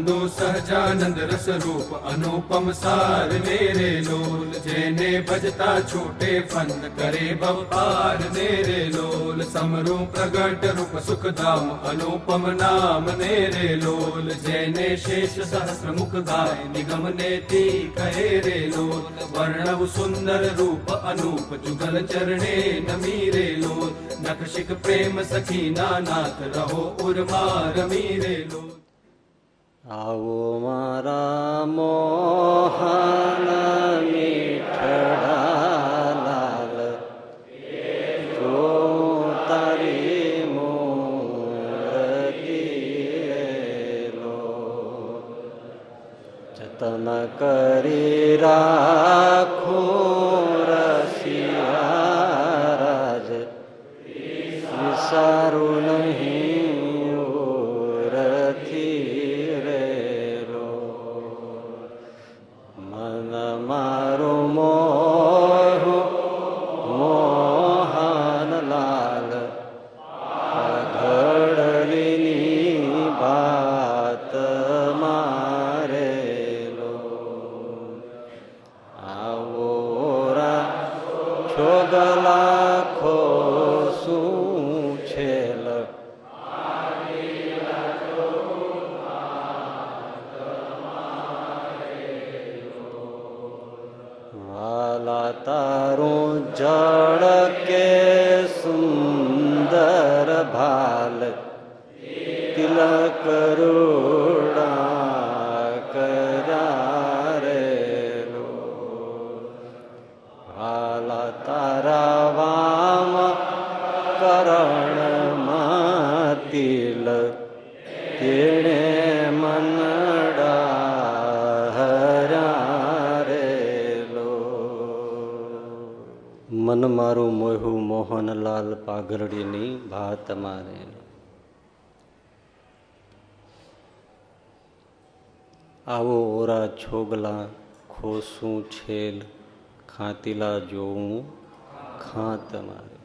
બંધુ સહજાનંદ રસ રૂપ અનુપમ સાર મેરે લોલ. જેને ભજતા છૂટે ફન કરે બપાર મેરે લોલ. સમરૂ પ્રગટ રૂપ સુખધામ અનુપમ નામ મેરે લોલ. જેને શેષ સહસ્ર મુખ ગાય નિગમ નેતી કહે રે લોલ. વર્ણવ સુંદર રૂપ અનુપ જુગલ ચરણે નમી રે લોલ. નખશિક પ્રેમ સખી નાનાથ રહો ઉર્મા રમી લોલ. આવો મારા મોહન મીઠડા લાલ જો તારી મૂર્તિ લો જતન કરી રાખું આવો ઓરા છોગલા, ખોસું છેલ, ખાતીલા જોવું ખાં તમારે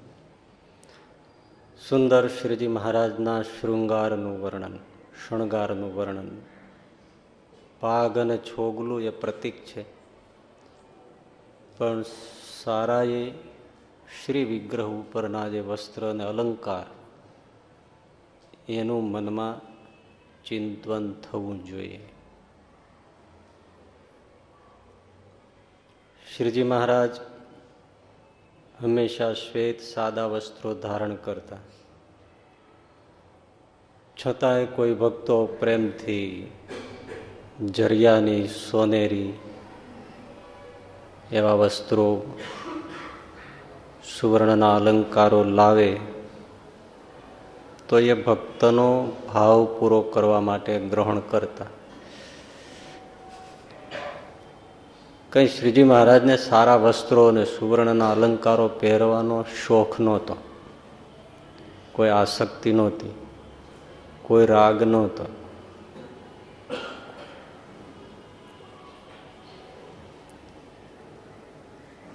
સુંદર શ્રીજી મહારાજના શૃંગારનું વર્ણન, શણગારનું વર્ણન. પાગ અને છોગલું એ પ્રતીક છે. પણ સારાએ શ્રી વિગ્રહ ઉપરના જે વસ્ત્ર અને અલંકાર, એનું મનમાં ચિંતન થવું જોઈએ. શ્રીજી મહારાજ હંમેશા શ્વેત સાદા વસ્ત્રો ધારણ કરતા. છતાંય કોઈ ભક્તો પ્રેમથી જરિયાની સોનેરી એવા વસ્ત્રો સુવર્ણના અલંકારો લાવે તો એ ભક્તનો ભાવ પૂરો કરવા માટે ગ્રહણ કરતા. કંઈ શ્રીજી મહારાજને સારા વસ્ત્રો અને સુવર્ણના અલંકારો પહેરવાનો શોખ નહોતો. કોઈ આસક્તિ નહોતી. કોઈ રાગ નહોતો.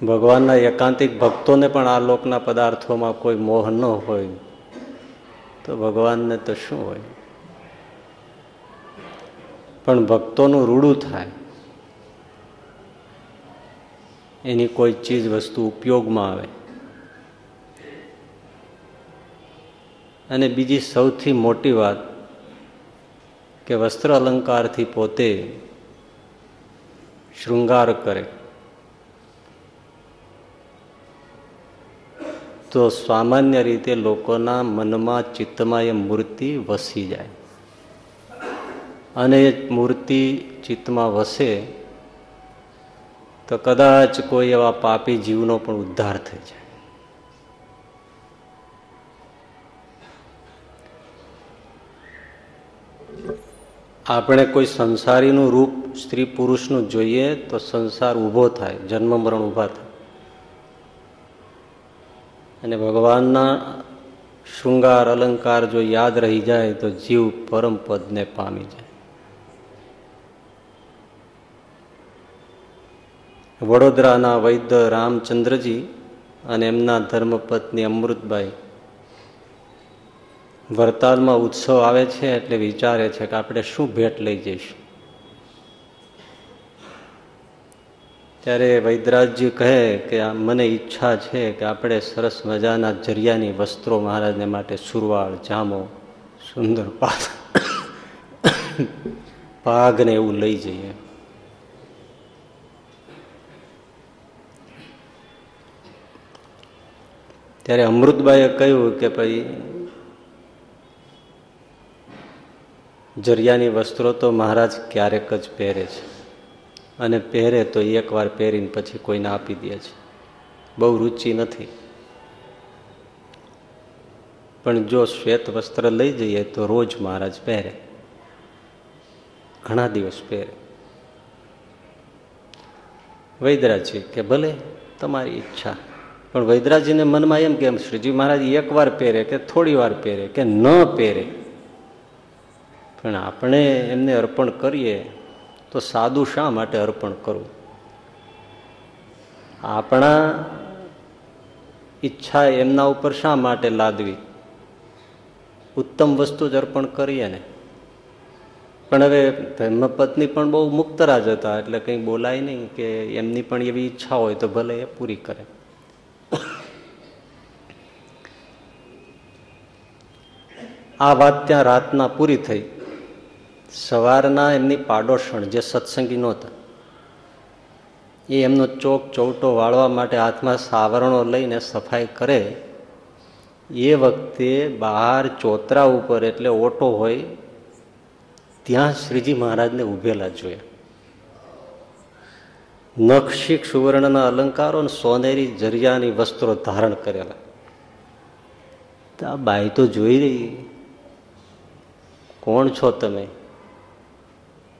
ભગવાનના એકાંતિક ભક્તોને પણ આ લોકના પદાર્થોમાં કોઈ મોહ ન હોય. તો ભગવાનને તો શું હોય? પણ ભક્તોનું રૂડું થાય. એની કોઈ ચીજ વસ્તુ ઉપયોગમાં આવે. અને બીજી સૌથી મોટી વાત કે વસ્ત્ર અલંકારથી પોતે શૃંગાર કરે. તો સામાન્ય રીતે લોકોના મનમાં, ચિત્તમાં એ મૂર્તિ વસી જાય. અને એ મૂર્તિ ચિત્તમાં વસે તો કદાચ કોઈ એવા પાપી જીવનો પણ ઉદ્ધાર થઈ જાય. આપણે કોઈ સંસારીનું રૂપ સ્ત્રી પુરુષનું જોઈએ તો સંસાર ઊભો થાય, જન્મ મરણ ઊભા થાય. અને ભગવાનના શૃંગાર, અલંકાર જો યાદ રહી જાય તો જીવ પરમ પદને પામી જાય. વડોદરાના વૈદ્ય રામચંદ્રજી અને એમના ધર્મપત્ની અમૃતબાઈ વરતાલમાં ઉત્સવ આવે છે એટલે વિચારે છે કે આપણે શું ભેટ લઈ જઈશું. ત્યારે વૈદરાજજી કહે કે મને ઈચ્છા છે કે આપણે સરસ મજાના જરિયાની વસ્ત્રો મહારાજને માટે સુરવાળ, જામો, સુંદર પાઘ ને એવું લઈ જઈએ. ત્યારે અમૃતબાઈએ કહ્યું કે ભાઈ, જરિયાની વસ્ત્રો તો મહારાજ ક્યારેક જ પહેરે છે. અને પહેરે તો એકવાર પહેરીને પછી કોઈને આપી દે છે. બહુ રુચિ નથી. પણ જો શ્વેત વસ્ત્ર લઈ જઈએ તો રોજ મહારાજ પહેરે. ઘણા દિવસ પહેરે. વૈદરાજી કે ભલે તમારી ઈચ્છા પણ વૈદરાજીને મનમાં એમ કે શ્રીજી મહારાજ એક વાર પહેરે કે થોડી વાર પહેરે કે ન પહેરે. પણ આપણે એમને અર્પણ કરીએ તો સાદું શા માટે અર્પણ કરવું આપણા ઈચ્છા એમના ઉપર શા માટે લાદવી? ઉત્તમ વસ્તુ જ અર્પણ કરીએ ને. પણ હવે ધર્મપત્ની પણ બહુ મુક્તરાજ હતા, એટલે કંઈ બોલાય નહીં કે એમની પણ એવી ઈચ્છા હોય તો ભલે એ પૂરી કરે. આ વાત ત્યાં રાતના પૂરી થઈ. સવારના એમની પાડોશણ જે સત્સંગી નહોતા, એ એમનો ચોક ચૌટો વાળવા માટે હાથમાં સાવરણો લઈને સફાઈ કરે, એ વખતે બહાર ચોતરા ઉપર એટલે ઓટો હોય, ત્યાં શ્રીજી મહારાજને ઉભેલા જોયા. નખશીક સુવર્ણના અલંકારો અને સોનેરી જરિયાની વસ્ત્રો ધારણ કરેલા. આ બાઈ તો જોઈ રહી. કોણ છો તમે?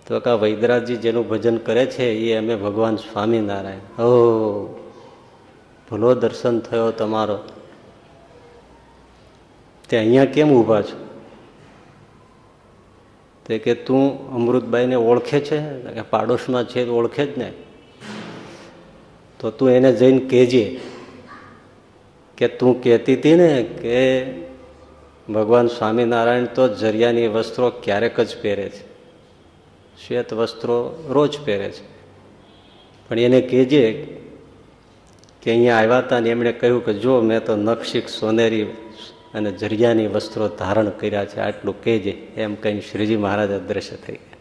તો કા વૈદરાજજી જેનું ભજન કરે છે એ અમે ભગવાન સ્વામિનારાયણ. ઓ ભલો દર્શન થયો તમારો. તે અહીંયા કેમ ઊભા છો? તે કે તું અમૃતબાઈને ઓળખે છે? કે પાડોશમાં છે ઓળખે જ ને. તો તું એને જઈને કહેજે કે તું કહેતી હતી ને કે ભગવાન સ્વામિનારાયણ તો જરિયાની વસ્ત્રો ક્યારેક જ પહેરે છે. શ્વેત વસ્ત્રો રોજ પહેરે છે. પણ એને કહેજે કે અહીંયા આવ્યા હતા ને એમણે કહ્યું કે જો મેં તો નક્ષિક સોનેરી અને જરિયાની વસ્ત્રો ધારણ કર્યા છે, આટલું કહેજે. એમ કહીને શ્રીજી મહારાજ અદ્રશ્ય થઈ ગયા.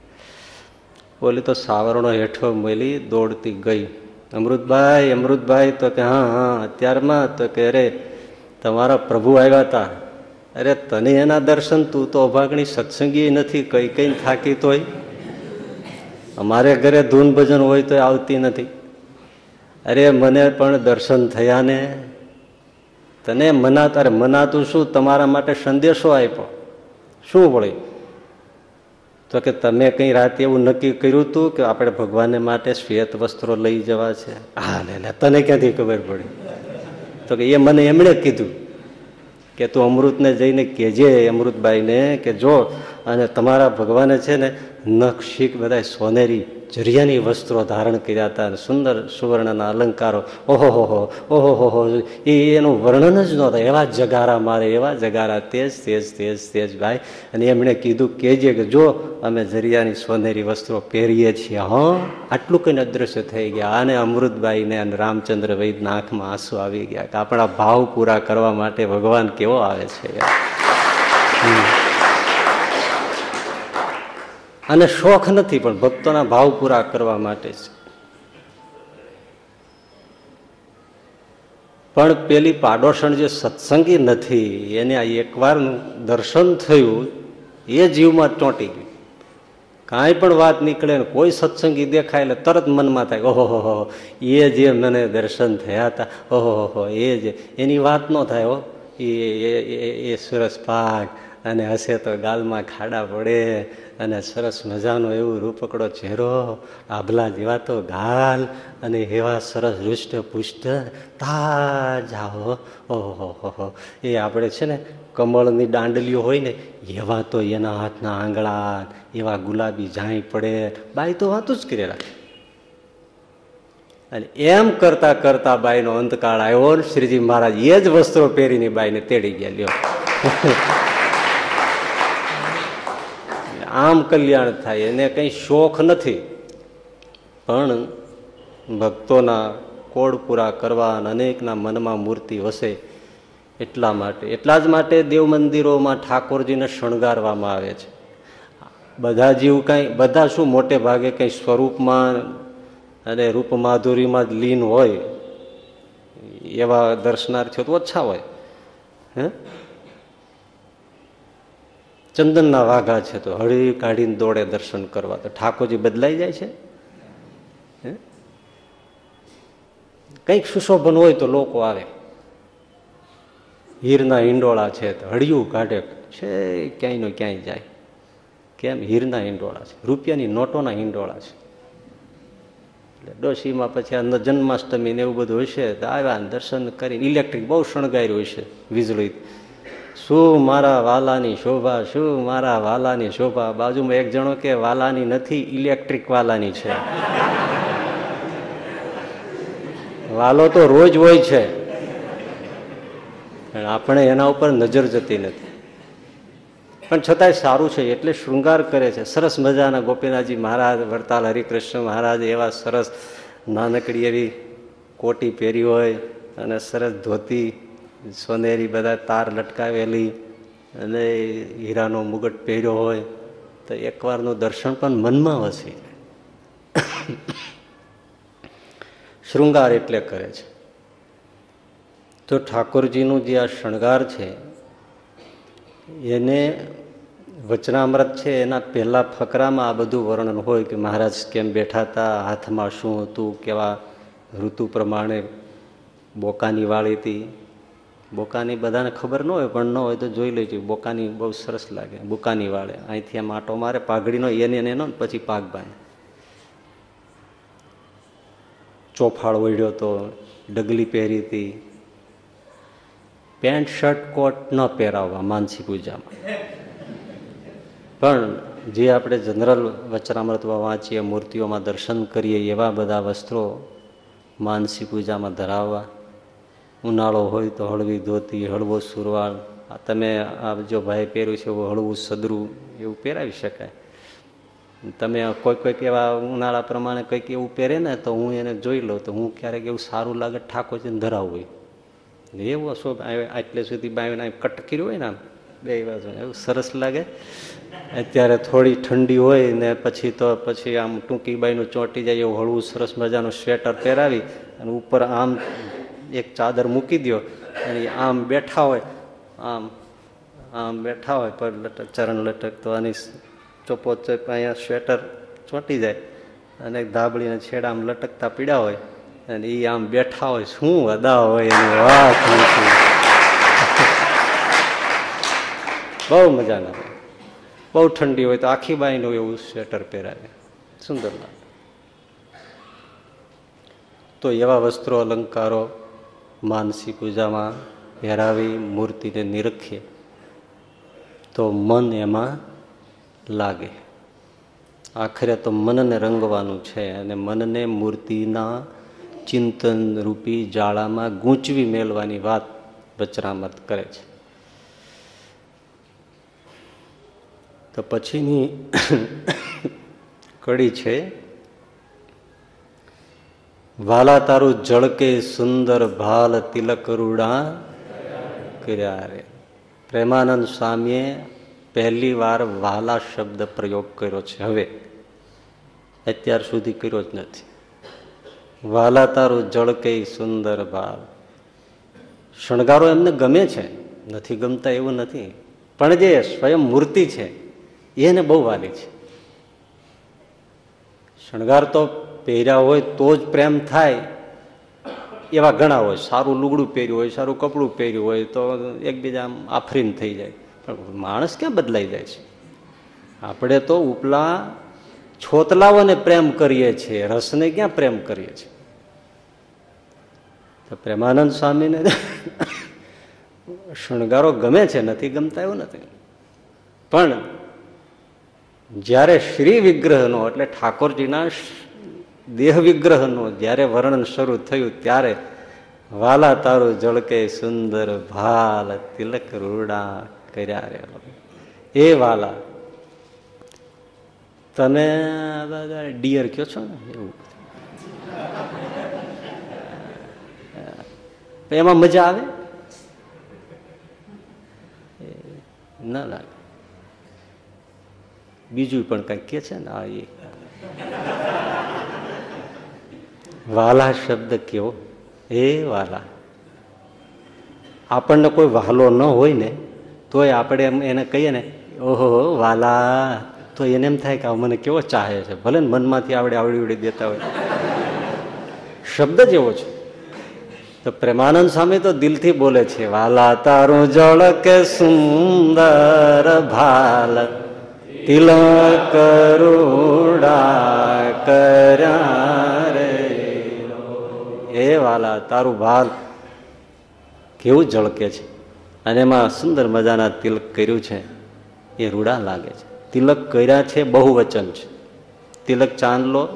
ઓલી તો સાવરણો હેઠો મળી દોડતી ગઈ. અમૃતભાઈ અમૃતભાઈ, તો કે હા હા, અત્યારમાં તો કે અરે, તમારા પ્રભુ આવ્યા હતા. અરે તને એના દર્શન તું તો અભાગણી સત્સંગી નથી, કઈ કઈ થાકી તોય. અમારે ઘરે ધૂન ભજન હોય તો આવતી નથી. અરે મને પણ દર્શન થયા ને. તને મના તારે મનાતું શું? તમારા માટે સંદેશો આપ્યો. શું વળી? તો કે તમે કઈ રાતે એવું નક્કી કર્યું હતું કે આપણે ભગવાન માટે શ્વેત વસ્ત્રો લઈ જવા છે? હા લે, તને ક્યાંથી ખબર પડી? તો કે એ મને એમણે કીધું. કે તું અમૃતને જઈને કહેજે અમૃતબાઈને કે જો અને તમારા ભગવાને છે ને નખશીક બધા સોનેરી જરિયાની વસ્ત્રો ધારણ કર્યા હતા સુંદર સુવર્ણના અલંકારો ઓહો હો ઓહો હો એ એનું વર્ણન જ નહોતા એવા જગારા મારે, એવા જગારા, તેજ તેજ તેજ તેજ ભાઈ. અને એમણે કીધું કહેજે કે જો અમે જરિયાની સોનેરી વસ્ત્રો પહેરીએ છીએ, હં? આટલું કંઈ અદ્રશ્ય થઈ ગયા. અને અમૃતબાઈને અને રામચંદ્ર વૈદના આંખમાં આંસુ આવી ગયા કે આપણા ભાવ પૂરા કરવા માટે ભગવાન કેવો આવે છે અને શોખ નથી, પણ ભક્તોના ભાવ પૂરા કરવા માટે છે. પણ પેલી પાડોશણ જે સત્સંગી નથી, એને આ એકવારનું દર્શન થયું, એ જીવમાં ચોંટી ગયું. કાંઈ પણ વાત નીકળે ને કોઈ સત્સંગી દેખાય એટલે તરત મનમાં થાય, ઓહો, હો એ જે મને દર્શન થયા હતા, ઓહો, હો એ જે, એની વાત ન થાય, હો. એ એ સરસ પાક અને હશે તો ગાલમાં ખાડા પડે અને સરસ મજાનો એવું રૂપકડો ચહેરો, આભલા જેવા તો ગાલ અને એવા સરસ હૃષ્ટ પુષ્ટ તાજા હો ઓહો હો એ આપણે છે ને કમળની દાંડલીઓ હોય ને, એવા તો એના હાથના આંગળા, એવા ગુલાબી જાઈ પડે. બાઈ તો વાતું જ કરી રાખે. અને એમ કરતા કરતા બાઈનો અંતકાળ આવ્યો શ્રીજી મહારાજ એ જ વસ્ત્રો પહેરીને બાઈને તેડી ગયા, લ્યો. આમ કલ્યાણ થાય, એને કંઈ શોખ નથી. પણ ભક્તોના કોડ પૂરા કરવા અને અનેકના મનમાં મૂર્તિ વસે એટલા માટે. એટલા જ માટે દેવ મંદિરોમાં ઠાકોરજીને શણગારવામાં આવે છે. બધા જીવ કાંઈ, બધા શું મોટે ભાગે કંઈ સ્વરૂપમાં અને રૂપ માધુરીમાં જ લીન હોય, એવા દર્શનાર્થીઓ તો ઓછા હોય, હે? ચંદનના વાઘા છે તો હળી કાઢીને દોડે દર્શન કરવા. તો ઠાકોરજી બદલાઈ જાય છે? કંઈક સુશોભન હોય તો લોકો આવે. હીરના હિંડોળા છે તો હળિયું કાઢે. છે, ક્યાંય નો ક્યાંય જાય. કેમ? હીરના હિંડોળા છે. રૂપિયાની નોટોના હિંડોળા છે. એટલે ડોશીમાં પછી આ જન્માષ્ટમી ને એવું બધું હશે તો આવ્યા દર્શન કરીને. ઇલેક્ટ્રિક બહુ શણગાર્યું હશે વીજળી શું મારા વાલાની શોભા, શું મારા વાલાની શોભા? બાજુમાં એક જણો કે, વાલાની નથી, ઇલેક્ટ્રિક વાલાની છે. વાલો તો રોજ હોય છે આપણે એના ઉપર નજર જતી નથી. પણ છતાંય સારું છે, એટલે શૃંગાર કરે છે. સરસ મજાના ગોપીનાથજી મહારાજ વડતાલ હરિકૃષ્ણ મહારાજ, એવા સરસ નાનકડી એવી કોટી પહેરી હોય અને સરસ ધોતી સોનેરી બધા તાર લટકાવેલી અને હીરાનો મુગટ પહેર્યો હોય તો એકવારનું દર્શન પણ મનમાં વસી શૃંગાર એટલે કરે છે. તો ઠાકોરજીનું જે આ શણગાર છે, એને વચનામૃત છે, એના પહેલા ફકરામાં આ બધું વર્ણન હોય કે મહારાજ કેમ બેઠા હતા, હાથમાં શું હતું, કેવા ઋતુ પ્રમાણે બોકાની વાળી હતી બોકાની બધાને ખબર ન હોય, પણ ન હોય તો જોઈ લેજો, બોકાની બહુ સરસ લાગે, બોકાની વાળે. અહીંથી આમ આટો મારે, પાઘડીનો એને એનો પછી પાક બાંધે. ચોફાળ ઓઢ્યો તો, ડગલી પહેરી હતી. પેન્ટ, શર્ટ, કોટ ન પહેરાવવા માનસી પૂજામાં. પણ જે આપણે જનરલ વચરામૃતમાં વાંચીએ, મૂર્તિઓમાં દર્શન કરીએ, એવા બધા વસ્ત્રો માનસી પૂજામાં ધરાવવા. ઉનાળો હોય તો હળવી ધોતી, હળવો સુરવાળ તમે આ જો ભાઈ પહેર્યું છે, એવું હળવું સદરું, એવું પહેરાવી શકાય. તમે કોઈ કોઈક એવા ઉનાળા પ્રમાણે કંઈક એવું પહેરે ને, તો હું એને જોઈ લઉં, તો હું ક્યારેક એવું સારું લાગે ઠાકોરજીને ધરાવું હોય. એવું શોભ આટલે સુધી બાવીને કટ કર્યું હોય ને બે બાજુ એવું સરસ લાગે. અત્યારે થોડી ઠંડી હોય ને પછી તો પછી આમ ટૂંકી બાઈનું ચોંટી જાય, એવું હળવું સરસ મજાનું સ્વેટર પહેરાવી અને ઉપર આમ એક ચાદર મૂકી દો અને આમ બેઠા હોય, આમ આમ બેઠા હોય, પર લટક, ચરણ લટક તો આની ચોપો ચોપ અહીંયા સ્વેટર ચોંટી જાય. અને ધાબળીને છેડા આમ લટકતા પીડા હોય. અને એ આમ બેઠા હોય, શું અદા હોય એની વાત બહુ મજા ના બહુ ઠંડી હોય તો આખી બાઈનું એવું સ્વેટર પહેરાવે. સુંદર લાગે. તો એવા વસ્ત્રો, અલંકારો માનસી પૂજામાં પહેરાવી મૂર્તિને નિરખીએ તો મન એમાં લાગે. આખરે તો મનને રંગવાનું છે અને મનને મૂર્તિના ચિંતન રૂપી જાળામાં ગૂંચવી મેળવાની વાત વચરામત કરે છે. તો પછીની કડી છે વાલા તારું જળકે સુંદર ભાલ તિલક રૂડા કર્યા રે. પ્રેમાનંદ સ્વામીએ પહેલી વાર વાલા શબ્દ પ્રયોગ કર્યો છે. હવે અત્યાર સુધી કર્યો જ નથી. વાલા તારું જળકે સુંદર ભાલ. શણગારો એમને ગમે છે. નથી ગમતા એવું નથી. પણ જે સ્વયં મૂર્તિ છે, એને બહુ વાલી છે. શણગાર તો પહેર્યા હોય તો જ પ્રેમ થાય. એવા ઘણા હોય. સારું લુગડું પહેર્યું હોય, સારું કપડું પહેર્યું હોય તો એકબીજા આફરીન થઈ જાય. પણ માણસ ક્યાં બદલાઈ જાય છે? આપણે તો ઉપલા છોતલાઓને પ્રેમ કરીએ છીએ, રસને ક્યાં પ્રેમ કરીએ છીએ? તો પ્રેમાનંદ સ્વામીને શણગારો ગમે છે, નથી ગમતા એવું નથી. પણ જ્યારે શ્રી વિગ્રહનો, એટલે ઠાકોરજીના દેહ વિગ્રહનું જ્યારે વર્ણન શરૂ થયું ત્યારે વાલા તારું જળકે સુંદર ભાલ તિલક રૂડા કર્યા રે એ વાલા. તમે ડિયર કયો છો ને? એવું. એમાં મજા આવે? ના લાગે બીજું પણ કઈ કે છે ને? આ એ. વાલા શબ્દ કયો? એ વાલા. આપણને કોઈ વાલો ન હોય ને, તોય આપણે એમ એને કહીએ ને, ઓહો, વાલા. તો એને એમ થાય કે મને કેવો ચાહે છે? ભલે ને મનમાંથી આવડે આવડી આવડી દેતા હોય. શબ્દ જ એવો છે. તો પ્રેમાનંદ સ્વામી તો દિલથી બોલે છે, વાલા તારું જળ કે સુંદર ભાલ, તિલક કરુડા કર્યા એ વાલા, તારું ભાલ કેવું ઝળકે છે? અને એમાં સુંદર મજાના તિલક કર્યું છે. એ રૂડા લાગે છે. તિલક કર્યા છે બહુવચન છે. તિલક ચાંદલો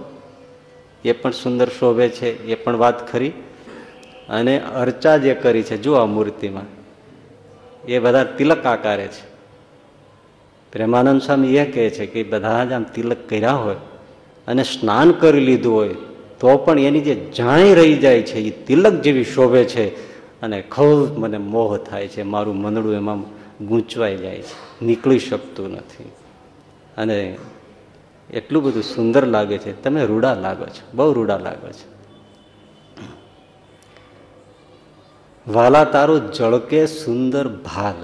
એ પણ સુંદર શોભે છે, એ પણ વાત ખરી. અને અર્ચા જે કરી છે જો આ મૂર્તિમાં, એ બધા તિલક આકારે છે. પ્રેમાનંદ સ્વામી એ કહે છે કે બધા જ આમ તિલક કર્યા હોય અને સ્નાન કરી લીધું હોય તો પણ એની જે જાણી રહી જાય છે એ તિલક જેવી શોભે છે અને ખૂબ મને મોહ થાય છે, મારું મનડું એમાં ગૂંચવાઈ જાય છે, નીકળી શકતું નથી. અને એટલું બધું સુંદર લાગે છે, તમે રૂડા લાગો છો, બહુ રૂડા લાગો છો. વાલા તારું જળકે સુંદર ભાલ.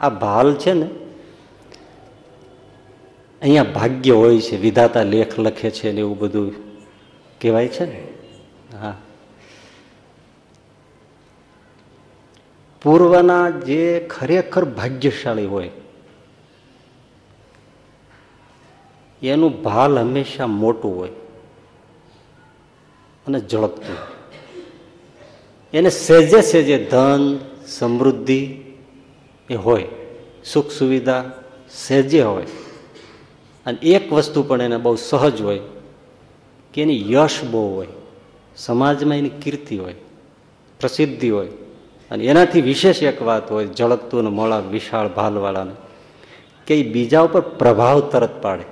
આ ભાલ છે ને, અહીંયા ભાગ્ય હોય છે, વિધાતા લેખ લખે છે ને એવું બધું. કહેવાય છે ને? હા. પૂર્વના જે ખરેખર ભાગ્યશાળી હોય, એનું ભાલ હંમેશા મોટું હોય અને ઝળકતું એને સહેજે સહેજે ધન, સમૃદ્ધિ એ હોય સુખ સુવિધા સહેજે હોય. અને એક વસ્તુ પણ એને બહુ સહજ હોય કે એની યશ બહુ હોય, સમાજમાં એની કીર્તિ હોય, પ્રસિદ્ધિ હોય. અને એનાથી વિશેષ એક વાત હોય ઝળકતું ને મોળા વિશાળ ભાલવાળાને, કે એ બીજા ઉપર પ્રભાવ તરત પાડે.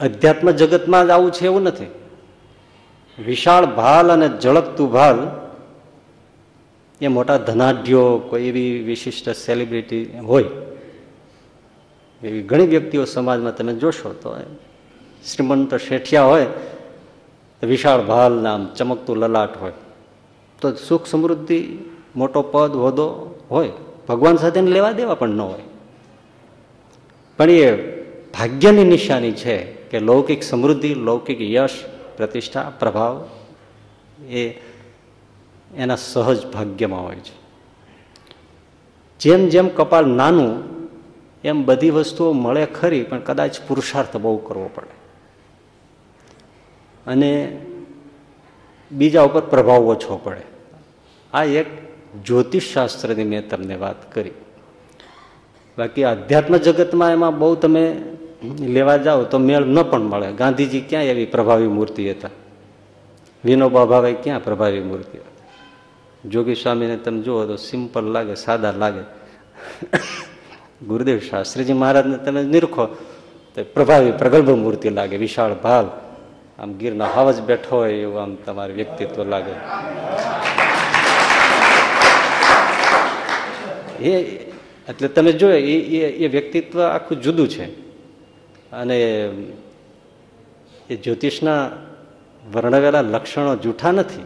અધ્યાત્મ જગતમાં જ આવું છે એવું નથી. વિશાળ ભાલ અને ઝળકતું ભાલ, એ મોટા ધનાઢ્યો કોઈ એવી વિશિષ્ટ સેલિબ્રિટી હોય એવી ઘણી વ્યક્તિઓ સમાજમાં તમે જોશો તો શ્રીમંત શેઠિયા હોય, વિશાળ ભાલ નામ, ચમકતું લલાટ હોય, તો સુખ સમૃદ્ધિ, મોટો પદ હોદો હોય, ભગવાન સાથે લેવા દેવા પણ ન હોય. પણ એ ભાગ્યની નિશાની છે કે લૌકિક સમૃદ્ધિ, લૌકિક યશ, પ્રતિષ્ઠા, પ્રભાવ એ એના સહજ ભાગ્યમાં હોય છે. જેમ જેમ કપાળ નાનું એમ બધી વસ્તુઓ મળે ખરી, પણ કદાચ પુરુષાર્થ બહુ કરવો પડે. અને બીજા ઉપર પ્રભાવ ઓછો પડે. આ એક જ્યોતિષશાસ્ત્રની મેં તમને વાત કરી. બાકી આધ્યાત્મ જગતમાં એમાં બહુ તમે લેવા જાઓ તો મેળ ન પણ મળે. ગાંધીજી ક્યાં એવી પ્રભાવી મૂર્તિ હતા? વિનોબા ભાવે ક્યાં પ્રભાવી મૂર્તિ હતી? જોગી સ્વામીને તમે જુઓ તો સિમ્પલ લાગે, સાદા લાગે. ગુરુદેવ શાસ્ત્રીજી મહારાજને તમે નિરખો. તો પ્રભાવી પ્રગલ્ભ મૂર્તિ લાગે, વિશાળ ભાલ. આમ ગીરના હાવ જ બેઠો હોય એવું આમ તમારું વ્યક્તિત્વ લાગે. એ એટલે તમે જોયો એ એ વ્યક્તિત્વ આખું જુદું છે. અને એ જ્યોતિષના વર્ણવેલા લક્ષણો જૂઠા નથી.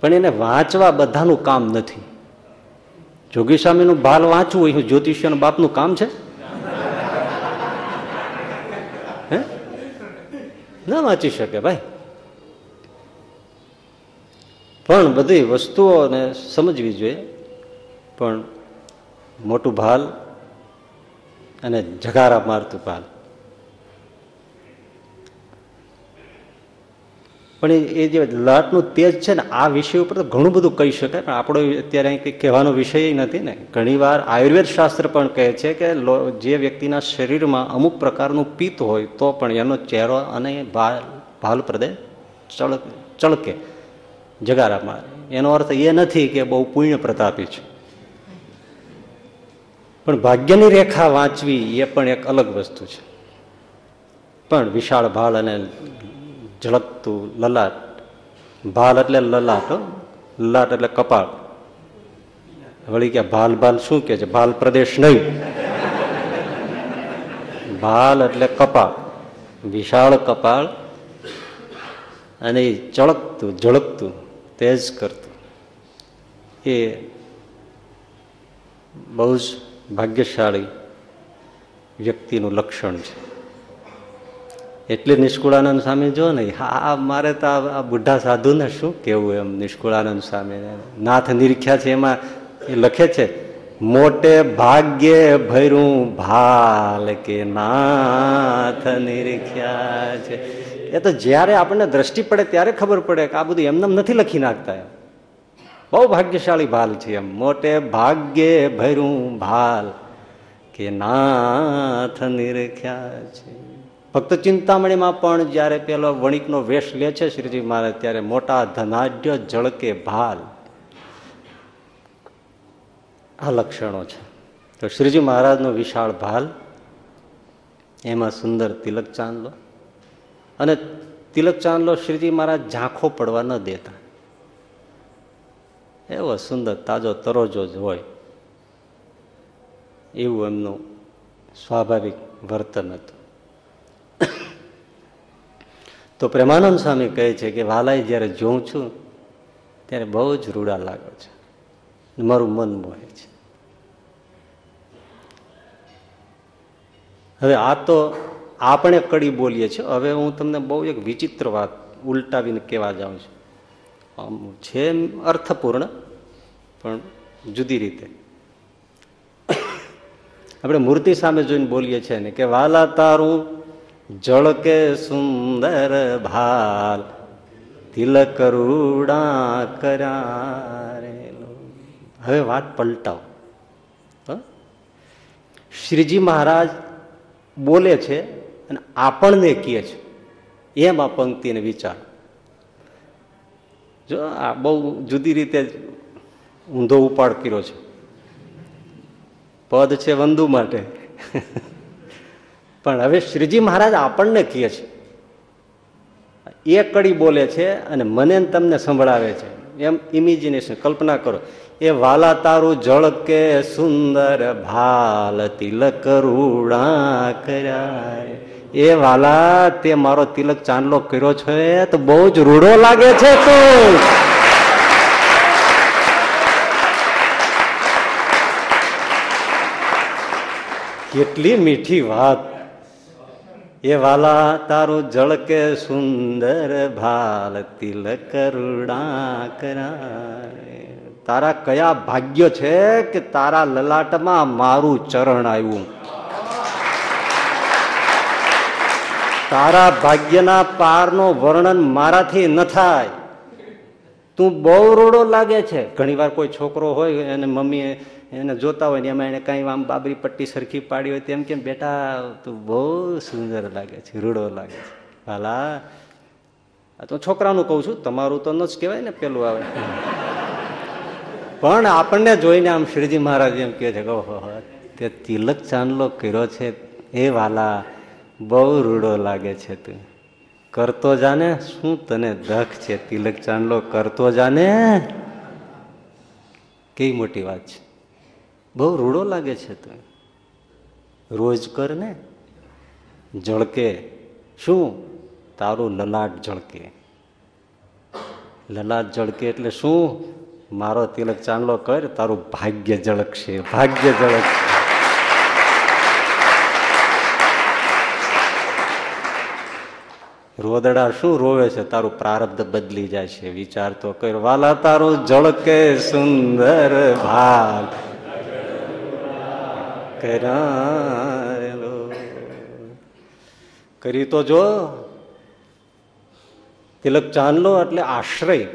પણ એને વાંચવા બધાનું કામ નથી. જોગી સ્વામીનું બાલ વાંચવું એ જ્યોતિષ્યનું બાપનું કામ છે? હે? ના વાંચી શકે ભાઈ. પણ બધી વસ્તુઓને સમજવી જોઈએ. પણ મોટું ભાલ અને જગારા મારતું ભાલ. પણ એ જે લાટનું તેજ છે ને, આ વિષય ઉપર તો ઘણું બધું કહી શકાય, પણ આપણો અત્યારે કંઈ કહેવાનો વિષય નથી ને. ઘણીવાર આયુર્વેદ શાસ્ત્ર પણ કહે છે કે જે વ્યક્તિના શરીરમાં અમુક પ્રકારનું પિત્ત હોય તો પણ એનો ચહેરો અને ભાલ ભાલ પ્રદે ચળક ચળકે જગારામાં. એનો અર્થ એ નથી કે બહુ પુણ્ય પ્રતાપી છે. પણ ભાગ્યની રેખા વાંચવી એ પણ એક અલગ વસ્તુ છે. પણ વિશાળ ભાળ અને ઝળકતું લલાટ. ભાલ એટલે લલાટ લલાટ એટલે કપાળ. વળી કે ભાલ ભાલ શું કે છે? ભાલ પ્રદેશ નહીં. ભાલ એટલે કપાળ. વિશાળ કપાળ અને એ ચળકતું, ઝળકતું, તેજ કરતું. એ બહુ જ ભાગ્યશાળી વ્યક્તિનું લક્ષણ છે. એટલે નિષ્કુળાનંદ સ્વામી જો ને હા મારે તો આ બુઢા સાધુને શું કેવું એમ નિષ્કુળાનંદ સ્વામી નાથ નિરીખ્યા છે એમાં એ લખે છે, મોટે ભાગ્ય ભૈરું ભાલ કે નાથ નિરીખ્યા છે. એ તો જ્યારે આપણને દ્રષ્ટિ પડે ત્યારે ખબર પડે કે આ બધું એમને નથી લખી નાખતા એમ. બહુ ભાગ્યશાળી ભાલ છે એમ. મોટે ભાગ્યે ભૈરું ભાલ કે નાથ નિરખ્યા છે. ભક્ત ચિંતામણીમાં પણ જ્યારે પેલો વણિકનો વેશ લે છે શ્રીજી મહારાજ, ત્યારે મોટા ધનાઢ્ય જળકે ભાલ. આ લક્ષણો છે. તો શ્રીજી મહારાજનો વિશાળ ભાલ, એમાં સુંદર તિલક ચાંદલો. અને તિલક ચાંદલો શ્રીજી મહારાજ ઝાંખો પડવા ન દેતા. એવો સુંદર તાજો તરોજો જ હોય. એવું એમનું સ્વાભાવિક વર્તન હતું. તો પ્રેમાનંદ સ્વામી કહે છે કે, વાલાઈ, જ્યારે જોઉં છું, ત્યારે બહુ જ રૂડા લાગે છે. મારું મન મોહે છે. હવે આ તો આપણે કડી બોલીએ છીએ. હવે હું તમને બહુ એક વિચિત્ર વાત ઉલટાવીને કહેવા જાઉં છું. આમ છે અર્થપૂર્ણ, પણ જુદી રીતે. આપણે મૂર્તિ સામે જોઈને બોલીએ છીએ ને કે, વાલા તારું જળકે સુંદર ભાલ તિલક રૂડા કરારેલો હવે વાત પલટાવ શ્રીજી મહારાજ બોલે છે અને આપણને કહે છે એમ આ પંક્તિને વિચાર જો આ બહુ જુદી રીતે ઊંધો ઉપાડ કર્યો છે પદ છે વંદુ માટે પણ હવે શ્રીજી મહારાજ આપણને કહે છે. એ કડી બોલે છે અને મને તમને સંભળાવે છે. એમ ઇમેજિનેશન કલ્પના કરો. એ વાલા તારું જળ કે સુંદર ભાલ તિલક રૂડા કર્યા. એ વાલા, તે મારો તિલક ચાંદલો કર્યો છે તો બહુ જ રૂડો લાગે છે તું. કેટલી મીઠી વાત. એ વાલા તારું જળ કે સુંદર ભાલ તિલક રૂડા કરાય. તારા કયા ભાગ્ય છે કે તારા લલાટમાં મારું ચરણ આવ્યું? તારા ભાગ્યના પારનો વર્ણન મારાથી ન થાય. તું બહુ રોડો લાગે છે. ઘણીવાર કોઈ છોકરો હોય અને મમ્મી એને જોતા હોય ને એમાં એને કાંઈ આમ બાબરી પટ્ટી સરખી પાડી હોય તેમ કેમ? બેટા, તું બહુ સુંદર લાગે છે, રૂડો લાગે છે. ભાલા, આ તો છોકરાનું કહું છું, તમારું તો ન જ કહેવાય ને પેલું આવે. પણ આપણને જોઈને આમ શ્રીજી મહારાજ એમ કહે છે ઓહો તે તિલક ચાંદલો કર્યો છે. એ વાલા, બહુ રૂડો લાગે છે તું. કરતો જાને, શું તને દખ છે? તિલક ચાંદલો કરતો જાને. કેવી મોટી વાત છે. બહુ રૂડો લાગે છે તું રોજ કર ને, જળકે. શું? તારું લલાટ જળકે. લલાટ જળકે એટલે શું? મારો તિલક ચાંદલો કર, તારું ભાગ્ય જળકશે ભાગ્ય જળકશે. રોદડા શું રોવે છે? તારું પ્રારબ્ધ બદલી જાય છે, વિચાર તો કર. વાલા તારું જળકે સુંદર ભાગ. કરાયેલો. કરી તો જો, તિલક ચાંદલો એટલે આશ્રય.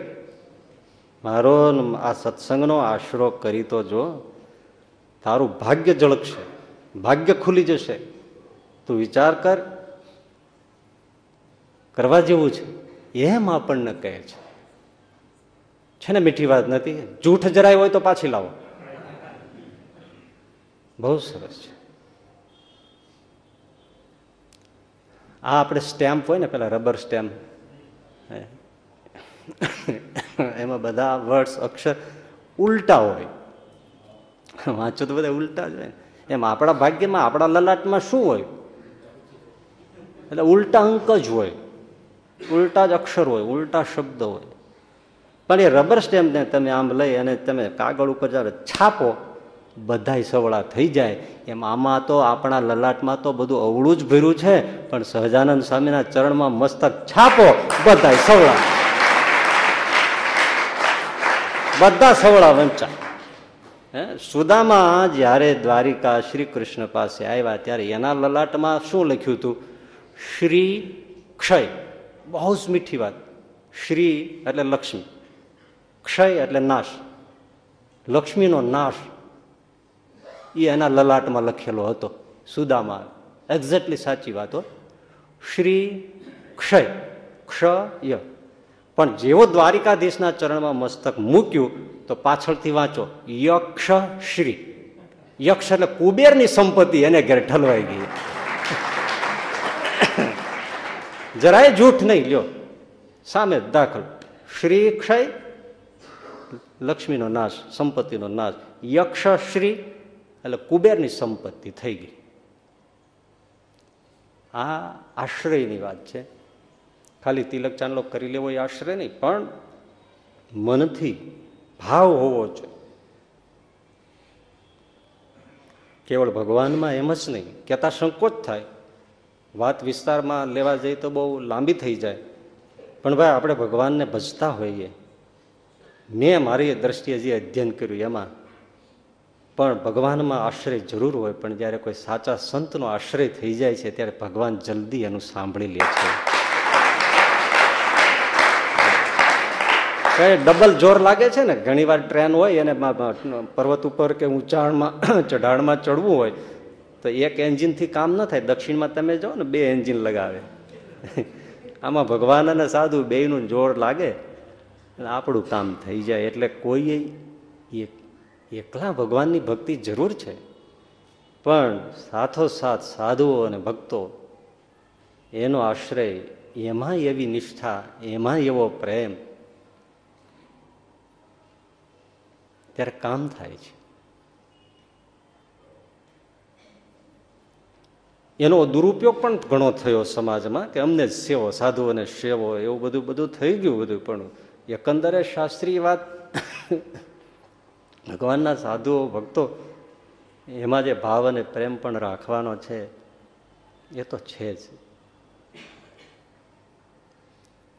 મારો આ સત્સંગનો આશરો કરી તો જો, તારું ભાગ્ય ઝળકશે, ભાગ્ય ખુલી જશે. તું વિચાર કર, કરવા જેવું છે, એમ આપણને કહે છે. છે ને મીઠી વાત નથી? જૂઠ જરાય હોય તો પાછી લાવો. બહુ સરસ છે. આ આપણે સ્ટેમ્પ હોય ને પેલા રબર સ્ટેમ્પ એમાં બધા વર્ડ્સ અક્ષર ઉલટા હોય. વાંચો તો બધા ઉલટા જ હોય એમ આપણા ભાગ્યમાં, આપણા લલાટમાં શું હોય? એટલે ઉલટા અંક જ હોય. ઉલટા જ અક્ષર હોય, ઉલટા શબ્દ હોય. પણ એ રબર સ્ટેમ્પને તમે આમ લઈ અને તમે કાગળ ઉપર જ્યારે છાપો બધાય સવળા થઈ જાય. એમ આમાં તો આપણા લલાટમાં તો બધું અવળું જ ભર્યું છે, પણ સહજાનંદ સ્વામીના ચરણમાં મસ્તક છાપો, બધાય સવળા. બધા સવળા વંચા હે? સુદામાં જ્યારે દ્વારિકા શ્રી કૃષ્ણ પાસે આવ્યા, ત્યારે એના લલાટમાં શું લખ્યું હતું? શ્રી ક્ષય. બહુ જ મીઠી વાત. શ્રી એટલે લક્ષ્મી. ક્ષય એટલે નાશ. લક્ષ્મીનો નાશ. એ એના લલાટમાં લખેલો હતો. સુદામાં એક્ઝેક્ટલી સાચી વાતો શ્રી ક્ષય ક્ષય. પણ જેવો દ્વારિકાધીશના ચરણમાં મસ્તક મૂક્યું, તો પાછળથી વાંચો. યક્ષ શ્રી. યક્ષ એટલે કુબેરની સંપત્તિ, એને ઘેર ઠલવાઈ ગઈ. જરાય જૂઠ નહીં, લ્યો. સામે દાખલ. શ્રી ક્ષય, લક્ષ્મીનો નાશ, સંપત્તિનો નાશ. યક્ષ શ્રી એટલે કુબેરની સંપત્તિ થઈ ગઈ. આ આશ્રયની વાત છે. ખાલી તિલક ચાંદલો કરી લેવો એ આશ્રય નહીં, પણ મનથી ભાવ હોવો જોઈએ. કેવળ ભગવાનમાં એમ જ નહીં કહેતા સંકોચ થાય. વાત વિસ્તારમાં લેવા જઈએ તો બહુ લાંબી થઈ જાય. પણ ભાઈ, આપણે ભગવાનને ભજતા હોઈએ. મેં મારી દ્રષ્ટિએ જે અધ્યયન કર્યું, એમાં પણ ભગવાનમાં આશ્રય જરૂર હોય, પણ જ્યારે કોઈ સાચા સંતનો આશ્રય થઈ જાય છે, ત્યારે ભગવાન જલ્દી એનું સાંભળી લે છે. કઈ ડબલ જોર લાગે છે ને? ઘણી વાર ટ્રેન હોય અને પર્વત ઉપર કે ઊંચાણમાં, ચઢાણમાં ચડવું હોય, તો એક એન્જિનથી કામ ન થાય. દક્ષિણમાં તમે જાઓ ને, બે એન્જિન લગાવે. આમાં ભગવાન અને સાધુ બેયનું જોર લાગે આપણું કામ થઈ જાય. એટલે કોઈએ એકલા ભગવાનની ભક્તિ જરૂર છે. પણ સાથોસાથ સાધુઓ અને ભક્તો, એનો આશ્રય એમાં એવી નિષ્ઠા એમાં એવો પ્રેમ ત્યારે કામ થાય છે. એનો દુરુપયોગ પણ ઘણો થયો સમાજમાં કે અમને જ સેવો, સાધુઓને સેવો, એવું બધું બધું થઈ ગયું બધું. પણ એકંદરે શાસ્ત્રીય વાત ભગવાનના સાધુઓ, ભક્તો, એમાં જે ભાવ અને પ્રેમ પણ રાખવાનો છે, એ તો છે જ.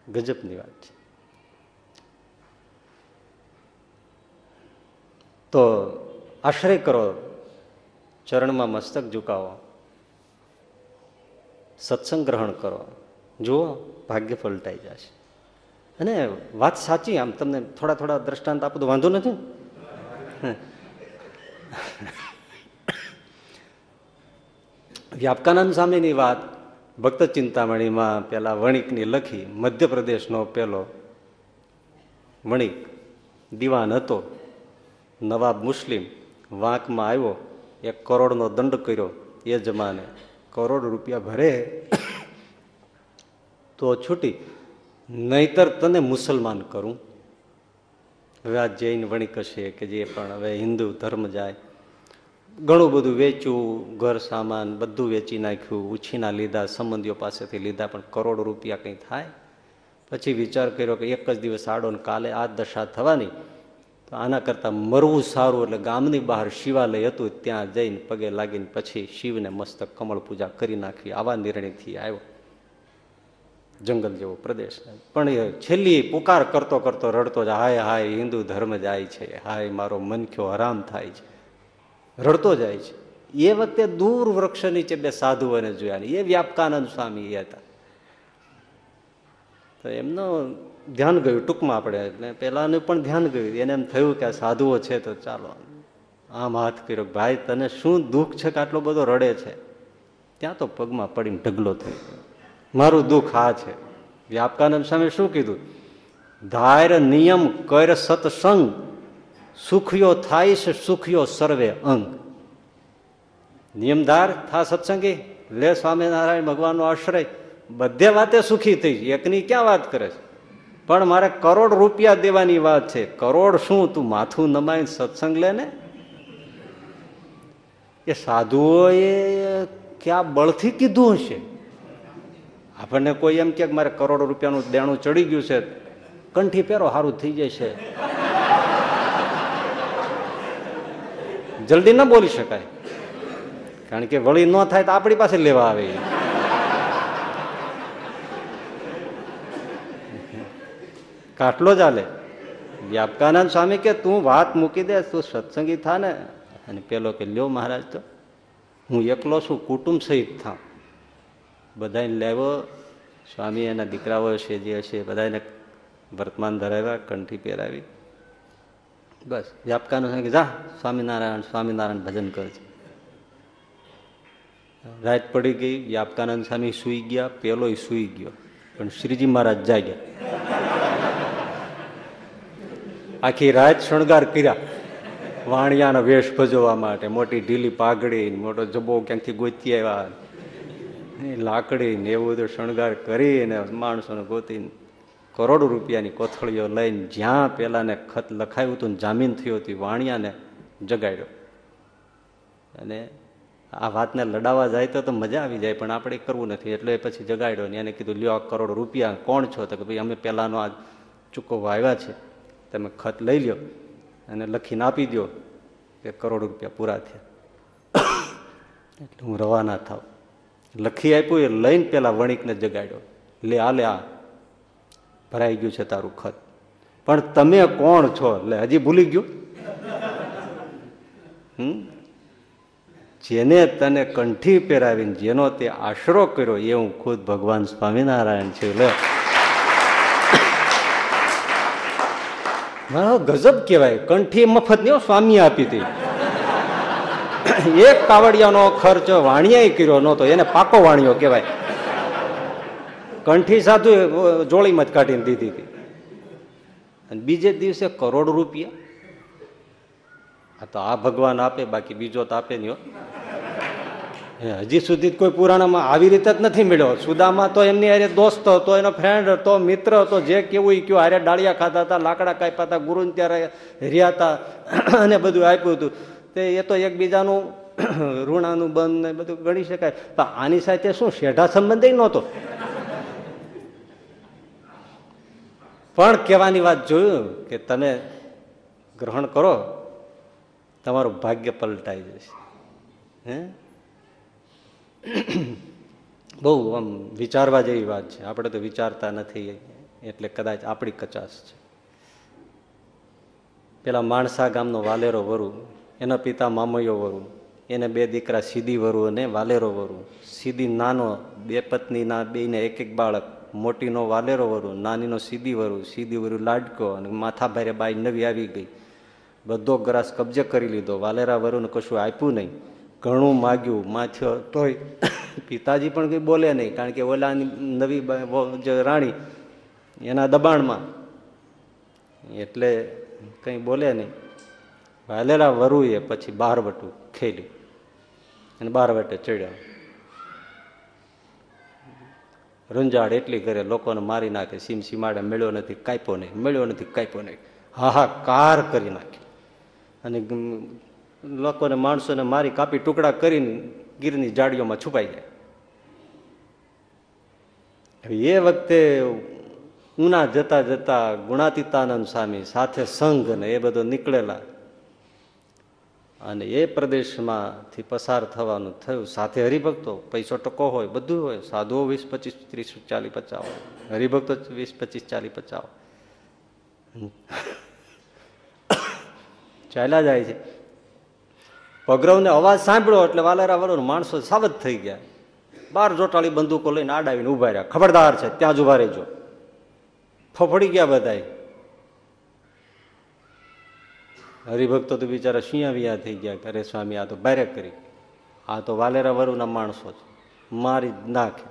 ગજબની વાત છે. તો આશ્રય કરો, ચરણમાં મસ્તક ઝુકાવો. સત્સંગ ગ્રહણ કરો. જુઓ, ભાગ્ય પલટાઈ જશે. અને વાત સાચી, આમ તમને થોડા થોડા દ્રષ્ટાંત આપો તો વાંધો નથી. વ્યાપકાનંદ સ્વામીની વાત ભક્ત ચિંતામણીમાં પેલા વણિકની લખી, મધ્યપ્રદેશનો પેલો વણિક દિવાન હતો, નવાબ મુસ્લિમ વાંકમાં આવ્યો, એક કરોડનો દંડ કર્યો એ જમાને. કરોડ રૂપિયા ભરે તો છૂટી. નહીતર તને મુસલમાન કરું. આ જૈન વણિક હશે કે જે પણ હવે હિન્દુ ધર્મ જાય. ઘણું બધું વેચ્યું, ઘર, સામાન બધું વેચી નાખ્યું, ઉછીના લીધા, સંબંધીઓ પાસેથી લીધા, પણ કરોડ રૂપિયા કંઈ થાય? પછી વિચાર કર્યો કે એક જ દિવસ આડો ને કાલે આ દશા થવાની. તો આના કરતાં મરવું સારું એટલે ગામની બહાર શિવાલય હતું, ત્યાં જઈને પગે લાગીને પછી શિવને મસ્તક કમળ પૂજા કરી નાખી. આવા નિર્ણયથી આવ્યો. જંગલ જેવો પ્રદેશ. પણ છેલ્લી પુકાર કરતો કરતો રડતો જ, હાય હાય, હિન્દુ ધર્મ જાય છે. હાય, મારો મનખ્યો હરામ થાય છે. રડતો જાય છે. એ વખતે દૂર વૃક્ષ નીચે બે સાધુઓને જોયા એ વ્યાપકાનંદ સ્વામી એ હતા. તો એમનો ધ્યાન ગયું, ટૂંકમાં આપણે, એટલે પેલાનું પણ ધ્યાન ગયું. એને એમ થયું કે આ સાધુઓ છે, તો ચાલો, આમ હાથ કર્યો, ભાઈ, તને શું દુઃખ છે કે આટલો બધો રડે છે? ત્યાં તો પગમાં પડીને ઢગલો થઈ ગયો. મારું દુઃખ આ છે. વ્યાપકાનંદ સામે શું કીધું? ધાર નિયમ કર સત્સંગ, સુખ્યો થાય છે સુખ્યો સર્વે અંગ. નિયમધાર થા સત્સંગી? લે સ્વામિનારાયણ ભગવાનનો આશ્રય. બધે વાતે સુખી થઈ એકની ક્યાં વાત કરે છે? પણ મારે કરોડ રૂપિયા દેવાની વાત છે. કરોડ શું? તું માથું નમાઈ સત્સંગ લે ને? એ સાધુઓએ ક્યાં બળથી કીધું હશે? આપણને કોઈ એમ કે મારે કરોડ રૂપિયાનું દેણું ચડી ગયું છે, કંઠી પહેરો સારું થઈ જશે. જલ્દી ન બોલી શકાય. કારણ કે વળી ન થાય તો આપણી પાસે લેવા આવે. કાટલો ચાલે વ્યાપકાનંદ સ્વામી કે, તું વાત મૂકી દે, તું સત્સંગી થા ને અને પેલો કે, લ્યો મહારાજ, તો હું એકલો છું, કુટુંબ સહિત થા બધાને લેવો. સ્વામી એના દીકરાઓ છે જે હશે બધાને વર્તમાન ધરાવ્યા, કંઠી પહેરાવી. બસ, વ્યાપકાનું કે જા, સ્વામિનારાયણ સ્વામિનારાયણ ભજન કરજે રાત પડી ગઈ, વ્યાપકાનંદ સ્વામી સુઈ ગયા, પેલો સુઈ ગયો. પણ શ્રીજી મહારાજ જાગ્યા. આખી રાત શણગાર કર્યા. વાણિયાનો વેશ ભજવવા માટે, મોટી ઢીલી પાઘડી મોટો જબો ક્યાંકથી ગોતી આવ્યા. લાકડી ને એવું બધું શણગાર કરીને માણસોને ગોતીને કરોડો રૂપિયાની કોથળીઓ લઈને જ્યાં પેલાને ખત લખાયું હતું જામીન થયું હતું વાણિયાને જગાડ્યો. અને આ વાતને લડાવવા જાય તો તો મજા આવી જાય, પણ આપણે કરવું નથી. એટલે પછી જગાડ્યો ને એને કીધું, લ્યો કરોડ રૂપિયા, કોણ છો? તો કે, ભાઈ, અમે પહેલાંનો આ ચૂકવવા આવ્યા છે. તમે ખત લઈ લ્યો અને લખીને આપી દો કે કરોડ રૂપિયા પૂરા થયા. એટલે હું રવાના થાવ લખી આપ્યું એ લઈને પેલા વણિકને જગાડ્યો. લે આ લે આ. ભરાઈ ગયું છે તારું ખત. પણ તમે કોણ છો? એટલે હજી ભૂલી ગયું? હમ? જેને તને કંઠી પહેરાવીને જેનો તે આશરો કર્યો, એ હું ખુદ ભગવાન સ્વામિનારાયણ છું. લે. ગજબ કહેવાય. કંઠી મફત નહીં સ્વામી આપી હતી. એક કાવડિયાનો ખર્ચ વાણિયાએ કર્યો નહોતો, એને પાકો વાણિયો કહેવાય. કંઠી સાધુ જોળીમાં જ કાઢીને દીધી હતી. અને બીજે દિવસે કરોડ રૂપિયા. આ તો આ ભગવાન આપે, બાકી બીજો તો આપે નહીં હજી સુધી કોઈ પુરાણામાં આવી રીતે જ નથી મળ્યો. સુદામાં તો એમની હારે દોસ્ત હતો એનો ફ્રેન્ડ હતો મિત્ર હતો જે કેવું એ કયું, હારે ડાળિયા ખાતા હતા, લાકડા કાપ્યા હતા, ગુરુને ત્યારે રહ્યા હતા, અને બધું આપ્યું હતું. તે એ તો એકબીજાનું ઋણાનું બંધ ને બધું ગણી શકાય. પણ આની સાથે શું શેઢા સંબંધ નહોતો. પણ કહેવાની વાત જોયું કે તમે ગ્રહણ કરો, તમારું ભાગ્ય પલટાઈ જશે. હે? બહુ આમ વિચારવા જેવી વાત છે. આપણે તો વિચારતા નથી એટલે કદાચ આપણી કચાશ છે. પેલા માણસા ગામનો વાલેરો વરુ એના પિતા મામયો વરુ એને બે દીકરા સીધી વરુ અને વાલેરો વરુ સીધી નાનો, બે પત્નીના બેને એક એક બાળક. મોટીનો વાલેરો વરુ નાનીનો સીધી વરુ સીધી વરુ લાડકો અને માથા ભારે બાઈ નવી આવી ગઈ. બધો ગ્રાસ કબજે કરી લીધો. વાલેરા વરુને કશું આપ્યું નહીં. ઘણું માગ્યું, માથ્યો તોય પિતાજી પણ કંઈ બોલે નહીં, કારણ કે ઓલાની નવી જે રાણી, એના દબાણમાં. એટલે કંઈ બોલે નહીં. વાલેરા વરુએ પછી બારવટું ખેલ્યું અને બારવટે ચડ્યા. રંજાડ એટલી કરે લોકોને મારી નાખે, સીમ સીમાડે મેળ્યો નથી, કાપ્યો નહીં, મળ્યો નથી, કાપ્યો નહીં. હાહાકાર કરી નાખે. અને લોકોને, માણસોને મારી કાપી ટુકડા કરીને ગીરની જાડીઓમાં છુપાઈ જાય. એ વખતે ઉના જતા જતા ગુણાતીતાનંદ સ્વામી સાથે સંઘ ને એ બધો નીકળેલા. અને એ પ્રદેશમાંથી પસાર થવાનું થયું. સાથે હરિભક્તો, પૈસો ટકો હોય, બધું હોય. સાધુઓ વીસ, પચીસ, ત્રીસ, ચાલીસ હોય. હરિભક્તો વીસ, પચીસ, ચાલીસ, પચાસ ચાલ્યા જાય છે. પગરવને અવાજ સાંભળ્યો એટલે વાલેરા વાલો માણસો સાવધ થઈ ગયા. બાર જોટાળી બંદૂકો લઈને આડાવીને ઊભા રહ્યા. ખબરદાર છે, ત્યાં જ ઊભા રહેજો. ફફડી ગયા બધા હરિભક્તો તો બિચારા શિયાવિયા થઈ ગયા અરે સ્વામી, આ તો બારે કરી આ તો વાલેરા વરુના માણસો છે. મારી નાખે.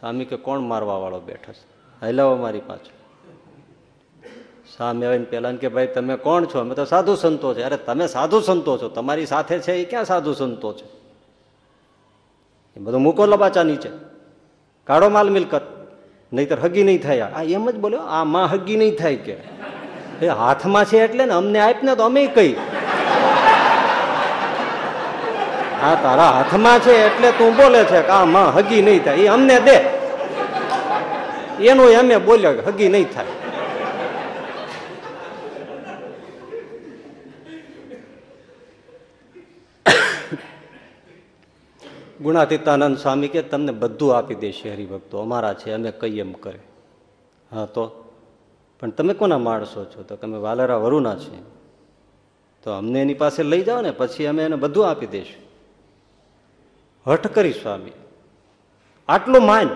સ્વામી કે, કોણ મારવા વાળો બેઠો છે? હલાવો મારી પાછળ. સામે આવીને પેલા કે, ભાઈ, તમે કોણ છો? અમે તો સાધુ સંતો છે. અરે, તમે સાધુ સંતો છો. તમારી સાથે છે એ ક્યાં સાધુ સંતો છે? એ બધો મૂકો લબાચા નીચે. કાઢો માલ મિલકત. નહીતર હગી નહીં થાય. આ એમ જ બોલ્યો, આ માં હગી નહીં થાય કે. એ હાથમાં છે એટલે ને અમને આપ ને તો અમે કહી હા તારા હાથમાં છે એટલે તું બોલે છે કે આ માં હગી નહીં થાય. એ અમને દે. એનું અમે બોલ્યો કે હગી નહીં થાય. ગુણાતીતાનંદ સ્વામી કે તમને બધું આપી દેશે હરિભક્તો. અમારા છે, અમે કઈ એમ કરે. હા, તો? પણ તમે કોના માણસો છો? તો તમે વાલેરા વરુના છે. તો અમને એની પાસે લઈ જાઓ ને, પછી અમે એને બધું આપી દઈશું. હઠ કરી સ્વામી. આટલું માન.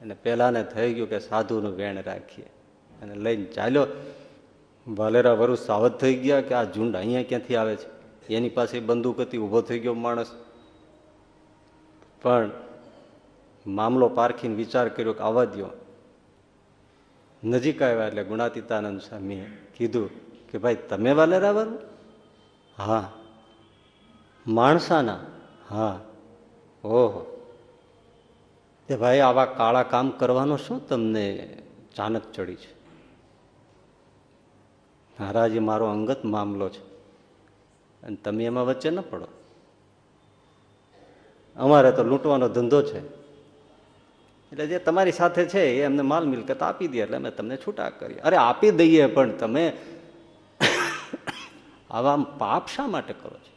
અને પહેલાંને થઈ ગયું કે સાધુનું વેણ રાખીએ. અને લઈને ચાલ્યો. વાલેરા વરુ સાવધ થઈ ગયા કે આ ઝુંડ અહીંયા ક્યાંથી આવે છે? એની પાસે બંદૂક હતી, ઊભો થઈ ગયો માણસ. પણ મામલો પારખીને વિચાર કર્યો કે આવવા દો નજીક આવ્યા એટલે ગુણાતીતાનંદ સ્વામીએ કીધું કે ભાઈ, તમે વાલેરા વરુ હા. માણસાના? હા. ઓહો. તે ભાઈ, આવા કાળા કામ કરવાનો શું તમને ચાનક ચડી છે? મહારાજ, મારો અંગત મામલો છે અને તમે એમાં વચ્ચે ન પડો. અમારે તો લૂંટવાનો ધંધો છે. એટલે જે તમારી સાથે છે એ અમને માલ મિલકત આપી દે એટલે અમે તમને છૂટા કરીએ. અરે આપી દઈએ પણ તમે આવા પાપ શા માટે કરો છો?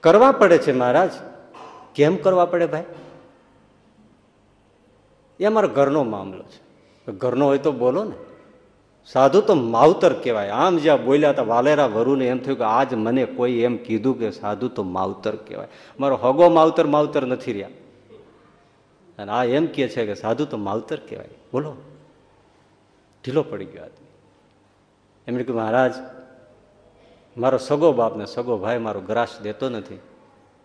કરવા પડે છે મહારાજ. કેમ કરવા પડે ભાઈ? એ અમારો ઘરનો મામલો છે. ઘરનો હોય તો બોલો ને. સાધુ તો માવતર કહેવાય. આમ જ્યાં બોલ્યા હતા વાલેરા વરુને એમ થયું કે આજ મને કોઈ એમ કીધું કે સાધુ તો માવતર કહેવાય. મારો હગો માવતર માવતર નથી રહ્યા. અને આ એમ કહે છે કે સાધુ તો માવતર કહેવાય. બોલો. ઢીલો પડી ગયો આદમી. એમણે કહ્યું મહારાજ, મારો સગો બાપને સગો ભાઈ મારો ગ્રાસ દેતો નથી.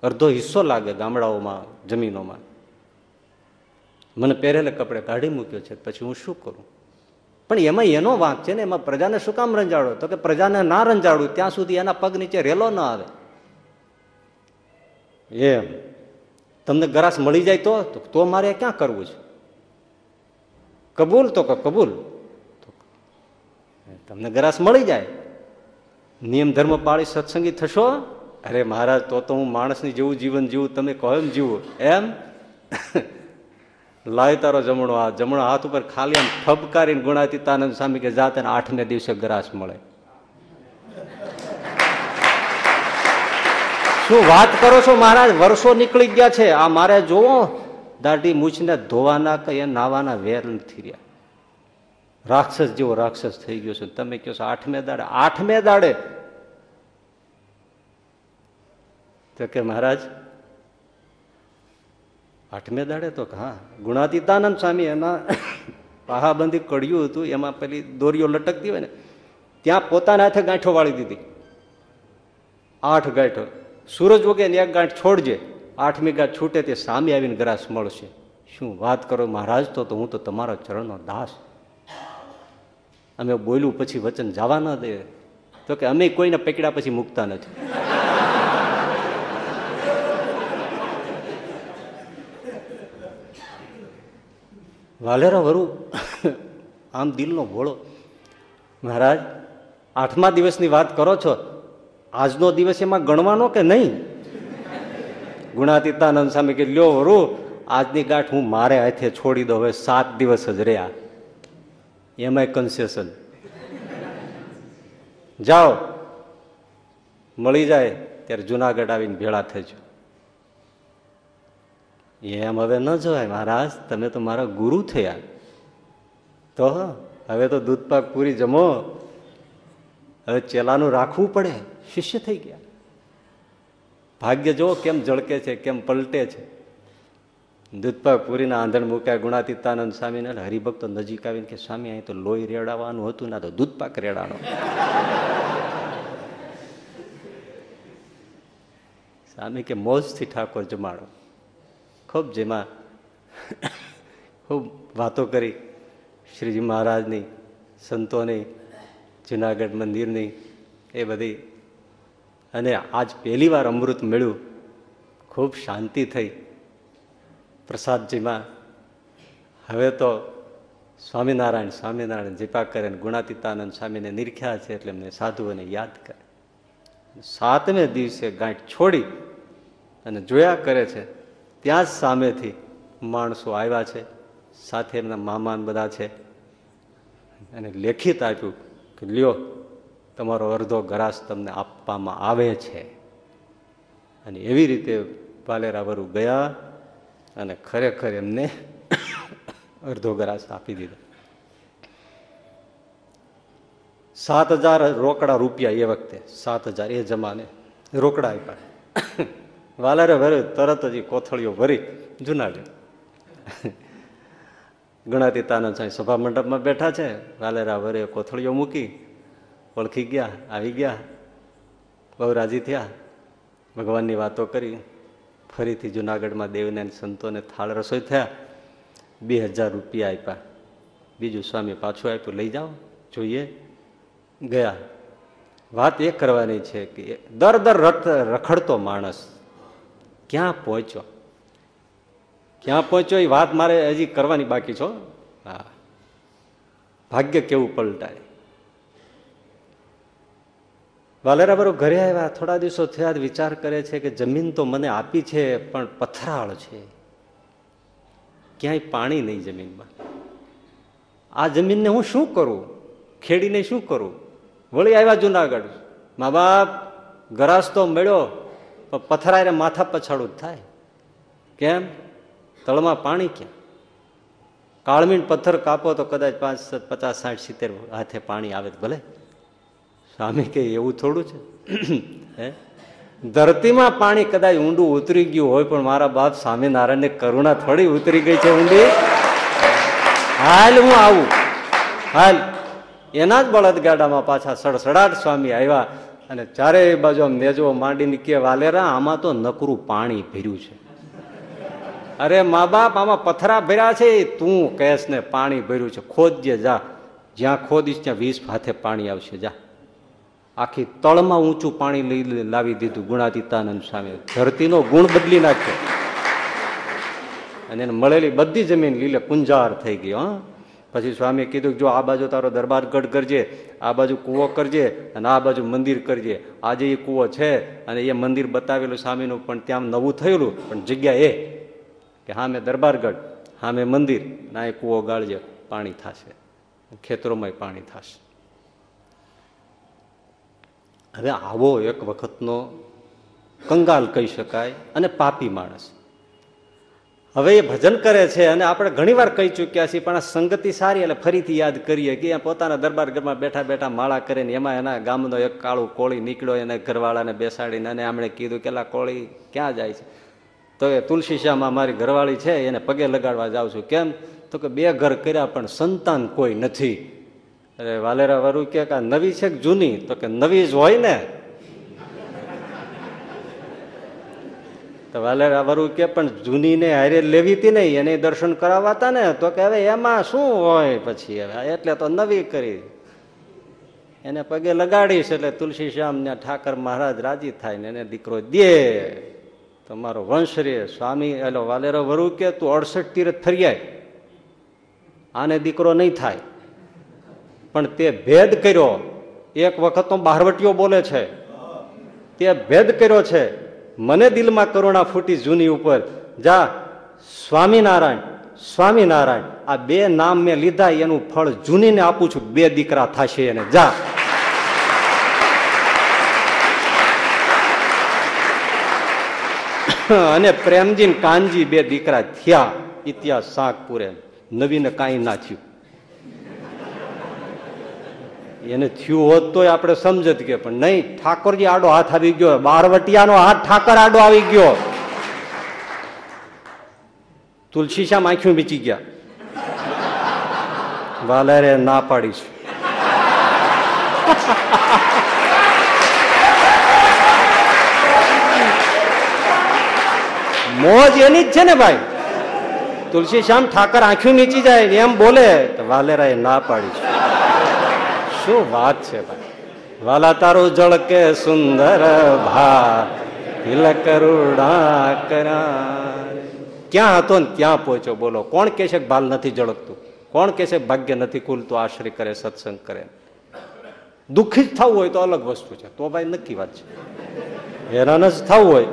અડધો હિસ્સો લાગે ગામડાઓમાં, જમીનોમાં. મને પહેરેલા કપડે કાઢી મૂક્યો છે, પછી હું શું કરું? પણ એમાં એનો વાંક છે ને, એમાં પ્રજાને શું કામ રંજાડો? તો કે પ્રજાને ના રંજાડું, ત્યાં સુધી એના પગ નીચે રેલો ના આવે. એમ. તમને ગ્રાસ મળી જાય તો તો મારે ક્યાં કરવું છે? કબૂલ તો કબૂલ. તમને ગ્રાસ મળી જાય. નિયમ ધર્મ પાળી સત્સંગી થશો? અરે મહારાજ, તો તો હું માણસની જેવું જીવન જીવું, તમે કહો એમ જીવું. એમ? લાય તારો જમણો હાથ. જમણો હાથ ઉપર ખાલી આમ ઠબકારીને ગુણાતીતાનંદ સ્વામી કે જાતે આઠમે દિવસે ગ્રાસ મળે. શું વાત કરો છો મહારાજ? વર્ષો નીકળી ગયા છે. આ મારે જોવો દાઢી મૂછને ધોવાના કે નાવાના વેર નથી રહ્યા. રાક્ષસ જેવો રાક્ષસ થઈ ગયો છે. તમે કહો છો આઠમે દાડે? આઠમે દાડે? તો કે મહારાજ, આઠમે દાડે તો હા. ગુણાતીતાનંદ સ્વામી એના પાહાબંધી કડ્યું હતું. એમાં પેલી દોરીઓ લટકતી હોય ને, ત્યાં પોતાના હાથે ગાંઠો વાળી દીધી. આઠ ગાંઠો. સૂરજ વગે ને એક ગાંઠ છોડજે આઠમી ગાંઠ છૂટે તે સામે આવીને ગ્રાસ મળશે. શું વાત કરો મહારાજ તો હું તો તમારા ચરણનો દાસ. અમે બોલ્યું પછી વચન જવા ન દે. તો કે અમે કોઈને પકડ્યા પછી મૂકતા નથી. વાલેરા વરુ, આમ દિલનો ભોળો. મહારાજ, આઠમા દિવસની વાત કરો છો? આજનો દિવસ એમાં ગણવાનો કે નહીં? ગુણાતીતાનંદ સામે કે, લ્યો વરુ, આજની ગાંઠ હું મારે હાથે છોડી દઉં, હવે સાત દિવસ જ રહ્યા. એમાંય કન્સેશન જાઓ. મળી જાય, ત્યારે જુનાગઢ આવીને ભેળા થજો એમ હવે ન જવાય, મહારાજ, તમે તો મારા ગુરુ થયા. તો હવે તો દૂધપાક પૂરી જમો. હવે ચેલાનું રાખવું પડે. શિષ્ય થઈ ગયા. ભાગ્ય જો કેમ જળકે છે, કેમ પલટે છે. દૂધપાક પૂરીના આંધણ મૂક્યા ગુણાતીતાનંદ સ્વામીને હરિભક્તો નજીક આવીને કે, સ્વામી, અહીં તો લોહી રેડાવાનું હતું, ના તો દૂધપાક રેડાનો સ્વામી કે, મોજથી ઠાકોર જમાડો. ખૂબ જેમાં ખૂબ વાતો કરી શ્રીજી મહારાજની, સંતોની, જુનાગઢ મંદિરની, એ બધી અને આજ પહેલી વાર અમૃત મળ્યું. ખૂબ શાંતિ થઈ. પ્રસાદજીમાં, હવે તો સ્વામિનારાયણ સ્વામિનારાયણ જીપા કરે ગુણાતીતાનંદ સ્વામીને નિરખ્યા છે એટલે એમને સાધુઓને યાદ કરે. સાતમે દિવસે ગાંઠ છોડી અને જોયા કરે છે, ત્યાં જ સામેથી માણસો આવ્યા છે, સાથે એમના મામાન બધા છે. અને લેખિત આપ્યું કે લ્યો તમારો અડધો ગ્રાસ તમને આપવામાં આવે છે. અને એવી રીતે પાલેરા વરુ ગયા અને ખરેખર એમને અડધો ગ્રાસ આપી દીધો. સાત હજાર રોકડા રૂપિયા એ વખતે, સાત હજાર એ જમાને રોકડા આપ્યા. વાલારે ભરે તરત જ કોથળીઓ ભરી જુનાગઢ ગણાતીતાનંદ સાંઈ સભા મંડપમાં બેઠા છે. વાલેરા વરે કોથળીઓ મૂકી ઓળખી ગયા, આવી ગયા, બહુ રાજી થયા. ભગવાનની વાતો કરી. ફરીથી જુનાગઢમાં દેવને સંતોને થાળ રસોઈ થયા. બે હજાર રૂપિયા આપ્યા. બીજું સ્વામી પાછું આપ્યું, લઈ જાઓ, જોઈએ. ગયા. વાત એ કરવાની છે કે દર દર રખડતો માણસ ક્યાં પહોંચ્યો? ક્યાં પહોંચ્યો એ વાત મારે હજી કરવાની બાકી છો હા. ભાગ્ય કેવું પલટાય. વાલેરા બરો ઘરે આવ્યા, થોડા દિવસો થયા, વિચાર કરે છે કે જમીન તો મને આપી છે, પણ પથરાળ છે. ક્યાંય પાણી નહીં જમીનમાં. આ જમીનને હું શું કરું? ખેડીને શું કરું? વળી આવ્યા જુનાગઢ. મા બાપ, ગરાસ તો મળ્યો, પણ પથરાય માથા પછાડું જ થાય. કેમ? તળમાં પાણી ક્યાં? કાળમીન પથ્થર કાપો તો કદાચ પાંચ પચાસ, સાઠ, સિત્તેર હાથે પાણી આવે ભલે. સ્વામી કે એવું થોડું છે? હે? ધરતીમાં પાણી કદાચ ઊંડું ઉતરી ગયું હોય, પણ મારા બાપ સ્વામિનારાયણને કરુણા થોડી ઉતરી ગઈ છે ઊંડી. હાલ હું આવું. હાલ. એના જ બળદગાડામાં પાછા સડસડાટ સ્વામી આવ્યા અને ચારેય બાજુ આમ નેજવો માંડીને કે, વાલેરા, આમાં તો નકરું પાણી ભર્યું છે. અરે, મા બાપ, આમાં પથરા ભર્યા છે. તું કહેશ ને પાણી ભર્યું છે. ખોદજે, જા. જ્યાં ખોદીશ ત્યાં વીસ હાથે પાણી આવશે. જા. આખી તળમાં ઊંચું પાણી લઈ લાવી દીધું ગુણાતીતાનંદ સ્વામી ધરતીનો ગુણ બદલી નાખ્યો. અને એને મળેલી બધી જમીન લીલે પુંજાર થઈ ગઈ, હા. પછી સ્વામીએ કીધું જો આ બાજુ તારો દરબાર ગઢ કરજે, આ બાજુ કૂવો કરજે અને આ બાજુ મંદિર કરજે. આજે એ કૂવો છે અને એ મંદિર બતાવેલું સ્વામીનું પણ ત્યાં નવું થયેલું, પણ જગ્યા એ કે હા મેં દરબારગઢ હા મેં મંદિર ના એ કૂવો ગાળજે, પાણી થશે. ખેતરોમાંય પાણી થશે. હવે આવો એક વખતનો કંગાલ કહી શકાય અને પાપી માણસ. હવે એ ભજન કરે છે અને આપણે ઘણીવાર કહી ચૂક્યા છીએ, પણ આ સંગતિ સારી એટલે ફરીથી યાદ કરીએ કે પોતાના દરબાર ઘરમાં બેઠા બેઠા માળા કરીને એમાં એના ગામનો એક કાળું કોળી નીકળ્યો એને ઘરવાળાને બેસાડીને અને આમણે કીધું કે કોળી ક્યાં જાય છે? તો એ તુલસીશ્યામાં મારી ઘરવાળી છે, એને પગે લગાડવા જાઉં છું. કેમ? તો કે બે ઘર કર્યા પણ સંતાન કોઈ નથી. અરે વાલેરા વાળું કે નવી છે કે જૂની? તો કે નવી જ હોય ને. તો વાલેરા વાળું કે પણ જૂની ને હારે લેવી હતી નહીં, એને દર્શન કરાવવા હતા ને. તો કે, હવે એમાં શું હોય પછી હવે? એટલે તો નવી કરી. એને પગે લગાડીશ એટલે તુલસી શ્યામ ને ઠાકર મહારાજ રાજી થાય ને એને દીકરો દે. તમારો વંશ રે, સ્વામી એટલે વાલેરા વરુ કે તું અડસઠ તીરથ ફર્યાય આને દીકરો નહીં થાય. પણ તે ભેદ કર્યો. એક વખત તો બહારવટીઓ બોલે છે. તે ભેદ કર્યો છે. મને દિલમાં કરુણા ફૂટી જૂની ઉપર. જા, સ્વામિનારાયણ સ્વામિનારાયણ, આ બે નામ મેં લીધા, એનું ફળ જૂનીને આપું છું. બે દીકરા થશે એને. જા. અને પ્રેમજી કાનજી બે દીકરા થયા. ઇતિહાસ શાક પૂરે નવીને કાંઈ ના થયું. એને થયું હોત તોય આપણે સમજત કે, પણ નહીં, ઠાકોરજી આડો હાથ આવી ગયો, બારવટિયાનો હાથ ઠાકર આડો આવી ગયો. તુલસી શ્યામ આંખ્યું બીચી ગયા. વાલારે ના પાડીશ મોજ એની જ છે ને ભાઈ. તુલસી શ્યામ ઠાકર આંખ્યું નીચી જાય, એમ બોલે, તો વાલેરાએ ના પાડી શું વાત છે ભાઈ? વાલા તારું જળ કે સુંદર ભા તિલક કરુણા કરા ક્યાં હતો ને ત્યાં પહોંચ્યો? બોલો. કોણ કે છે બાલ નથી ઝળકતું કોણ કે છે ભાગ્ય નથી ખુલતું? આશ્રય કરે, સત્સંગ કરે. દુઃખી જ થવું હોય તો અલગ વસ્તુ છે. તો ભાઈ નક્કી વાત છે. હેરાન જ થવું હોય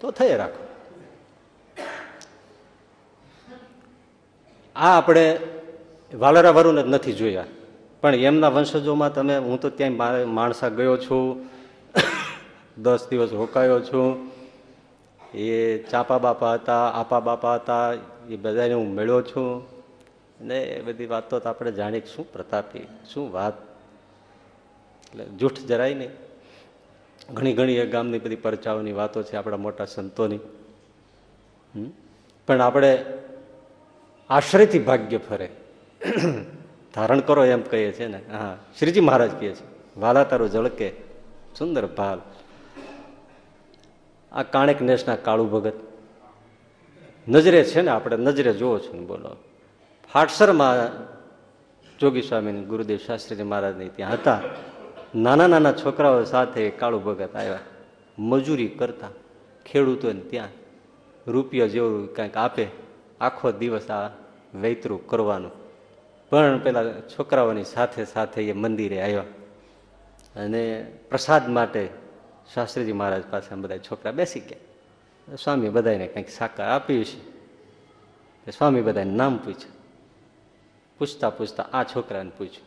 તો થઈ રાખો. આ આપણે વાલરા વરુને નથી જોયા. પણ એમના વંશજોમાં તમે, હું તો ત્યાં માણસા ગયો છું, દસ દિવસ રોકાયો છું, એ ચાપા બાપા હતા, આપા બાપા હતા, એ બધાને હું મેળ્યો છું. ને એ બધી વાતો તો આપણે જાણી શું પ્રતાપી, શું વાત. એટલે જૂઠ જરાય નહીં. ઘણી ઘણી એ ગામની બધી પરચાઓની વાતો છે આપણા મોટા સંતોની? પણ આપણે આશ્રયથી ભાગ્ય ફરે. ધારણ કરો એમ કહીએ છીએ ને. હા, શ્રીજી મહારાજ કહે છે, વાલા તારું ઝળકે, સુંદર ભાલ આ કાણેક નેશના કાળુ ભગત. નજરે છે ને આપણે, નજરે જોવો છો ને બોલો. ફાટસરમાં જોગી સ્વામી ગુરુદેવ શાસ્ત્રીજી મહારાજની ત્યાં હતા. નાના નાના છોકરાઓ સાથે કાળુ ભગત આવ્યા. મજૂરી કરતા, ખેડૂતોને ત્યાં રૂપિયા જેવું કંઈક આપે. આખો દિવસ આ વૈતરું કરવાનું. પણ પેલા છોકરાઓની સાથે સાથે એ મંદિરે આવ્યા. અને પ્રસાદ માટે શાસ્ત્રીજી મહારાજ પાસે બધા છોકરા બેસી ગયા. સ્વામી બધાને કંઈક સાકાર આપી છે. સ્વામી બધાને નામ પૂછ્યું. પૂછતા પૂછતા આ છોકરાને પૂછ્યું,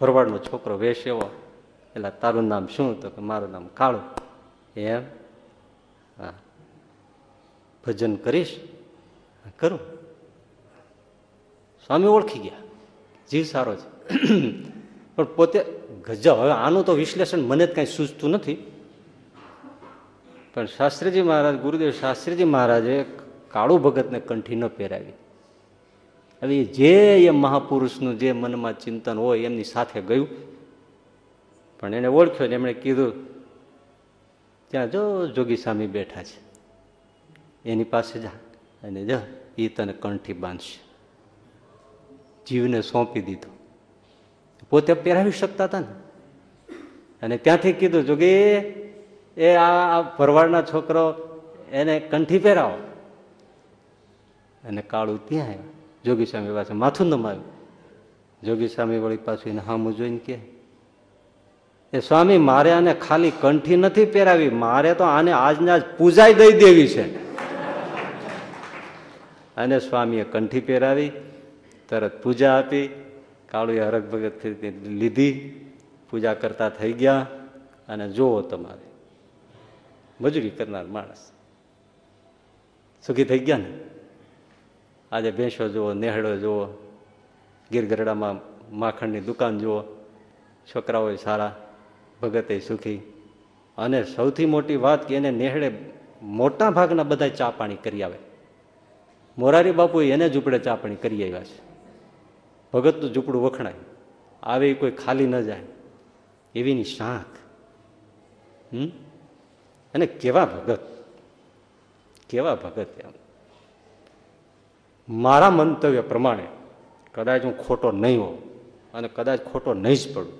ભરવાડનો છોકરો વેશ એવો? એટલે તારું નામ શું? તો કે, મારું નામ કાળું. એમ, હા, ભજન કરીશ, કરું. સ્વામી ઓળખી ગયા. જીવ સારો છે. પણ પોતે ગજબ, હવે આનું તો વિશ્લેષણ મને જ કાંઈ સૂચતું નથી. પણ શાસ્ત્રીજી મહારાજ, ગુરુદેવ શાસ્ત્રીજી મહારાજે કાળુ ભગતને કંઠી ન પહેરાવી. હવે જે એ મહાપુરુષનું જે મનમાં ચિંતન હોય એમની સાથે ગયું. પણ એને ઓળખ્યો ને એમણે કીધું, ત્યાં જો જોગી સ્વામી બેઠા છે. એની પાસે જા અને જ એ તને કંઠી બાંધશે. જીવને સોંપી દીધો. પોતે પહેરાવી શકતા હતા ને? અને ત્યાંથી કીધું, જો કે એ આ ભરવાડના છોકરો એને કંઠી પહેરાવો. અને કાળું ત્યાં આવ્યા. જોગી સ્વામી પાસે માથું નમાવ્યું. જોગી સ્વામી વળી પાછું એને હામું જોઈને કે એ સ્વામી, મારે આને ખાલી કંઠી નથી પહેરાવી, મારે તો આને આજના જ પૂજાઈ દઈ દેવી છે. અને સ્વામીએ કંઠી પહેરાવી તરત પૂજા આપી. કાળુએ હરખ ભગત લીધી. પૂજા કરતા થઈ ગયા. અને જુઓ તમારે. મજૂરી કરનાર માણસ. સુખી થઈ ગયા ને? આજે ભેંસો જુઓ, નેહડો જુઓ, ગીરગરડામાં માખણની દુકાન જુઓ. છોકરાઓએ સારા, ભગતે સુખી. અને સૌથી મોટી વાત કે એને નેહડે મોટા ભાગના બધા ચા પાણી કરી આવે. મોરારી બાપુ એને ઝૂંપડે ચા પાણી કરી આવ્યા છે. ભગતનું ઝૂંપડું વખણાય. આવે કોઈ ખાલી ન જાય. એવીની શાંખ. હમ? અને કેવા ભગત? કેવા ભગત એમ? મારા મંતવ્ય પ્રમાણે કદાચ હું ખોટો નહીં હોઉં અને કદાચ ખોટો નહીં જ પડું.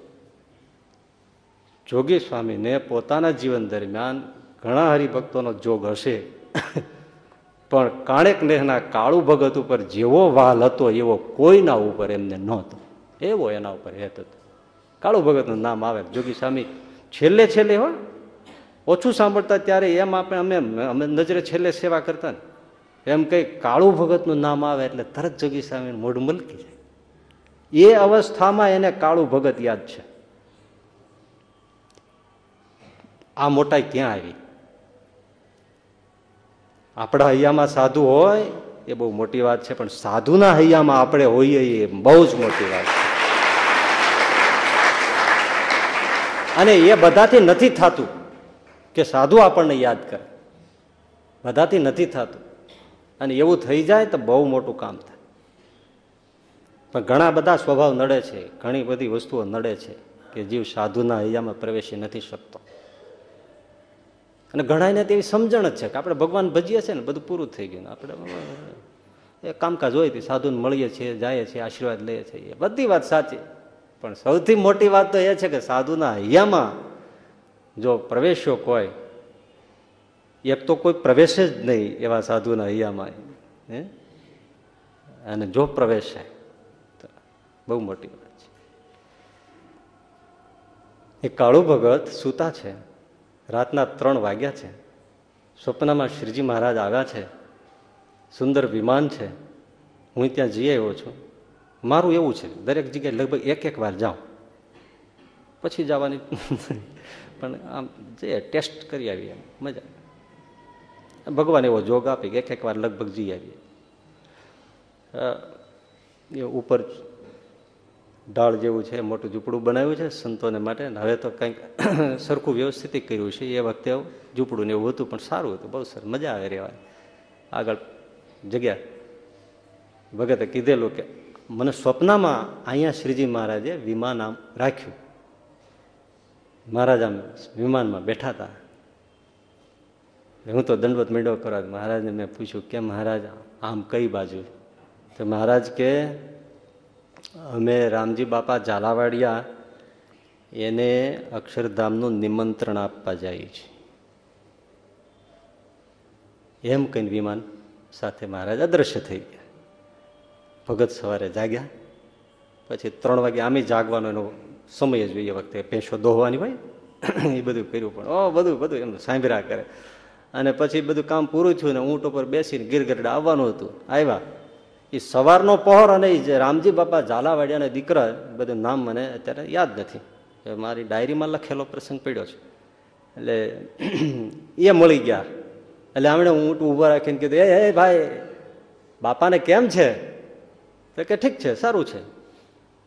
જોગી સ્વામીને પોતાના જીવન દરમિયાન ઘણા હરિભક્તોનો જોગ હશે. પણ કાણેક નેહના કાળુ ભગત ઉપર જેવો વાલ હતો, એવો કોઈના ઉપર એમને નહોતો. એવો એના ઉપર હેત હતો. કાળુ ભગતનું નામ આવે જોગી સ્વામી, છેલ્લે છેલ્લે હોય. ઓછું સાંભળતા ત્યારે એમ આપણે, અમે અમે નજરે છેલ્લે સેવા કરતા ને. એમ કંઈ કાળુ ભગતનું નામ આવે એટલે તરત જોગી સ્વામી મોઢું મલકી જાય. એ અવસ્થામાં એને કાળુ ભગત યાદ છે. આ મોટાઈ ક્યાં આવી? આપણા હૈયામાં સાધુ હોય, એ બહુ મોટી વાત છે, પણ સાધુના હૈયામાં આપણે હોઈએ એ બહુ જ મોટી વાત છે. અને એ બધાથી નથી થતું કે સાધુ આપણને યાદ કરે. બધાથી નથી થતું. અને એવું થઈ જાય તો બહુ મોટું કામ થાય. પણ ઘણા બધા સ્વભાવ નડે છે, ઘણી બધી વસ્તુઓ નડે છે કે જીવ સાધુના હૈયામાં પ્રવેશી નથી શકતો. અને ઘણાને તેવી સમજણ જ છે કે આપણે ભગવાન ભજીએ છીએ ને, બધું પૂરું થઈ ગયું આપણે એ કામકાજ હોય તે સાધુને મળીએ છીએ જઈએ છીએ, આશીર્વાદ લઈએ છીએ. બધી વાત સાચી. પણ સૌથી મોટી વાત તો એ છે કે સાધુના હૈયામાં જો પ્રવેશ્યો કોઈ એક તો કોઈ પ્રવેશ જ નહીં એવા સાધુના હૈયામાં. હે? અને જો પ્રવેશ, તો બહુ મોટી વાત છે. એ કાળુ ભગત સૂતા છે. રાતના ત્રણ વાગ્યા છે. સ્વપ્નમાં શ્રીજી મહારાજ આવ્યા છે. સુંદર વિમાન છે. હું ત્યાં જઈ આવ્યો છું. મારું એવું છે, દરેક જગ્યાએ લગભગ એક એક વાર જાઉં. પછી જવાની પણ આમ જે ટેસ્ટ કરી આવીએ મજા. ભગવાન એવો જોગ આપે કે એક એક વાર લગભગ જઈ આવીએ. એ ઉપર ઢાળ જેવું છે, મોટું ઝૂંપડું બનાવ્યું છે સંતોને માટે. હવે તો કંઈક સરખું વ્યવસ્થિત કર્યું છે. એ વખતે ઝૂંપડું ને એવું હતું, પણ સારું હતું. બહુ સર મજા આવે રહેવાય આગળ જગ્યા. ભગતે કીધેલું કે, મને સ્વપ્નમાં અહીંયા શ્રીજી મહારાજે વિમાન આમ રાખ્યું. મહારાજ આમ વિમાનમાં બેઠા હતા. હું તો દંડવત મીંડો કરવા મહારાજને મેં પૂછ્યું કે, મહારાજ, આમ કઈ બાજુ? તો મહારાજ કે અમે રામજી બાપા ઝાલાવાડિયા એને અક્ષરધામનું નિમંત્રણ આપવા જઈએ છીએ. એમ કહીને વિમાન સાથે મહારાજ અદ્રશ્ય થઈ ગયા. ભગત સવારે જાગ્યા. પછી ત્રણ વાગે આમે જાગવાનો એનો સમય જોઈએ વખતે. ભેંસો દોહવાની હોય એ બધું કર્યું પણ, ઓ, બધું બધું એમનું સાંભળ્યા કરે. અને પછી બધું કામ પૂરું થયું ને ઊંટ ઉપર બેસીને ગીરગરડા આવવાનું હતું. આવ્યા. એ સવારનો પહોર અને એ જે રામજી બાપા ઝાલાવાડિયાના દીકરા બધું નામ મને અત્યારે યાદ નથી. મારી ડાયરીમાં લખેલો પ્રસંગ પડ્યો છે. એટલે એ મળી ગયા. એટલે આમણે ઊંટ ઊભા રાખીને કીધું, એ હે ભાઈ, બાપાને કેમ છે? તો કે, ઠીક છે, સારું છે.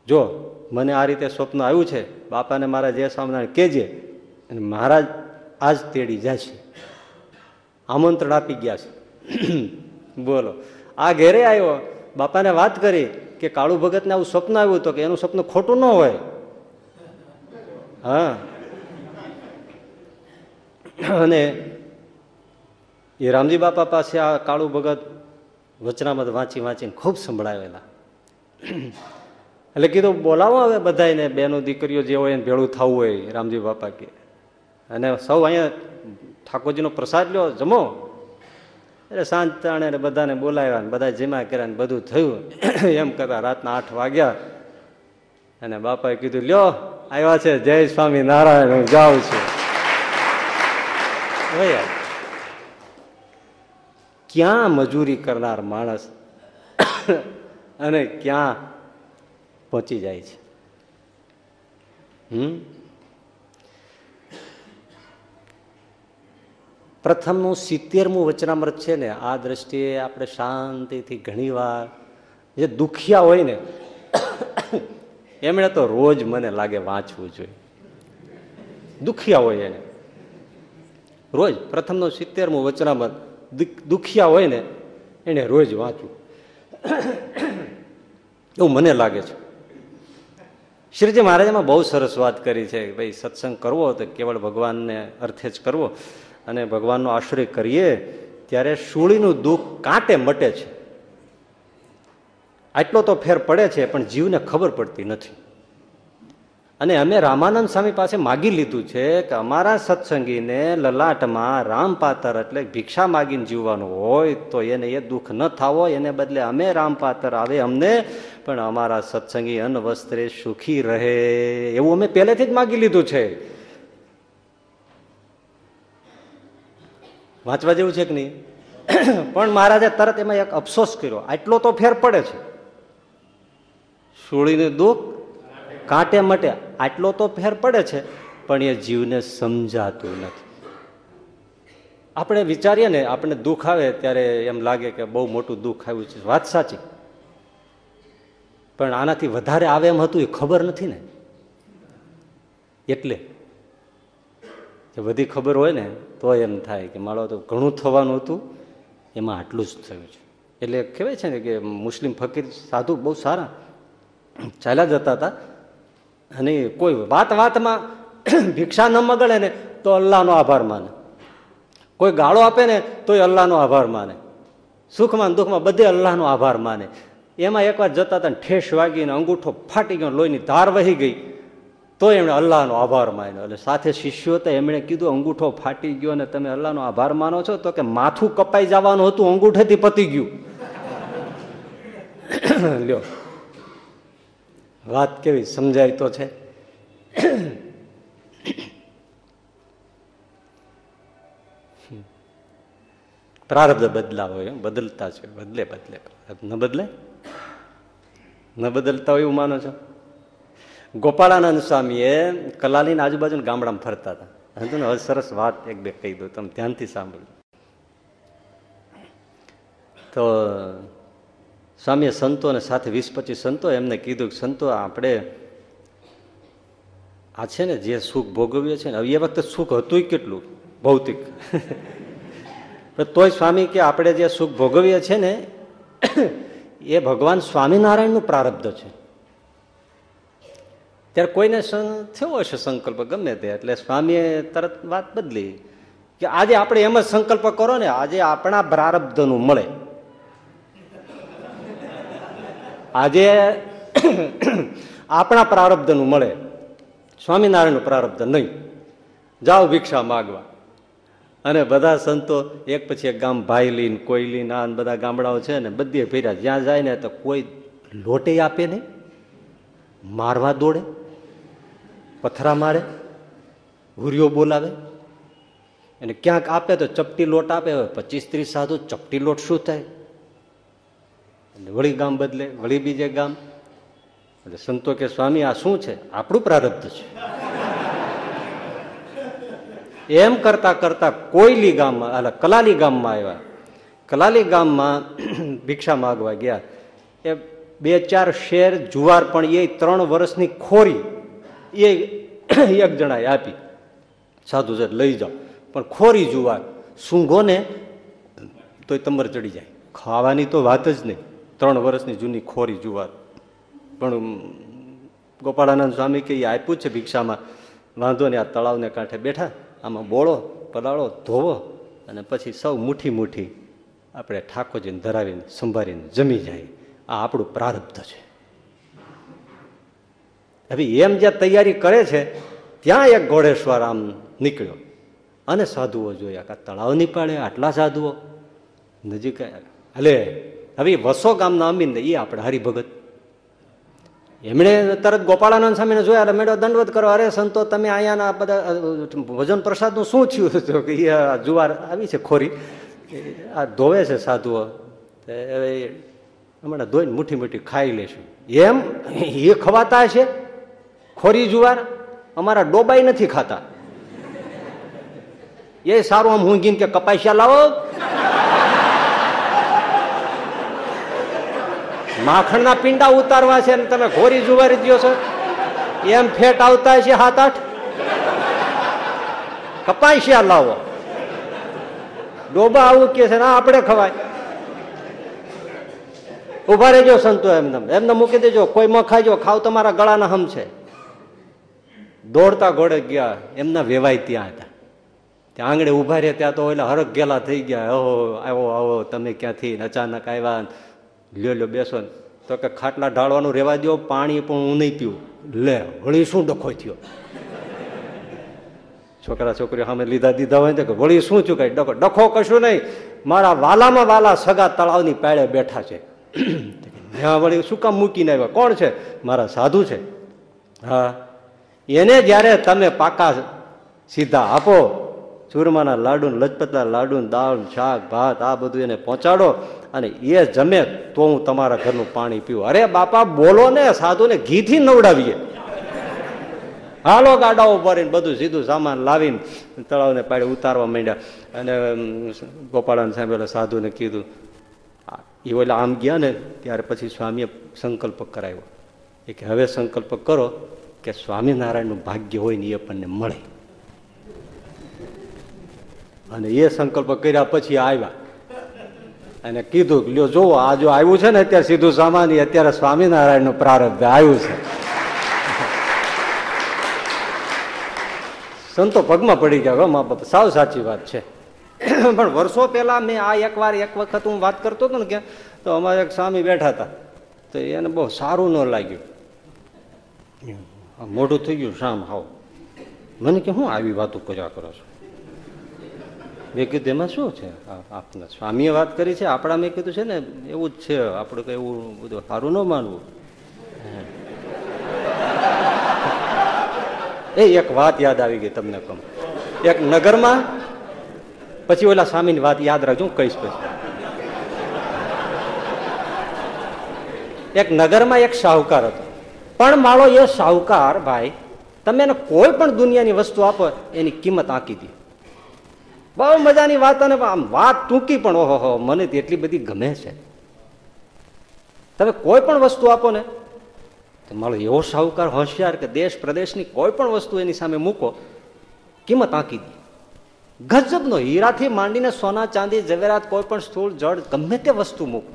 જો, મને આ રીતે સ્વપ્ન આવ્યું છે, બાપાને મારા જે સ્વામિનારાયણ કહેજે. અને મહારાજ આજ તેડી છે. આમંત્રણ આપી ગયા છે. બોલો. આ ઘેરે આવ્યો. બાપાને વાત કરી કે કાળુ ભગતને આવું સ્વપ્ન આવ્યું તો કે એનું સ્વપ્ન ખોટું ન હોય. હા. અને એ રામજી બાપા પાસે આ કાળુ ભગત વચનામત વાંચી વાંચીને ખૂબ સંભળાવેલા. એટલે કીધું, બોલાવો હવે બધાને બેનો દીકરીઓ જે હોય એને ભેળું થવું હોય, રામજી બાપા કે. અને સૌ અહીંયા ઠાકોરજીનો પ્રસાદ લ્યો, જમો. એટલે સાંજ તાણે બધાને બોલાવ્યા ને બધા જીમા કર્યા ને બધું થયું. એમ કરતા રાતના આઠ વાગ્યા. અને બાપાએ કીધું, લ્યો આવ્યા છે, જય સ્વામી નારાયણ, હું જાઉં છું. ક્યાં મજૂરી કરનાર માણસ અને ક્યાં પહોંચી જાય છે? હમ? પ્રથમનું સિત્તેરમું વચનામૃત છે ને, આ દ્રષ્ટિએ આપણે શાંતિથી ઘણીવાર જે દુખિયા હોય ને, એમણે તો રોજ મને લાગે વાંચવું જોઈએ. દુખિયા હોય એને. રોજ પ્રથમનું સિત્તેરમું વચનામૃત દુખિયા હોય ને, એને રોજ વાંચવું. એવું મને લાગે છે. શ્રીજી મહારાજમાં બહુ સરસ વાત કરી છે ભાઈ સત્સંગ કરવો તો કેવળ ભગવાનને અર્થે જ કરવો. અને ભગવાનનો આશ્રય કરીએ, ત્યારે શૂળીનું દુઃખ કાંટે મટે છે. આટલો તો ફેર પડે છે, પણ જીવને ખબર પડતી નથી. અને અમે રામાનંદ સ્વામી પાસે માગી લીધું છે કે અમારા સત્સંગીને લલાટમાં રામપાતર એટલે ભિક્ષા માગીને જીવવાનું હોય, તો એને એ દુઃખ ન થાવો, એને બદલે અમે રામપાતર આવે અમને, પણ અમારા સત્સંગી અન્ન વસ્ત્રે સુખી રહે. એવું અમે પહેલેથી જ માગી લીધું છે. વાંચવા જેવું છે કે નહીં? પણ મહારાજે તરત એમાં એક અફસોસ કર્યો. આટલો તો ફેર પડે છે. સુળીને દુઃખ, કાંટે મટે, આટલો તો ફેર પડે છે, પણ એ જીવને સમજાતું નથી. આપણે વિચારીએ ને આપણે દુઃખ આવે ત્યારે એમ લાગે કે બહુ મોટું દુઃખ આવ્યું છે. વાત સાચી. પણ આનાથી વધારે આવે એમ હતું એ ખબર નથી ને. એટલે. બધી ખબર હોય ને તો એમ થાય કે મારો તો ઘણું થવાનું હતું, એમાં આટલું જ થયું છે. એટલે કહેવાય છે ને કે મુસ્લિમ ફકીર સાધુ બહુ સારા. ચાલ્યા જતા હતા. અને કોઈ વાત વાતમાં ભિક્ષા ન મગળે ને તો અલ્લાહનો આભાર માને. કોઈ ગાળો આપે ને તોય અલ્લાહનો આભાર માને. સુખમાં દુઃખમાં બધે અલ્લાહનો આભાર માને. એમાં એકવાર જતા હતા ઠેસ વાગીને અંગૂઠો ફાટી ગયો લોહીની ધાર વહી ગઈ. તો એમણે અલ્લાહનો આભાર માન્યો. એટલે સાથે શિષ્યો તો એમણે કીધું, અંગૂઠો ફાટી ગયો અને તમે અલ્લાહનો આભાર માનો છો? તો કે, માથું કપાઈ જવાનું હતું, અંગૂઠેથી પતી ગયું. લ્યો. વાત કેવી? સમજાય તો છે. પ્રારબ્ધ બદલાવો એમ બદલતા છે. બદલે બદલે. ન બદલે? ન બદલતા હોય એવું માનો છો? ગોપાળાનંદ સ્વામીએ કલાલીના આજુબાજુ ગામડામાં ફરતા હતા. હતું ને સરસ વાત એક બે કહી દઉં, તમે ધ્યાનથી સાંભળ્યું તો સ્વામીએ સંતોને સાથે વીસ પચીસ સંતો એમને કીધું કે સંતો, આપણે આ છે ને જે સુખ ભોગવીએ છે ને એ વખતે સુખ હતું કેટલું? ભૌતિક. તોય સ્વામી કે આપણે જે સુખ ભોગવીએ છીએ ને, એ ભગવાન સ્વામિનારાયણનું પ્રારબ્ધ છે. ત્યારે કોઈને થયો હશે સંકલ્પ? ગમે તે. એટલે સ્વામીએ તરત વાત બદલી કે આજે આપણે એમ જ સંકલ્પ કરો ને, આજે આપણા પ્રારબ્ધનું મળે. આજે આપણા પ્રારબ્ધનું મળે. સ્વામિનારાયણનું પ્રારબ્ધ નહીં. જાઓ ભિક્ષા માગવા. અને બધા સંતો એક પછી એક ગામ ભાઈલીન લઈને આ બધા ગામડાઓ છે ને, બધી ફેર્યા. જ્યાં જાય ને તો કોઈ લોટે આપે નહીં. મારવા દોડે. પથરા મારે, હુરિયો બોલાવે. અને ક્યાંક આપે તો ચપટી લોટ આપે, હવે પચીસ ત્રીસ સાધુ, ચપટી લોટ શું થાય? એટલે વળી ગામ બદલે, વળી બીજે ગામ. એટલે સંતો કે, સ્વામી, આ શું છે? આપણું પ્રારબ્ધ છે. એમ કરતા કરતા કોયલી ગામમાં, એટલે કલાલી ગામમાં આવ્યા. કલાલી ગામમાં ભિક્ષા માગવા ગયા. એ બે ચાર શેર જુવાર પણ એ ત્રણ વર્ષની ખોરી એ એક જણાએ આપી સાધુ છે લઈ જાઓ. પણ ખોરી જુવાર સૂંઘો ને તોય તમર ચડી જાય. ખાવાની તો વાત જ નહીં. ત્રણ વર્ષની જૂની ખોરી જુવાર. પણ ગોપાળાનંદ સ્વામી કે, એ આપ્યું છે ભિક્ષામાં. વાંધો ને આ તળાવને કાંઠે બેઠા, આમાં બોળો, પલાળો, ધોવો અને પછી સૌ મુઠ્ઠી મુઠ્ઠી આપણે ઠાકોરજીને ધરાવીને સંભાળીને જમી જાય. આ આપણું પ્રારબ્ધ છે. હવે એમ જ્યાં તૈયારી કરે છે, ત્યાં એક ઘોડેશ્વર આમ નીકળ્યો. અને સાધુઓ જોયા કે તળાવ પાડે, આટલા સાધુઓ. નજીક એટલે હવે વસો ગામના અમીન એ આપણે હરિભગત. એમણે તરત ગોપાળાનંદ સ્વામીને જોયા એટલે મેળો દંડવત કરો. અરે સંતો, તમે અહીંયાના બધા ભોજન પ્રસાદનું શું થયું? કે જુવાર આવી છે ખોરી. આ ધોવે છે સાધુઓ. હમણાં ધોઈને મુઠ્ઠી મુઠ્ઠી ખાઈ લેશું. એમ, એ ખવાતા છે ખોરી જુવાર અમારા ડોબાઈ નથી ખાતા. એ સારું આમ હું કે કપાસિયા લાવો. માખણના પિંડા ઉતારવા છે ને તમે ઘોરી જુવારી દો છો. એમ ફેટ આવતા છે સાત આઠ. કપાસિયા લાવો. ડોબા આવું કે છે, ના, આપણે ખવાય. ઊભા રહેજો સંતો એમને. એમને મૂકી દેજો, કોઈ માં ખાજો ખાવ તમારા ગળાના હમ છે. દોડતા ઘોડે ગયા, એમના વેવાય ત્યાં હતા. ત્યાં આંગળે ઊભા રહ્યા, ત્યાં તો એટલે હરક ગેલા થઈ ગયા, ઓહો, આવો આવો, તમે ક્યાંથી? અચાનક આવ્યા લ્યો લ્યો, બેસો તો કે ખાટલા ઢાળવાનું રેવા દો પાણી પણ હું નહીં પીવું. લે, વળી શું ડખો થયો? છોકરા છોકરીઓ સામે લીધા દીધા હોય કે, વળી શું ચૂકાય ડખો ડખો કશું નહીં. મારા વાલામાં વાલા સગા તળાવની પાળે બેઠા છે. ત્યાં વળી શું કામ મૂકીને આવ્યા? કોણ છે? મારા સાધુ છે. હા. એને જ્યારે તમે પાકા સીધા આપો, ચૂરમાના લાડુ, લજપતના લાડુ, દાળ, શાક, ભાત, આ બધું એને પહોંચાડો અને એ જમે તો હું તમારા ઘરનું પાણી પીવું. અરે બાપા, બોલો ને, સાધુને ઘીથી નવડાવીએ. હાલો ગાડાઓ ભરીને બધું સીધું સામાન લાવીને તળાવને પાડે ઉતારવા માંડ્યા. અને ગોપાળાને સાહેબ સાધુને કીધું એ ઓલા આમ ગયા ને, ત્યારે પછી સ્વામીએ સંકલ્પ કરાવ્યો. એ કે, હવે સંકલ્પ કરો. કે સ્વામિનારાયણનું ભાગ્ય હોય ને એ આપણને મળે. અને એ સંકલ્પ કર્યા પછી આવ્યા. અને કીધું લ્યો, જોવો, આ જો આવ્યું છે ને અત્યારે સીધું સામાન અત્યારે સ્વામિનારાયણનું પ્રારબ્ધ આવ્યું છે. સંતો પગમાં પડી ગયા મા બાપ, સાવ સાચી વાત છે. પણ વર્ષો પહેલા મેં આ એકવાર એક વખત હું વાત કરતો હતો ને કે, તો અમારે એક સ્વામી બેઠા હતા. તો એને બહુ સારું ન લાગ્યું. મોઢું થઈ ગયું, શામ હાવ. મને કે, હું આવી વાતો કર્યા કરો છો? મેં કીધું, એમાં શું છે? આપને સ્વામીએ વાત કરી છે, આપણા મેં કીધું છે ને, એવું જ છે, આપણે કઈ એવું બધું સારું ન માનવું. એ એક વાત યાદ આવી ગઈ તમને કહું. એક નગરમાં, પછી ઓલા સ્વામીની વાત યાદ રાખજો, હું કહીશ પછી. એક નગરમાં એક શાહુકાર હતો. પણ માળો એ શાહુકાર ભાઈ, તમે એને કોઈ પણ દુનિયાની વસ્તુ આપો, એની કિંમત આંકી દે. બહુ મજાની વાત અને આમ વાત ટૂંકી પણ, ઓહો મને તો એટલી બધી ગમે છે. તમે કોઈ પણ વસ્તુ આપો ને, તો મારો એવો શાહુકાર હોશિયાર કે દેશ પ્રદેશની કોઈ પણ વસ્તુ એની સામે મૂકો, કિંમત આંકી દે. ગજબનો હીરાથી માંડીને સોના, ચાંદી, ઝવેરાત, કોઈ પણ સ્થૂળ, જળ, ગમે તે વસ્તુ મૂકો.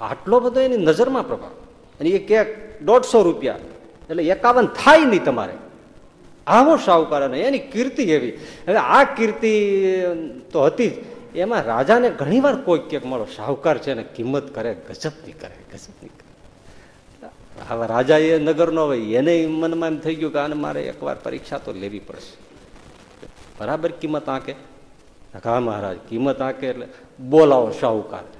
આટલો બધો એની નજરમાં પ્રભાવ. અને એ કે દોઢસો રૂપિયા. એટલે એકાવન થાય નહીં તમારે. આવો શાહુકાર અને એની કીર્તિ એવી. હવે આ કીર્તિ તો હતી જ. એમાં રાજાને ઘણીવાર કોઈ કંઈક મળો શાહુકાર છે ને કિંમત કરે ગજબની કરે ગજબની કરે. હવે રાજા એ નગરનો હોય એને મનમાં એમ થઈ ગયું કે આને મારે એકવાર પરીક્ષા તો લેવી પડશે. બરાબર કિંમત આંકે? હા મહારાજ, કિંમત આંકે એટલે બોલાવો શાહુકાર.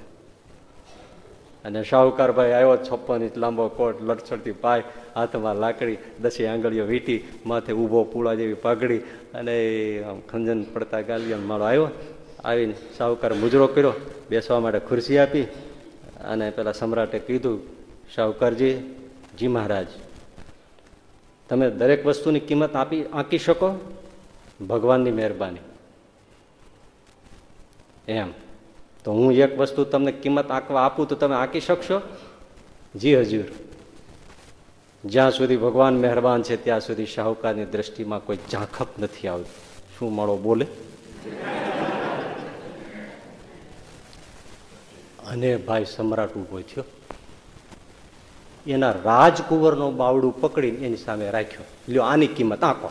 અને શાહુકારભાઈ આવ્યો છપ્પન ઇંચ લાંબો કોટ લડછડતી પાય, હાથમાં લાકડી, દસે આંગળીઓ વીટી, માથે ઊભો પૂળા જેવી પાઘડી અને ખંજન પડતા ગાલિયન માળો આવ્યો. આવીને શાહુકાર મુજરો કર્યો, બેસવા માટે ખુરશી આપી અને પેલા સમ્રાટે કીધું, શાહુકારજી, જી મહારાજ, તમે દરેક વસ્તુની કિંમત આપી, આંકી શકો? ભગવાનની મહેરબાની. એમ. તો હું એક વસ્તુ તમને કિંમત આંકવા આપું તો તમે આંકી શકશો? જી હજુર. જ્યાં સુધી ભગવાન મહેરબાન છે, ત્યાં સુધી શાહુકારની દ્રષ્ટિમાં કોઈ ઝાંખપ નથી આવતી. શું મળો બોલે? અને ભાઈ સમ્રાટ ઊભો થયો. એના રાજકુંવરનો બાવડું પકડીને એની સામે રાખ્યો. લ્યો આની કિંમત આંકો.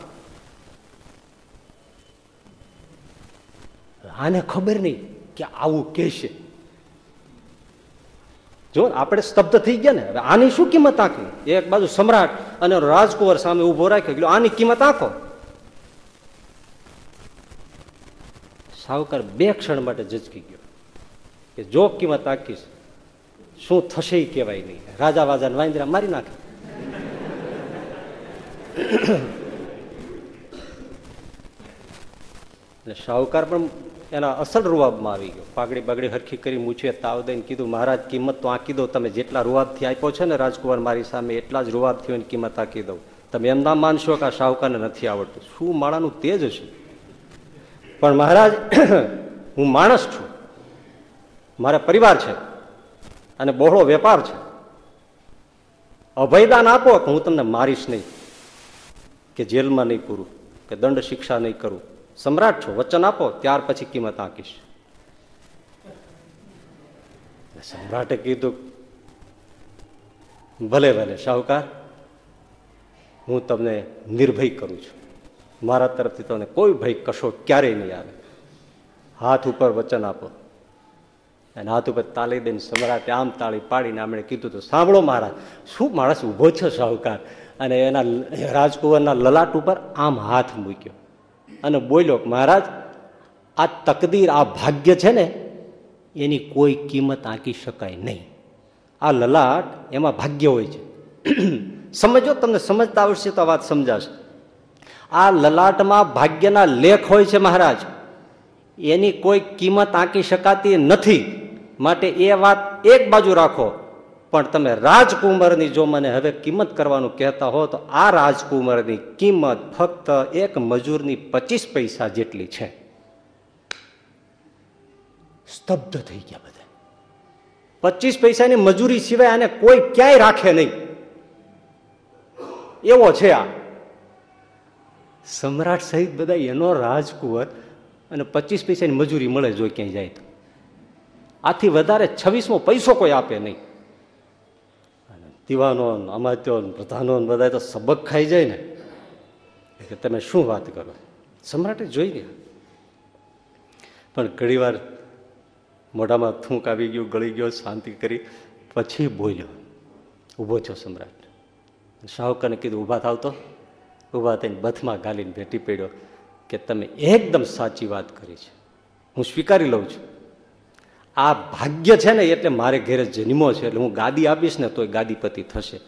આને ખબર નહીં. કે આવું કહેશે. જો આપણે સ્તબ્ધ થઈ ગયા ને, હવે આની શું કિંમત આંકી એક બાજુ સમ્રાટ અને રાજકુંવર સામે ઊભો રાખ્યો, એટલે આની કિંમત આંકો સાવકાર બે ક્ષણ માટે ઝચકી ગયો કે જો કિંમત આંકીશ શું થશે એ કહેવાય નહીં. રાજા વાજા વાંદરા મારી નાખે. એટલે શાહુકાર પણ એના અસલ રૂવાબમાં આવી ગયો. પાગડી બાગડી હરખી કરી મૂછે તાવ દઈને કીધું, મહારાજ, કિંમત તો આંકી દો, તમે જેટલા રૂવાબથી આપ્યો છે ને રાજકુમાર મારી સામે એટલા જ રૂવાબથી એની કિંમત આંકી દઉં. તમે એમ ના માનશો કે આ શાહુકારને નથી આવડતું. શું માળાનું તેજ હશે? પણ મહારાજ, હું માણસ છું. મારા પરિવાર છે અને બહોળો વેપાર છે. અભયદાન આપો કે હું તમને મારીશ નહીં, કે જેલમાં નહીં પૂરું, કે દંડ શિક્ષા નહીં કરું સમ્રાટ છો, વચન આપો, ત્યાર પછી કિંમત આંકીશ સમ્રાટે કીધું, ભલે ભલે, શાહુકાર, હું તમને નિર્ભય કરું છું. મારા તરફથી તમને કોઈ ભય, કશો ક્યારેય નહીં આવે. હાથ ઉપર વચન આપો. અને હાથ ઉપર તાળી દઈને સમ્રાટે આમ તાળી પાડીને આમણે કીધું તો, સાંભળો મહારાજ, શું માણસ ઊભો છે, શાહુકાર? અને એના રાજકુંવરના લલાટ ઉપર આમ હાથ મૂક્યો. અને બોલ્યો મહારાજ, આ તકદીર, આ ભાગ્ય છે ને, એની કોઈ કિંમત આંકી શકાય નહીં. આ લલાટ એમાં ભાગ્ય હોય છે. સમજો, તમને સમજતા આવશે તો વાત સમજાશે. આ લલાટમાં ભાગ્યના લેખ હોય છે, મહારાજ. એની કોઈ કિંમત આંકી શકાતી નથી. માટે એ વાત એક બાજુ રાખો. પણ તમે રાજકુમારની જો મને હવે કિંમત કરવાનું કહેતા હો, તો આ રાજકુમારની કિંમત ફક્ત એક મજૂરની પચીસ પૈસા જેટલી છે. સ્તબ્ધ થઈ ગયા બધા. પચીસ પૈસાની મજૂરી સિવાય આને કોઈ ક્યાંય રાખે નહીં. એવો છે આ. સમ્રાટ સહિત બધા એનો રાજકુંવર અને પચીસ પૈસાની મજૂરી મળે જો ક્યાંય જાય તો. આથી વધારે છવ્વીસમો પૈસો કોઈ આપે નહીં. દીવાનો અમાત્યો પ્રધાનો બધા તો સબક ખાઈ જાય ને કે તમે શું વાત કરો? સમ્રાટે જોઈ ગયા. પણ ઘણીવાર મોઢામાં થૂંક આવી ગયું, ગળી ગયો, શાંતિ કરી, પછી બોલ્યો. ઊભો છો સમ્રાટ. શાહુકરને કીધું, ઊભા થાવ તો. ઊભા થઈને બથમાં ગાલીને ભેટી પડ્યો કે તમે એકદમ સાચી વાત કરી છે. હું સ્વીકારી લઉં છું. આ ભાગ્ય છે ને એટલે મારે ઘેરે જન્મો છે. એટલે હું ગાદી આપીશ ને તોય ગાદીપતિ થશે.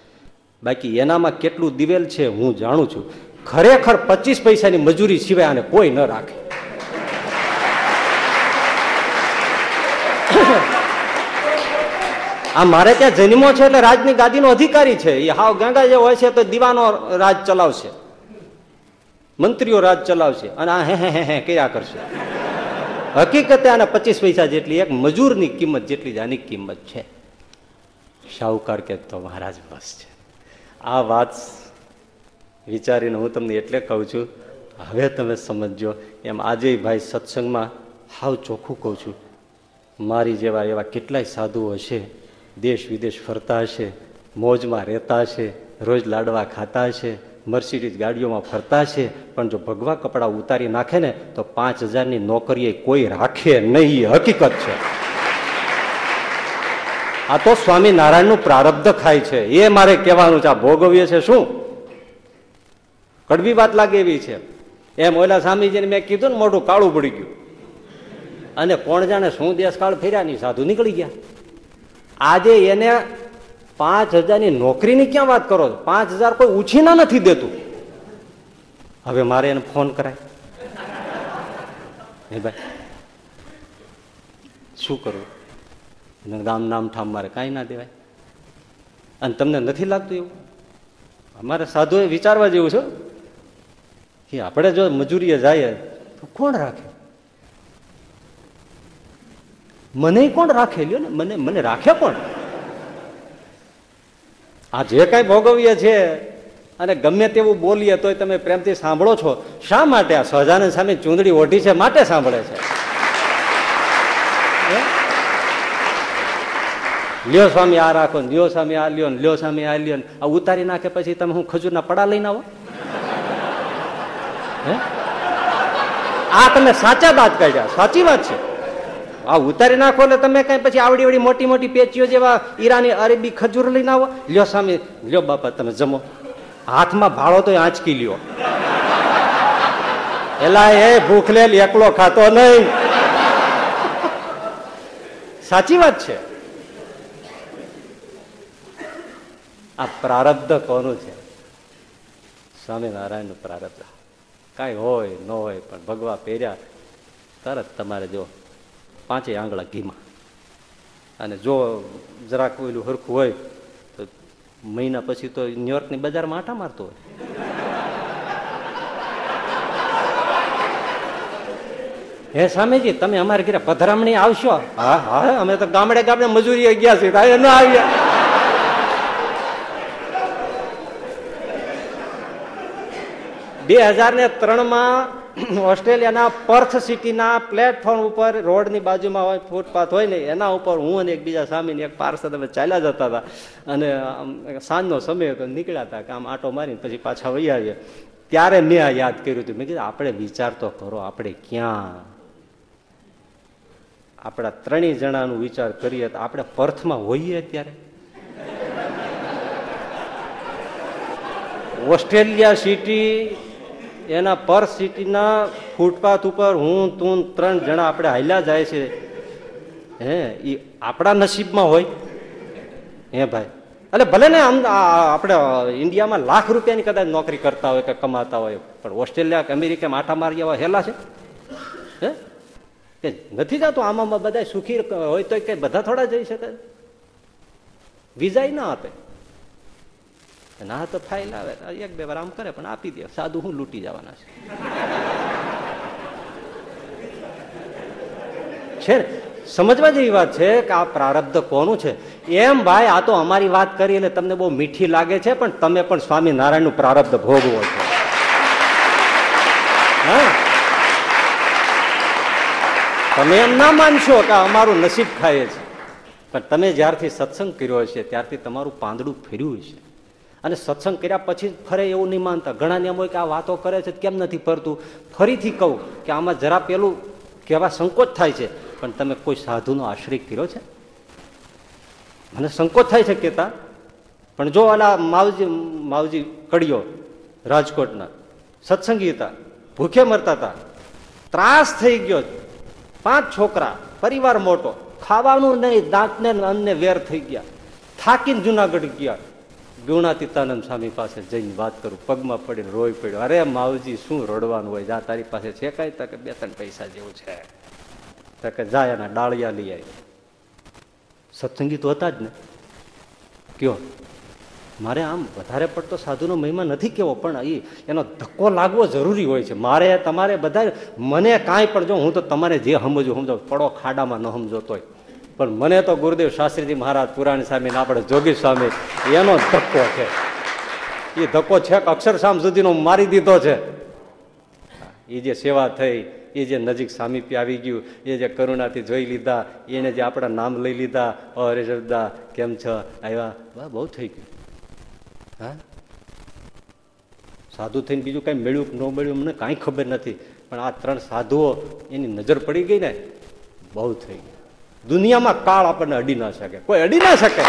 બાકી એનામાં કેટલું દિવેલ છે હું જાણું છું. ખરેખર પચીસ પૈસાની મજૂરી સિવાય આને કોઈ ન રાખે. આ મારે ત્યાં જન્મો છે એટલે રાજની ગાદીનો અધિકારી છે. એ હાવ ગાંડા જે હોય છે તો દીવાનો રાજ ચલાવશે. મંત્રીઓ રાજ ચલાવશે. અને આ હે હે હે કર્યા કરશે. હકીકતે આના પચીસ પૈસા જેટલી એક મજૂરની કિંમત જેટલી જ આની કિંમત છે. શાહુકાર કે તો મહારાજ બસ છે. આ વાત વિચારીને હું તમને એટલે કહું છું, હવે તમે સમજજો, એમ આજે ભાઈ સત્સંગમાં હાવ ચોખ્ખું કહું છું. મારી જેવા એવા કેટલાય સાધુઓ હશે, દેશ વિદેશ ફરતા હશે, મોજમાં રહેતા હશે, રોજ લાડવા ખાતા હશે મર્સિડીઝ ગાડીઓમાં ફરતા છે, પણ જો ભગવા કપડાં ઉતારી નાખે ને, તો પાંચ હજારની નોકરીએ કોઈ રાખે નહીં. હકીકત છે. આ તો સ્વામિનારાયણનું પ્રારબ્ધ ખાય છે. એ મારે કહેવાનું છે. આ ભોગવીએ છે શું? કડવી વાત લાગે એવી છે. એમ ઓલા સ્વામીજીને મેં કીધું ને, મોઢું કાળું પડી ગયું. અને કોણ જાણે શું દેશકાળ ફેર્યા નહીં, સાધુ નીકળી ગયા. આજે એને પાંચ હજારની નોકરીની ક્યાં વાત કરો છો? પાંચ હજાર કોઈ ઉછીના નથી દેતું. હવે મારે એને ફોન કરાય. હે ભાઈ, શું કરવું ગામ નામ ઠામ મારે કાંઈ ના દેવાય. અને તમને નથી લાગતું એવું? અમારે સાધુએ વિચારવા જેવું છે કે આપણે જો મજૂરીએ જઈએ, તો કોણ રાખે? મને કોણ રાખે? લ્યો ને, મને મને રાખે કોણ? આ જે કાંઈ ભોગવીએ છે અને ગમે તેવું બોલીએ તોય તમે પ્રેમથી સાંભળો છો, શા માટે આ સહજાનંદ સામે ચૂંદડી ઓઢી છે માટે સાંભળે છે? લ્યો સ્વામી, આ રાખો લ્યો સ્વામી, આ લ્યો લ્યો સ્વામી, આ લ્યો આ ઉતારી નાખે પછી તમે હું ખજૂરના પડા લઈને આવો? આ તમે સાચા વાત કાઢ્યા, સાચી વાત છે. આ ઉતારી નાખો ને તમે કઈ પછી આવડી આવડી મોટી મોટી પેચીઓ જેવા ઈરાની અરેબી ખજૂર લઈને આવો. લ્યો સામે, લ્યો બાપા, તમે જમો. હાથમાં ભાળો તો આંચકી લ્યો. એલા એ ભૂખ લે એકલો ખાતો નહીં. સાચી વાત છે. આ પ્રારબ્ધ કોનું છે? સ્વામિનારાયણનું પ્રારબ્ધ. કાંઈ હોય, ન હોય, પણ ભગવા પહેર્યા, તરત તમારે જો પાંચેય આંગળા ઘીમાં. અને જો જરાક ઓલું હરખું હોય તો મહિના પછી તો ન્યુયોર્કની બજારમાં આટા મારતો હોય. હે સ્વામીજી તમે અમારે ઘરે પધરામણી આવશો? હા હા. અમે તો ગામડે ગામડે મજૂરી ગયા છીએ ન આવ્યા બે હજાર ને ત્રણમાં ઓસ્ટ્રેલિયાના પર્થ સિટીના પ્લેટફોર્મ ઉપર રોડની બાજુમાં હોય, ફૂટપાથ હોય ને, એના ઉપર હું અને એકબીજા સામીને એક પાર્સદ અમે ચાલ્યા જતા હતા. અને સાંજનો સમય હતો, નીકળ્યા હતા કે આમ આટો મારીને પછી પાછા વહી આવીએ. ત્યારે મેં આ યાદ કર્યું હતું. મેં કીધું, આપણે વિચાર તો કરો, આપણે ક્યાં? આપણા ત્રણેય જણાનું વિચાર કરીએ તો આપણે પર્થમાં હોઈએ અત્યારે ઓસ્ટ્રેલિયા સિટી એના પર સિટીના ફૂટપાથ ઉપર હું, તું, ત્રણ જણા આપણે હાલ્યા જાય છે. હે એ આપણા નસીબમાં હોય. હે ભાઈ. એટલે ભલે ને આમ આપણે ઇન્ડિયામાં લાખ રૂપિયાની કદાચ નોકરી કરતા હોય કે કમાતા હોય, પણ ઓસ્ટ્રેલિયા કે અમેરિકા માઠા મારી એવા હેલા છે. હે? કે નથી જતું આમાં બધા સુખી હોય તો કે બધા થોડા જઈ શકે? વિઝા ના આપે. ના તો ફાઇલ આવે એક બે વાર આમ કરે, પણ આપી દે. સાદું હું લૂંટી જવાના છે. ને? સમજવા જેવી વાત છે કે આ પ્રારબ્ધ કોનું છે? એમ ભાઈ, આ તો અમારી વાત કરી એટલે તમને બહુ મીઠી લાગે છે, પણ તમે પણ સ્વામિનારાયણનું પ્રારબ્ધ ભોગવો છો. તમે એમ ના માનશો કે અમારું નસીબ ખાય છે. પણ તમે જ્યારથી સત્સંગ કર્યો છે ત્યારથી તમારું પાંદડું ફેર્યું છે અને સત્સંગ કર્યા પછી ફરે એવું નહીં માનતા. ઘણા નિયમો કે આ વાતો કરે છે, કેમ નથી ફરતું? ફરીથી કહું કે આમાં જરા પેલું કહેવા સંકોચ થાય છે, પણ તમે કોઈ સાધુનો આશ્રય કર્યો છે? મને સંકોચ થાય છે કેતા પણ જો આના માવજી માવજી કડિયો રાજકોટના સત્સંગી હતા ભૂખે મરતા હતા, ત્રાસ થઈ ગયો. પાંચ છોકરા, પરિવાર મોટો, ખાવાનું નહીં, દાંતને અન્નને વેર થઈ ગયા. થાકીને જુનાગઢ ગયા. ગુણાતીતાનંદ સ્વામી પાસે જઈને વાત કરું, પગમાં પડીને રોઈ પડ્યો. અરે માવજી, શું રડવાનું હોય? જા, તારી પાસે છે કાંઈ? તકે બે ત્રણ પૈસા જેવું છે. તકે જાય એના ડાળિયા લઈ આવી સત્સંગી તો હતા જ ને. કયો, મારે આમ વધારે પડતો સાધુનો મહિમા નથી કેવો, પણ એ એનો ધક્કો લાગવો જરૂરી હોય છે. મારે તમારે બધા મને કાંઈ પણ જો, હું તો તમારે જે સમજવું સમજાવું પડો ખાડામાં ન સમજો તોય પણ મને તો ગુરુદેવ શાસ્ત્રીજી મહારાજ પુરાણી સ્વામી આપણે જોગી સ્વામી, એનો ધક્કો છે. એ ધક્કો છેક અક્ષરશામ સુધીનો મારી દીધો છે. એ જે સેવા થઈ એ જે નજીક સામીપ્ય આવી ગયું એ જે કરુણાથી જોઈ લીધા, એને જે આપણા નામ લઈ લીધા, અરે શબ્દા કેમ છ? આવ્યા બહુ થઈ ગયું. હા? સાધુ થઈને બીજું કાંઈ મળ્યું ન મળ્યું મને કાંઈ ખબર નથી, પણ આ ત્રણ સાધુઓ એની નજર પડી ગઈ ને, બહુ થઈ ગઈ. દુનિયામાં કાળ આપણને અડી ના શકે. કોઈ અડી ના શકે.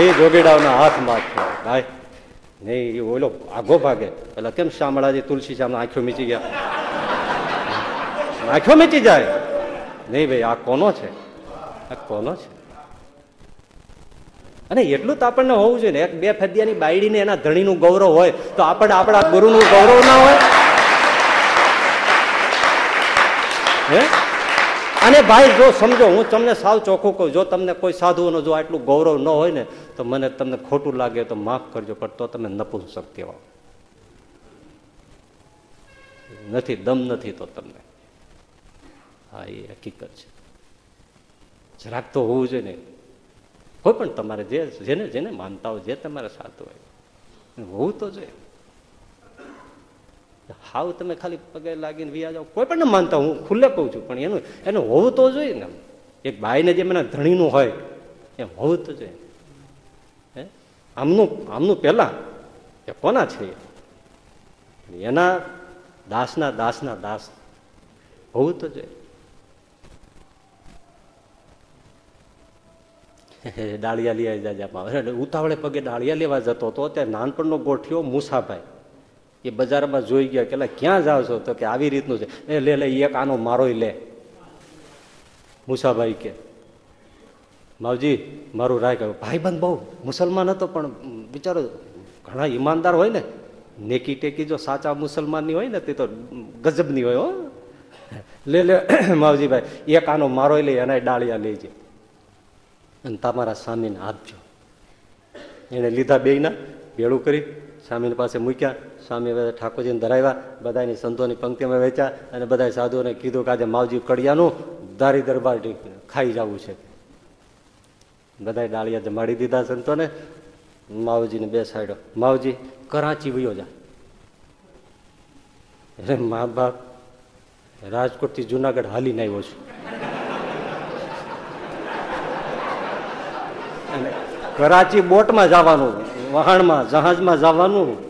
એ જોગેડાઓના હાથમાં છે. ભાઈ નહીં એ ઓલો આગો ભાગે. પેલા કેમ શામળાજી તુલસી શ્યામ આંખો મીચી ગયા? આંખો મીચી જાય. નહીં ભાઈ, આ કોનો છે? આ કોનો છે? અને એટલું તો આપણને હોવું જોઈએ ને. એક બે ફદિયાની બાયડીને એના ધણીનું ગૌરવ હોય, તો આપણે આપણા ગુરુનું ગૌરવ ના હોય. હે? અને ભાઈ, જો સમજો, હું તમને સાવ ચોખ્ખું કહું, જો તમને કોઈ સાધુઓનો જો આટલું ગૌરવ ન હોય ને, તો મને તમને ખોટું લાગે તો માફ કરજો, પણ તો તમે નપુંસક કહેવાઓ. નથી, દમ નથી તો તમને. હા, એ હકીકત છે. જરાક તો હોવું જોઈએ ને. હોય પણ તમારે જે, જેને જેને માનતા હોય, જે તમારે સાધુ હોય. હોવું તો જોઈએ. હાવ તમે ખાલી પગે લાગીને વ્યા જાઓ. કોઈ પણ માનતા, હું ખુલ્લે કહું છું, પણ એનું એનું હોવું તો જોઈએ ને. એક ભાઈને જેમ એના ધણીનું હોય, એમ હોવું તો જોઈએ. હે? આમનું આમનું પહેલાં, એ કોના છે? એના દાસના દાસના દાસ હોવું તો જોઈએ. ડાળિયા લઈ જાજામાં ઉતાવળે પગે ડાળિયા લેવા જતો હતો ત્યાં નાનપણનો ગોઠિયો મુસાભાઈ. એ બજારમાં જોઈ ગયા કે ક્યાં જાવ છો? તો કે આવી રીતનું છે. એ લે લે એક આનો મારોય લે. મુસાભાઈ કે, માવજી, મારું રાય કહ્યું ભાઈબંધ બહુ મુસલમાન હતો, પણ બિચારો ઘણા ઈમાનદાર હોય ને. નેકી ટેકી જો સાચા મુસલમાનની હોય ને, તે તો ગજબની હોય, હો. લે લે માવજીભાઈ એક આનો મારોય લે, એના ડાળિયા લેજે. અને તમારા સ્વામીને આપજો. એને લીધા બેયના, ભેળું કરી સ્વામીની પાસે મૂક્યા. સ્વામી બધા ઠાકોરજીને ધરાવ્યા બધાની સંતોની પંક્તિમાં વેચ્યા અને બધા સાધુઓને કીધું કે આજે માવજી કડિયાનું દારી દરબાર ખાઈ જવું છે. બધા ડાળિયા જમાડી દીધા સંતોને. માવજીને બેસાડ્યો. માવજી, કરાચી વયો જા. અરે મા બાપ, રાજકોટથી જુનાગઢ હાલીને આવ્યો છું. અને કરાચી બોટમાં જવાનું, વહાણમાં, જહાજમાં જવાનું.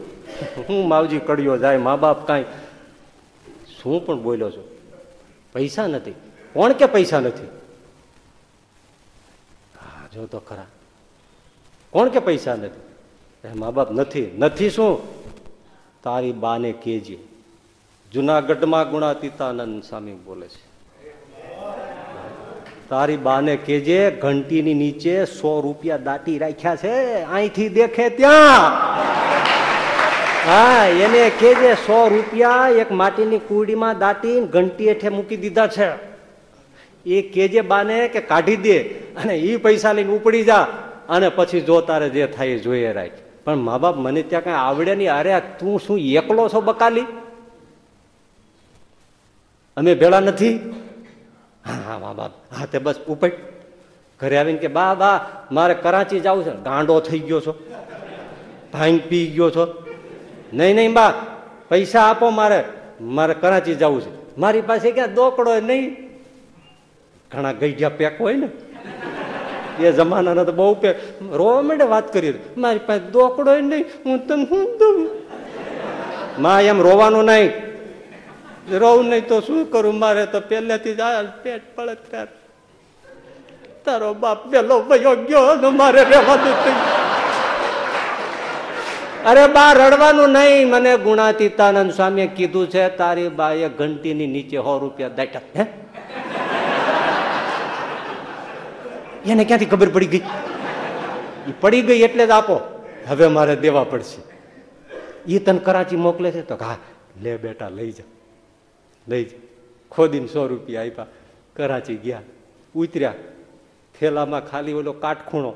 હું માવજી કડિયો જાય મા બાપ કાંઈ. શું પણ બોલ્યો છું? પૈસા નથી. કોણ કે પૈસા નથી? હા, જો તો ખરા. કોણ કે પૈસા નથી? મા બાપ નથી. નથી શું? તારી બાને કેજે. જુનાગઢમાં ગુણાતીતાનંદ સ્વામી બોલે છે. તારી બાને કેજે, ઘંટીની નીચે સો રૂપિયા દાટી રાખ્યા છે. અહીંથી દેખે ત્યાં. હા, એને કેજે સો રૂપિયા એક માટીની કુડીમાં દાટી ઘંટી હેઠે મૂકી દીધા છે. એ કેજે બાને કે કાઢી દે અને એ પૈસા લઈને ઉપડી જા અને પછી જો તારે જે થાય જોઈએ રાખ. પણ મા બાપ મને ત્યાં કઈ આવડે નહીં. અરે તું શું એકલો છો બકાલી? અમે ભેળા નથી? હા હા મા બાપ હા તે બસ ઉપટ ઘરે આવીને કે, બા બા, મારે કરાચી જવું છે. ગાંડો થઈ ગયો છો. ભાંગ પી ગયો છો. નહીં નહીં, બા, પૈસા આપો મારે. મારે કરાચી જવું છે. મારી પાસે ક્યાં દોકડો નહીં. ઘણા ગઈઢિયા પેક હોય ને. એ જમાનાના તો બહુ પેક. રોવા માંડે વાત કરી મારી પાસે દોકડો નહીં. હું તને શું દઉં? માં એમ રોવાનું નહીં. રોવું નહીં તો શું કરું? મારે તો પહેલેથી જ પેટ પડત તારો બાપ પેલો વયો ગયો મારે રહેવાનું થયું અરે બા, રડવાનું નહીં. મને ગુણાતીતાનંદ સ્વામીએ કીધું છે, તારી બાએ ઘંટીની નીચે સો રૂપિયા દાટ્યા. હે? એને ક્યાંથી ખબર પડી ગઈ? એ પડી ગઈ એટલે જ આપો. હવે મારે દેવા પડશે. એ તને કરાચી મોકલે છે તો હા લે બેટા, લઈ જા. લઈ જા. ખોદીને સો રૂપિયા આપ્યા. કરાચી ગયા. ઉતર્યા. થેલામાં ખાલી ઓલો કાટખૂણો.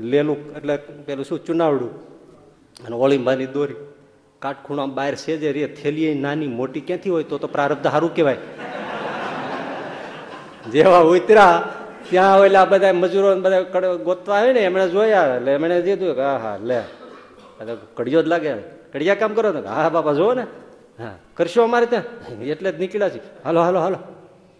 લેલું, એટલે પેલું શું, ચુનાવડું. અને ઓળીંબાની દોરી. કાટખૂણા બહાર સેજે રે થેલી નાની મોટી ક્યાંથી હોય તો તો પ્રારબ્ધ સારું કહેવાય. જેવા ઉતરા, ત્યાં ઓલા બધા મજૂરો બધા ગોતવા આવે ને, એમણે જોયા, એટલે એમણે દીધું કે હા હા લે એટલે કડિયો જ લાગે કડિયા કામ કરો ને હા બાપા, જુઓ ને. હા, કરશો અમારે ત્યાં? એટલે જ નીકળ્યા છે હાલો હાલો હાલો.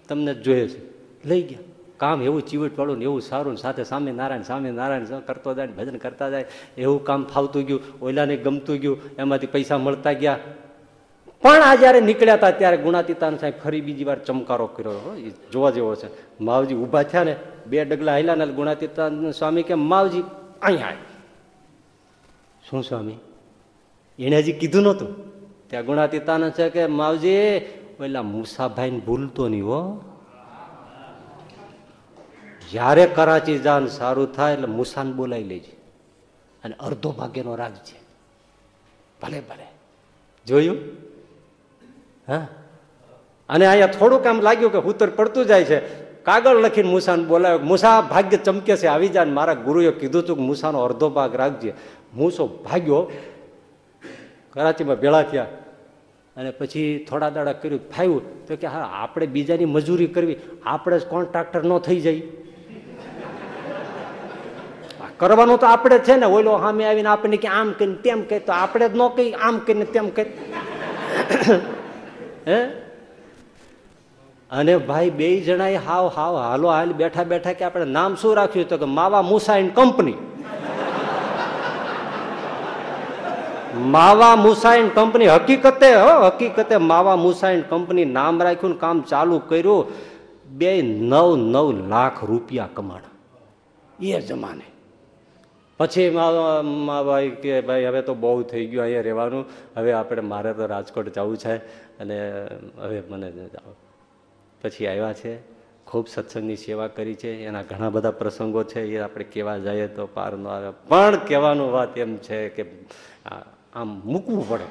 તમને જ જોઈએ છે. લઈ ગયા. કામ એવું ચીવટ વાળું ને એવું સારું ને સાથે સામે નારાયણ સામે નારાયણ કરતો જાય ભજન કરતા જાય, એવું કામ ફાવતું ગયું ઓલાને ગમતું ગયું, એમાંથી પૈસા મળતા ગયા. પણ આ જયારે નીકળ્યા હતા ત્યારે ગુણાતીતાન સાહેબ ફરી બીજી વાર ચમકારો કર્યો. એ જોવા જેવો છે. માવજી ઊભા થયા ને બે ડગલા હાલ્યા ને ગુણાતીતાન સ્વામી કે, માવજી, અહીંયા આય." શું સ્વામી? એને હજી કીધું નહોતું. ત્યાં ગુણાતીતાન છે કે, માવજી ઓલા મુસાભાઈ ભૂલતો નહીં હો. જ્યારે કરાચી જાન સારું થાય એટલે મુસાન બોલાવી લેજે અને અડધો ભાગ્યનો રાખજે ભલે ભલે. જોયું? હા? અને અહીંયા થોડુંક આમ લાગ્યું કે ઉત્તર પડતું જાય છે. કાગળ લખીને મુસાન બોલાવ્યો મુસા, ભાગ્ય ચમકે છે, આવી જાય મારા ગુરુએ કીધું હતું કે મૂસાનો અડધો ભાગ રાખજે. મૂસો ભાગ્યો. કરાચીમાં ભેળા થયા. અને પછી થોડા દાડા કર્યું ફાવ્યું તો કે હા, આપણે બીજાની મજૂરી કરવી. આપણે જ કોન્ટ્રાક્ટર ન થઈ જાય કરવાનું તો આપણે છે ને ઓલો સામે આવીને આપણને કે આમ કરીને તેમ કહે, તો આપણે જ ન કહી, આમ કરીને તેમ કહે. હે? અને ભાઈ બે જણાએ હાવ હાવ, હાલો, હાલ બેઠા બેઠા કે આપણે નામ શું રાખ્યું તો કે માવા મુસા એન્ડ કંપની. માવા મુસા એન્ડ કંપની, હકીકતે, હો, હકીકતે માવા મુસા એન્ડ કંપની નામ રાખ્યું કામ ચાલુ કર્યું, બે નવ નવ લાખ રૂપિયા કમાણા. એ જમાને. પછી મા- ભાઈ કે ભાઈ, હવે તો બહુ થઈ ગયું અહીંયા રહેવાનું. હવે આપણે મારે તો રાજકોટ જવું છે. અને, હવે મને જાઓ. પછી આવ્યા છે. ખૂબ સત્સંગની સેવા કરી છે. એના ઘણા બધા પ્રસંગો છે. એ આપણે કહેવા જઈએ તો પાર ન આવે. પણ કહેવાનું વાત એમ છે કે આમ મૂકવું પડે.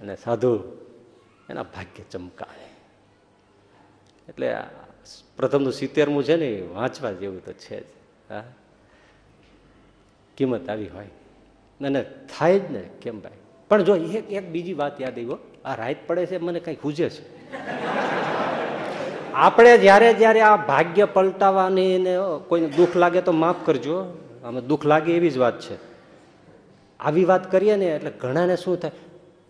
અને સાધુ, એના ભાગ્ય ચમકાવે એટલે પ્રથમનું સિત્તેરમું છે ને વાંચવા જેવું તો છે જ. હા? કિંમત આવી હોય. અને થાય જ ને, કેમ ભાઈ? પણ જો એક એક બીજી વાત યાદ આવી હો. આ રાત પડે છે, મને કંઈક હુજે છે. આપણે જ્યારે જ્યારે આ ભાગ્ય પલટાવાની ને કોઈને દુઃખ લાગે તો માફ કરજો. આમાં દુઃખ લાગે એવી જ વાત છે. આવી વાત કરીએ ને એટલે ઘણાને શું થાય?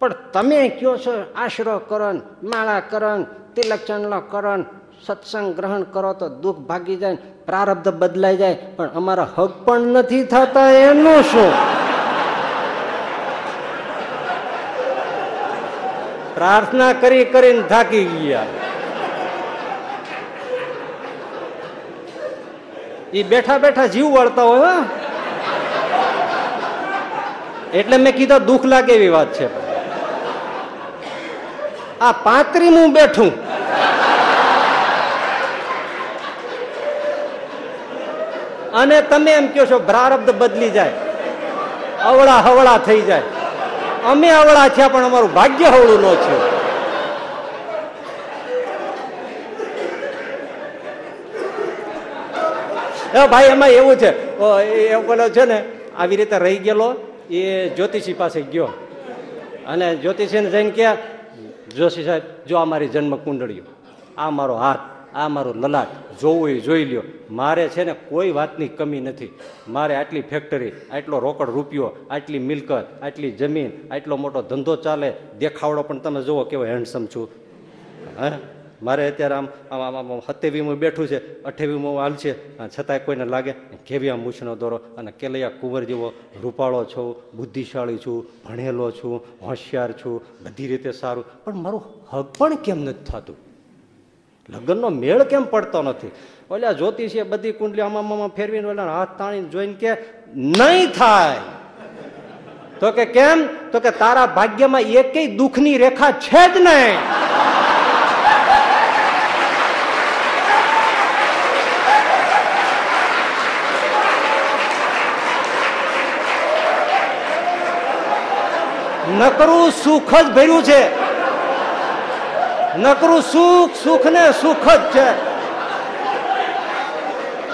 પણ તમે કયો છો? આશરો કરણ, માળા કરણ, તિલક ચંડલો કરણ સત્સંગ ગ્રહણ કરો તો દુઃખ ભાગી જાય પ્રારબ્ધ બદલાઈ જાય, પણ અમારા હક પણ નથી થતા એનું શું પ્રાર્થના કરી કરીને થાકી ગયા. એ બેઠા બેઠા જીવ વળતા હોય. એટલે મેં કીધું દુઃખ લાગે એવી વાત છે. આ પાંત્રીમું બેઠું. અને તમે એમ કહો છો પ્રારબ્ધ બદલી જાય. અવળા હવળા થઈ જાય. અમે અવળા થયા પણ અમારું ભાગ્ય હવળું ન છે ભાઈ, એમાં એવું છે એ પેલો છે ને, આવી રીતે રહી ગયેલો, એ જ્યોતિષી પાસે ગયો. અને જ્યોતિષીને જઈને કે જોશી સાહેબ, જો આ મારી જન્મ કુંડળીઓ આ મારો હાથ, આ મારો લલાટ જોવું એ જોઈ લ્યો. મારે છે ને કોઈ વાતની કમી નથી. મારે આટલી ફેક્ટરી આટલો રોકડ રૂપિયો, આટલી મિલકત, આટલી જમીન, આટલો મોટો ધંધો ચાલે, દેખાવડો પણ તમે જુઓ કેવો હેન્ડસમ છું. હા? મારે અત્યારે આમ આમ આમ આમ સત્યાવીમું બેઠું છે અઠ્યાવીમું હાલ છે છતાંય કોઈને લાગે કેવી આમ મૂછનો દોરો અને કેલૈયા કુંવર જેવો રૂપાળો છું, બુદ્ધિશાળી છું, ભણેલો છું, હોશિયાર છું, બધી રીતે સારું. પણ મારું હક પણ કેમ નથી થતું? લગ્નનો મેળ કેમ પડતો નથી? ઓલા જ્યોતિષીએ બધી કુંડલી આમાં ફેરવીને ઓલા હાથ તાણીને જોઈને કે, નહીં થાય. તો કે, કેમ? તો કે, તારા ભાગ્યમાં એકેય દુઃખની રેખા છે જ નહીં. નકરું સુખ જ ભર્યું છે. નકરું સુખ સુખ ને સુખ જ છે.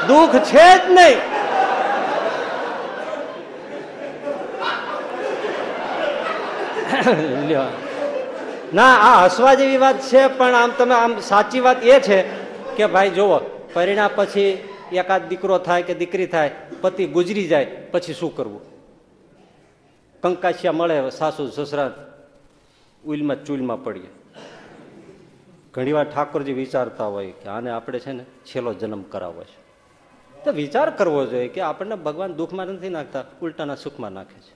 દુઃખ છે જ નહીં. ના, આ હસવા જેવી વાત છે, પણ આમ તમે, આમ સાચી વાત એ છે કે ભાઈ જુઓ, પરિણામ પછી એકાદ દીકરો થાય કે દીકરી થાય, પતિ ગુજરી જાય, પછી શું કરવું? કંકાશિયા મળે, સાસુ, સસરા ઉલમાં ચૂલમાં પડીએ. ઘણીવાર ઠાકોરજી વિચારતા હોય કે આને આપણે છે ને છેલ્લો જન્મ કરાવવો છે. તો વિચાર કરવો જોઈએ કે આપણને ભગવાન દુઃખમાં નથી નાખતા, ઉલટાના સુખમાં નાખે છે.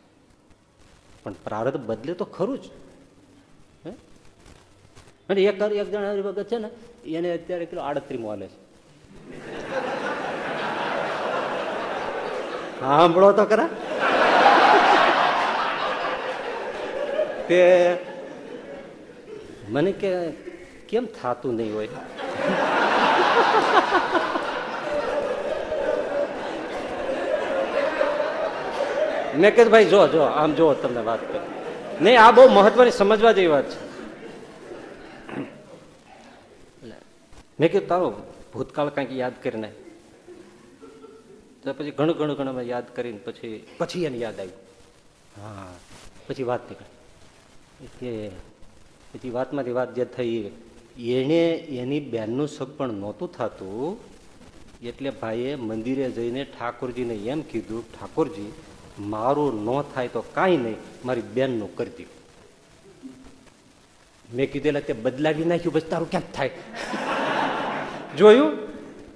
પણ પ્રારબ્ધ બદલે તો ખરું જ? અને એક એક જણા વખત છે ને, એને અત્યારે કેટલો આડત્રીમો હાલે છે. સાંભળો તો ખરા. તે મને કે કેમ થતું નહીં હોય? મેં કીધું, ભાઈ, જો જો, આમ જો તમને વાત કરી. નહીં, આ બહુ મહત્વની સમજવા જેવી વાત છે. મેં કીધું, તારો ભૂતકાળ કંઈક યાદ કરીને. તો પછી ઘણું ઘણું ઘણું અમે યાદ કરીને પછી પછી એને યાદ આવ્યું. હા, પછી વાત નીકળી. કે, પછી વાતમાંથી વાત જે થઈ એને એની બેનનું સગપણ નહોતું થતું. એટલે ભાઈએ મંદિરે જઈને ઠાકોરજીને એમ કીધું, ઠાકોરજી, મારું ન થાય તો કાંઈ નહીં, મારી બેનનું કરી દીધું મેં કીધેલા તે બદલાવી નાખ્યું બસ તારું ક્યાંક થાય? જોયું?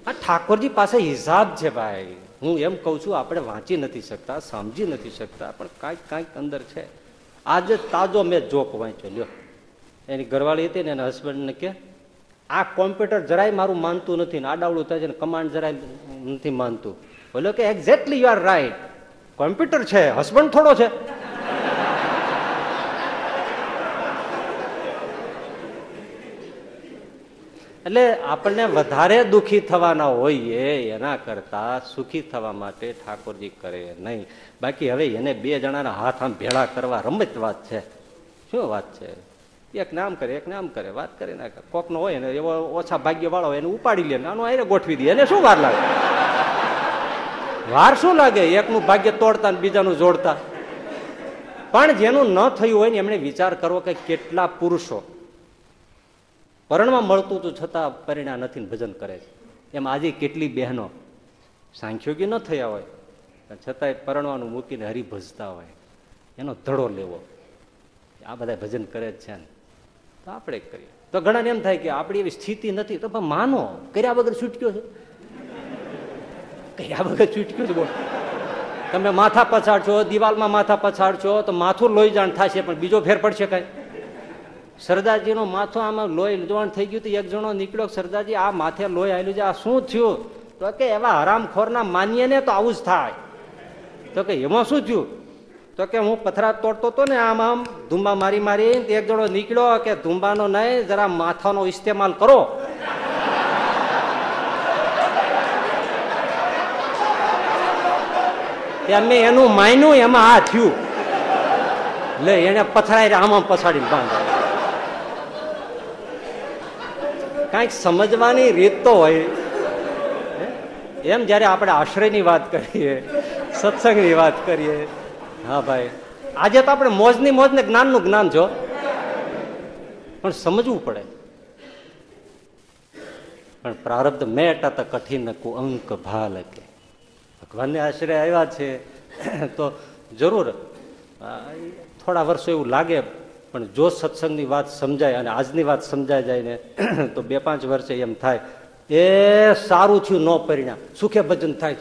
આ ઠાકોરજી પાસે હિસાબ છે ભાઈ. હું એમ કહું છું, આપણે વાંચી નથી શકતા, સમજી નથી શકતા, પણ કાંઈક કાંઈક અંદર છે. આજે તાજો મેં જોક વાંચ્યો, લ્યો. એની ઘરવાળી હતી ને એના હસબન્ડને કે, આ કોમ્પ્યુટર જરાય મારું માનતું નથી ને આડાવડું થાય છે ને કમાન્ડ જરાય નથી માનતું. બોલો કે exactly you are right computer છે હસબન્ડ થોડો છે. એટલે આપણને વધારે દુખી થવાના હોઈએ એના કરતા સુખી થવા માટે ઠાકોરજી કરે નહીં. બાકી હવે એને બે જણાના હાથ આમ ભેળા કરવા રમત વાત છે. શું વાત છે? એક નામ કરે, એક નામ કરે, વાત કરી નાખે કોકનો હોય ને એવો ઓછા ભાગ્ય વાળો હોય એને ઉપાડી લે ને આનો આને ગોઠવી દે. એને શું વાર લાગે? વાર શું લાગે? એકનું ભાગ્ય તોડતા ને બીજાનું જોડતા. પણ જેનું ન થયું હોય ને એમણે વિચાર કરવો કે કેટલા પુરુષો પરણમાં મળતું હતું છતાં પરિણામ નથી ને ભજન કરે છે. એમ આજે કેટલી બહેનો સાંખ્યોગી ન થયા હોય છતાંય પરણવાનું મૂકીને હરી ભજતા હોય. એનો ધડો લેવો. આ બધા ભજન કરે જ છે ને. તો આપણે કરીએ. તો ઘણાને એમ થાય કે આપણી એવી સ્થિતિ નથી. તો માનો, કર્યા વગર છૂટક્યો છે. કર્યા વગર છૂટક્યો છે બોલ. તમે માથા પછાડશો દિવાલમાં માથા પછાડશો તો માથું લોહી જાણ થશે, પણ બીજો ફેર પડશે કઈ. સરદારજીનો માથું આમાં લોહી જોવાણ થઈ ગયું તો એક જણો નીકળ્યો, સરદારજી, આ માથે લોહી આવેલું છે, આ શું થયું? તો કે એવા હરામખોરના માનીએ ને તો આવું જ થાય. તો કે એમાં શું થયું? તો કે હું પથરા તોડતો હતો ને આમ આમ, ધુંબા મારી મારી એક જણો નીકળ્યો કે ધુંબાનો નહીં, જરા માથાનો ઇસ્તેમાલ કરો. મેં એનું માન્યું, એમાં આ થયું. લે, એને પથરાય આમ આમ પછાડીને બાંધે. કાંઈક સમજવાની રીત તો હોય. એમ જયારે આપણે આશ્રયની વાત કરીએ, સત્સંગની વાત કરીએ હા, ભાઈ. આજે તો આપણે મોજની મોજ ને જ્ઞાનનું જ્ઞાન જો. પણ સમજવું પડે. પણ પ્રારબ્ધ મેટ તો કઠિન અંક ભાલ કે. ભગવાનને આશ્રય આવ્યા છે. તો જરૂર. થોડા વર્ષો એવું લાગે, પણ જો સત્સંગની વાત સમજાય અને આજની વાત સમજાય જાય ને, તો બે પાંચ વર્ષે એમ થાય. એ સારું થયું, ન પરિણામ. સુખે ભજન થાય.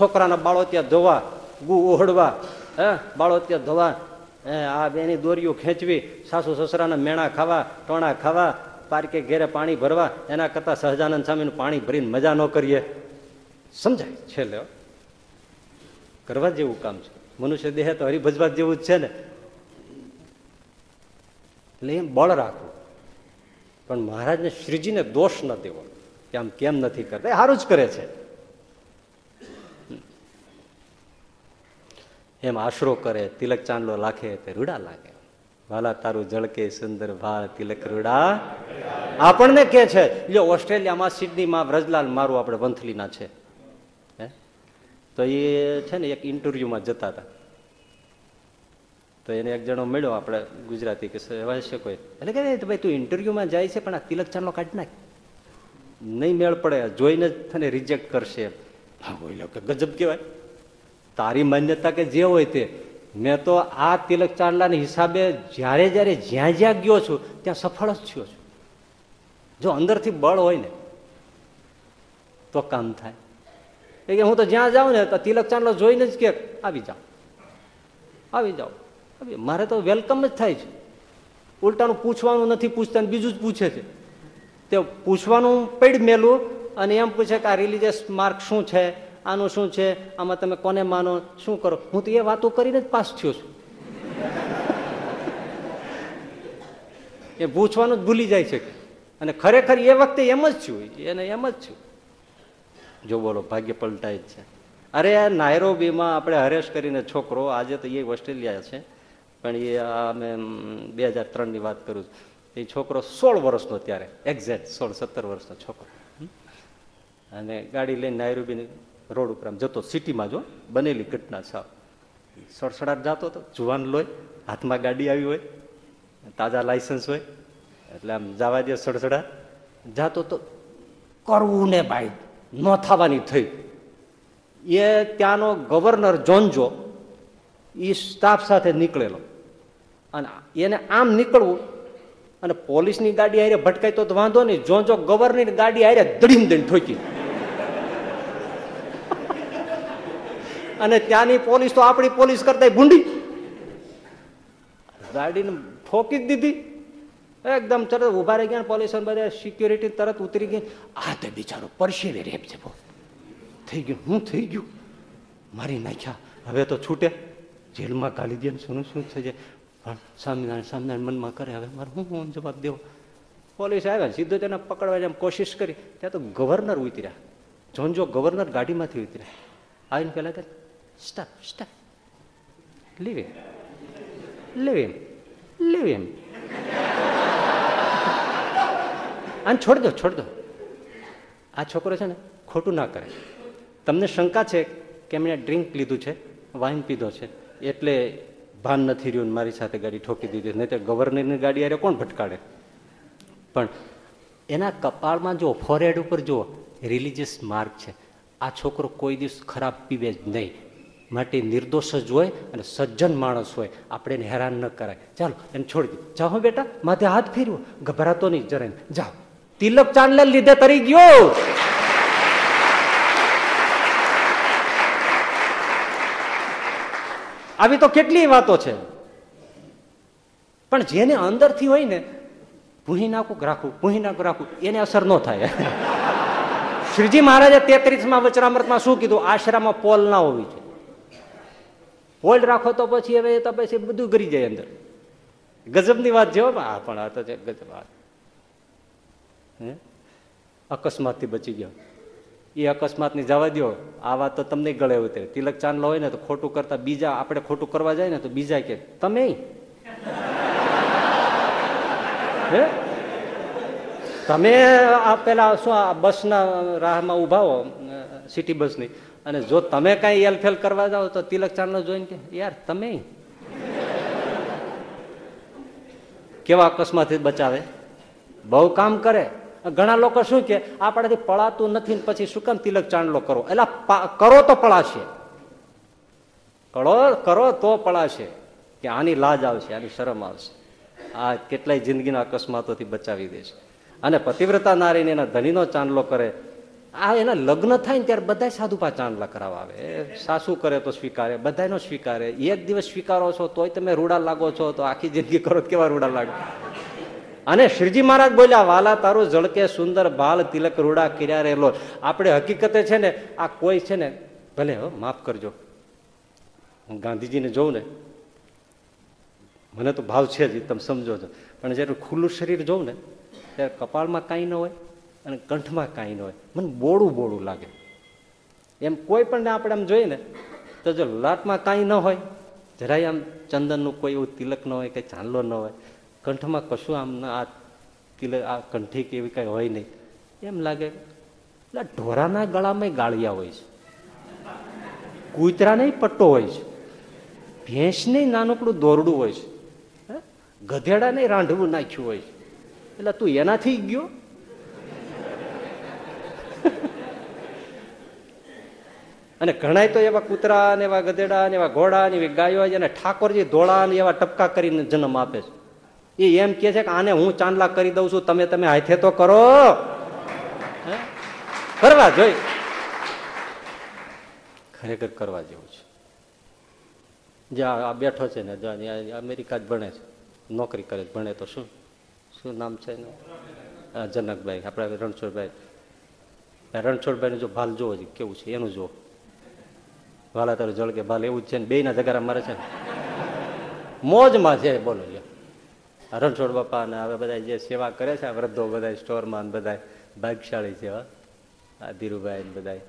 છોકરાના બાળો ત્યાં ધોવા, ગુ ઓહડવા હે, બાળો ત્યાં ધોવા હે, આ બેની દોરીઓ ખેંચવી, સાસુ સસરાના મેણા ખાવા, ટોણા ખાવા, પાર્કે ઘેરે પાણી ભરવા, એના કરતાં સહજાનંદ સ્વામીનું પાણી ભરીને મજા ન કરીએ. સમજાય છેલ્લે કરવા જેવું કામ છે. મનુષ્ય દેહ તો હરિભજવા જેવું જ છે ને. એટલે એમ બળ રાખવું. પણ મહારાજને શ્રીજીને દોષ ન દેવો. કે આમ કેમ નથી કરતા? એ સારું જ કરે છે. એમ આશરો કરે, તિલક ચાંદલો લાખે તે રૂડા લાગે. વાલા તારું જળકે સુંદર ભાર તિલક રૂડા. આપણને કે છે જો ઓસ્ટ્રેલિયામાં સિડનીમાં વ્રજલાલ મારું આપણે વંથલીના છે. હે? તો એ છે ને એક ઇન્ટરવ્યુમાં જતા હતા. તો એને એક જણો મળ્યો આપણે ગુજરાતી કે એવા છે કોઈ? એટલે કે ભાઈ તું ઇન્ટરવ્યુમાં જાય છે, પણ આ તિલક ચાંદલો કાઢી નાખ. નહીં મેળ પડે, જોઈને જ તને રિજેક્ટ કરશે. હા બોલ્યો કે ગજબ કહેવાય. તારી માન્યતા કે જે હોય તે. મેં તો આ તિલક ચાંદલાના હિસાબે જ્યારે જ્યારે જ્યાં જ્યાં ગયો છું, ત્યાં સફળ જ થયો છું. જો અંદરથી બળ હોય ને, તો કામ થાય. એટલે હું તો જ્યાં જાઉં ને, તો તિલક ચાંદલો જોઈને જ કે, આવી જાઓ. આવી જાઓ. મારે તો વેલકમ જ થાય છે. ઉલટાનું પૂછવાનું નથી પૂછતા બીજું જ પૂછે છે. તે પૂછવાનું પડ મેલું અને એમ પૂછે કે આ રિલીજિયસ માર્ક શું છે? આનું શું છે? આમાં તમે કોને માનો? શું કરો? હું તો એ વાતો કરીને જ પાસ થયો છું. એ પૂછવાનું જ ભૂલી જાય છે અને ખરેખર એ વખતે એમ જ છું એને એમ જ છું જો બોલો, ભાગ્ય પલટાય જ છે. અરે નાયરોબીમાં આપણે હરેશ કરીને છોકરો, આજે તો એ ઓસ્ટ્રેલિયા છે, પણ એ અમે બે હજાર ત્રણની વાત કરું છું. એ છોકરો સોળ વર્ષનો ત્યારે એક્ઝેક્ટ સોળ, સત્તર વર્ષનો છોકરો. અને ગાડી લઈને નાયરોબીની રોડ ઉપર આમ જતો સિટીમાં જો બનેલી ઘટના સાવ સડસડાટ જતો હતો જુવાન લોય હાથમાં ગાડી આવી હોય, તાજા લાયસન્સ હોય, એટલે આમ જવા દે સડસડા જાતો તો કરવું ને ભાઈ, ન થવાની થઈ. એ ત્યાંનો ગવર્નર જોન્જો, એ સ્ટાફ સાથે નીકળેલો. અને એને આમ નીકળવું, અને પોલીસની ગાડી હારે ભટકાય તો વાંધો નહીં. જો જો ગવર્નરની ગાડી હારે દડીમ દઈને ઠોકી. અને ત્યાંની પોલીસ તો આપણી પોલીસ કરતા ભૂંડી. ગાડીને ઠોકી જ દીધી. એકદમ તરત ઊભા રહી ગયા પોલીસ સિક્યુરિટી તરત ઉતરી ગઈ આ તે બિચારો પરસેવે રેપ છે થઈ ગયું. હું થઈ ગયું. મારી નાખ્યા. હવે તો છૂટે. જેલમાં ગાલી દે શું શું જાય. પણ સ્વામિનારાયણ સ્વામિનારાયણ મનમાં કરે. હવે મારે હું હું જવાબ દેવો? પોલીસ આવ્યા સીધો તેને પકડવા જેમ કોશિશ કરી. ત્યાં તો ગવર્નર ઉતર્યા. જોન જો ગવર્નર ગાડીમાંથી ઉતર્યા. આવીને પેલા કે સ્ટાપ stop. લીવ એમ Leave એમ Leave એમ આને છોડ દો છોડ દો. આ છોકરો છે ને ખોટું ના કરે. તમને શંકા છે કે એમણે ડ્રિંક લીધું છે વાઇન પીધો છે એટલે ભાન નથી રહ્યું ને મારી સાથે ગાડી ઠોકી દીધી. નહીં તો ગવર્નરની ગાડી અરે કોણ ભટકાડે? પણ એના કપાળમાં જો ફોરહેડ ઉપર જુઓ રિલિજિયસ માર્ક છે. આ છોકરો કોઈ દિવસ ખરાબ પીવે જ નહીં. માટે નિર્દોષ જ હોય અને સજ્જન માણસ હોય. આપણે એને હેરાન ન કરાય. ચાલો, એને છોડી દીધું જાઓ બેટા, માથે હાથ ફેરવો. ગભરાતો નહીં, જરાય જાઓ. તિલક ચાંદલે લીધે તરી ગયો. આવી તો કેટલી વાતો છે. પણ જેને અંદરથી હોય ને, ભૂહી નાખું રાખવું ભૂહી નાખું રાખવું એને અસર ન થાય. શ્રીજી મહારાજે તેત્રીસમાં વચરામૃતમાં શું કીધું? આશ્રમમાં પોલ ના હોવી છે પોલ રાખો તો પછી હવે તો પછી બધું કરી જાય અંદર. ગજબની વાત જેવો ને આ પણ આ તો છે, ગજબ વાત હે? અકસ્માતથી બચી ગયો. એ અકસ્માતની જવા દો આ વાત તો તમને ગળે ઉતરે. તિલક ચાંદલો હોય ને તો ખોટું કરતા બીજા, આપણે ખોટું કરવા જાય ને તો બીજા કે, તમે? હે? તમે આ પેલા શું આ બસના રાહમાં ઊભા હો સિટી બસની. અને જો તમે કાંઈ એલફેલ કરવા જાઓ તો તિલક ચાંદલો જોઈને કે, યાર, તમે કેવા અકસ્માતથી બચાવે? બહુ કામ કરે. ઘણા લોકો શું કે, આપણાથી પળાતું નથી પછી શું કામ તિલક ચાંદલો કરો? એટલે કરો તો પળાશે. કરો કરો તો પળાશે. કે આની લાજ આવશે, આની શરમ આવશે. આ કેટલાય જિંદગીના અકસ્માતોથી બચાવી દેશે અને પતિવ્રતા નારીને એના ધણીનો ચાંદલો કરે. આ એના લગ્ન થાય ને ત્યારે બધા સાધુપા ચાંદલા કરાવવા. આવે સાસુ કરે તો સ્વીકારે બધાનો સ્વીકારે. એક દિવસ સ્વીકારો છો તોય તમે રૂડા લાગો છો, તો આખી જિંદગી કરો કેવા રૂડા લાગો? અને શ્રીજી મહારાજ બોલ્યા, વાલા, તારું જળકે સુંદર બાલ તિલક રૂડા કર્યા રહેલો. આપણે હકીકતે છે ને, આ કોઈ છે ને, ભલે હો, માફ કરજો. હું ગાંધીજીને જોઉં ને, મને તો ભાવ છે જ, તમે સમજો છો. પણ જ્યારે ખુલ્લું શરીર જોઉં ને, ત્યારે કપાળમાં કાંઈ ન હોય. અને કંઠમાં કાંઈ ન હોય. મને બોળું બોળું લાગે. એમ કોઈ પણ આપણે આમ જોઈએ ને, તો જો લાટમાં કાંઈ ન હોય, જરાય આમ ચંદનનું કોઈ એવું તિલક ન હોય, કંઈ ચાંદલો ન હોય, કંઠમાં કશું આમ આ તિલક, આ કંઠી કે એવી કાંઈ હોય નહીં. એમ લાગે એટલે ઢોરાના ગળામાં ગાળિયા હોય છે. કૂતરાને પટ્ટો હોય છે. ભેંસને નાનકડું દોરડું હોય છે. ગધેડાને રાંધવું નાખ્યું હોય છે. એટલે તું એનાથી ગયો? અને ઘણા તો એવા કૂતરા ને એવા ગધેડા ને એવા ઘોડા ને એવી ગાયો અને ઠાકોરજી ધોળા ને એવા ટપકા કરીને જન્મ આપે છે. એ એમ કે છે કે આને હું ચાંદલા કરી દઉં છું, તમે તમે હાથે તો કરો. કરવા જોઈ. ખરેખર કરવા જેવું છે. જ્યાં આ બેઠો છે ને અમેરિકા જ ભણે છે. નોકરી કરે છે. ભણે તો શું? શું નામ છે ને જનકભાઈ, આપણા રણછોડભાઈ. રણછોડભાઈનું જો ભાલ જોવો છે, કેવું છે? એનું જુઓ. ભાલા તારું જળ કે ભાલ, એવું જ છે ને બે ના જગારા મારે છે મોજમાં છે, બોલો રણછોડ બાપા ને હવે બધા જે સેવા કરે છે, આ વૃદ્ધો બધા સ્ટોરમાં બધા ભાગશાળી છે આ ધીરુભાઈ બધા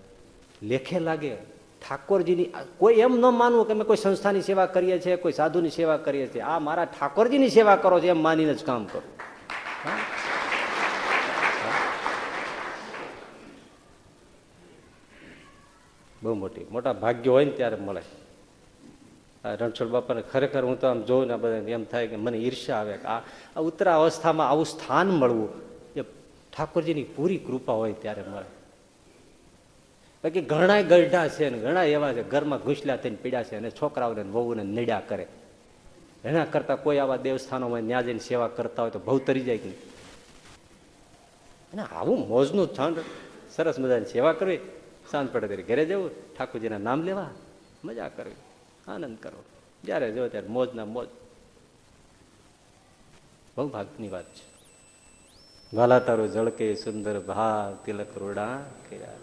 લેખે લાગે, ઠાકોરજીની કોઈ એમ ન માનવું કે અમે કોઈ સંસ્થાની સેવા કરીએ છીએ, કોઈ સાધુની સેવા કરીએ છીએ. આ મારા ઠાકોરજીની સેવા કરો છો, એમ માનીને જ કામ કરો. બહુ મોટી. મોટા ભાગ્ય હોય ને ત્યારે મળે. આ રણછોડ બાપાને ખરેખર હું તો આમ જોઉં ને બધા એમ થાય કે મને ઈર્ષા આવે કે આ ઉત્તરા અવસ્થામાં આવું સ્થાન મળવું, એ ઠાકોરજીની પૂરી કૃપા હોય ત્યારે મળે. બાકી ઘણા ગઢા છે ને ઘણા એવા છે, ઘરમાં ઘૂસલા થઈને પીડ્યા છે અને છોકરાઓને વહુને નડ્યા કરે. એના કરતા કોઈ આવા દેવસ્થાનોમાં ન્યા જઈને સેવા કરતા હોય તો બહુ તરી જાય કે અને આવું મોજનું સ્થાન સરસ મજાની સેવા કરવી. સાંજ પડે ત્યારે ઘરે જવું, ઠાકોરજીના નામ લેવા. મજા કરવી, આનંદ કરો જ્યારે જો ત્યારે મોજના મોજ. બહુ ભાગની વાત છે. વાલા તારું જળકે સુંદર ભાવ તિલક રોડા કર્યા.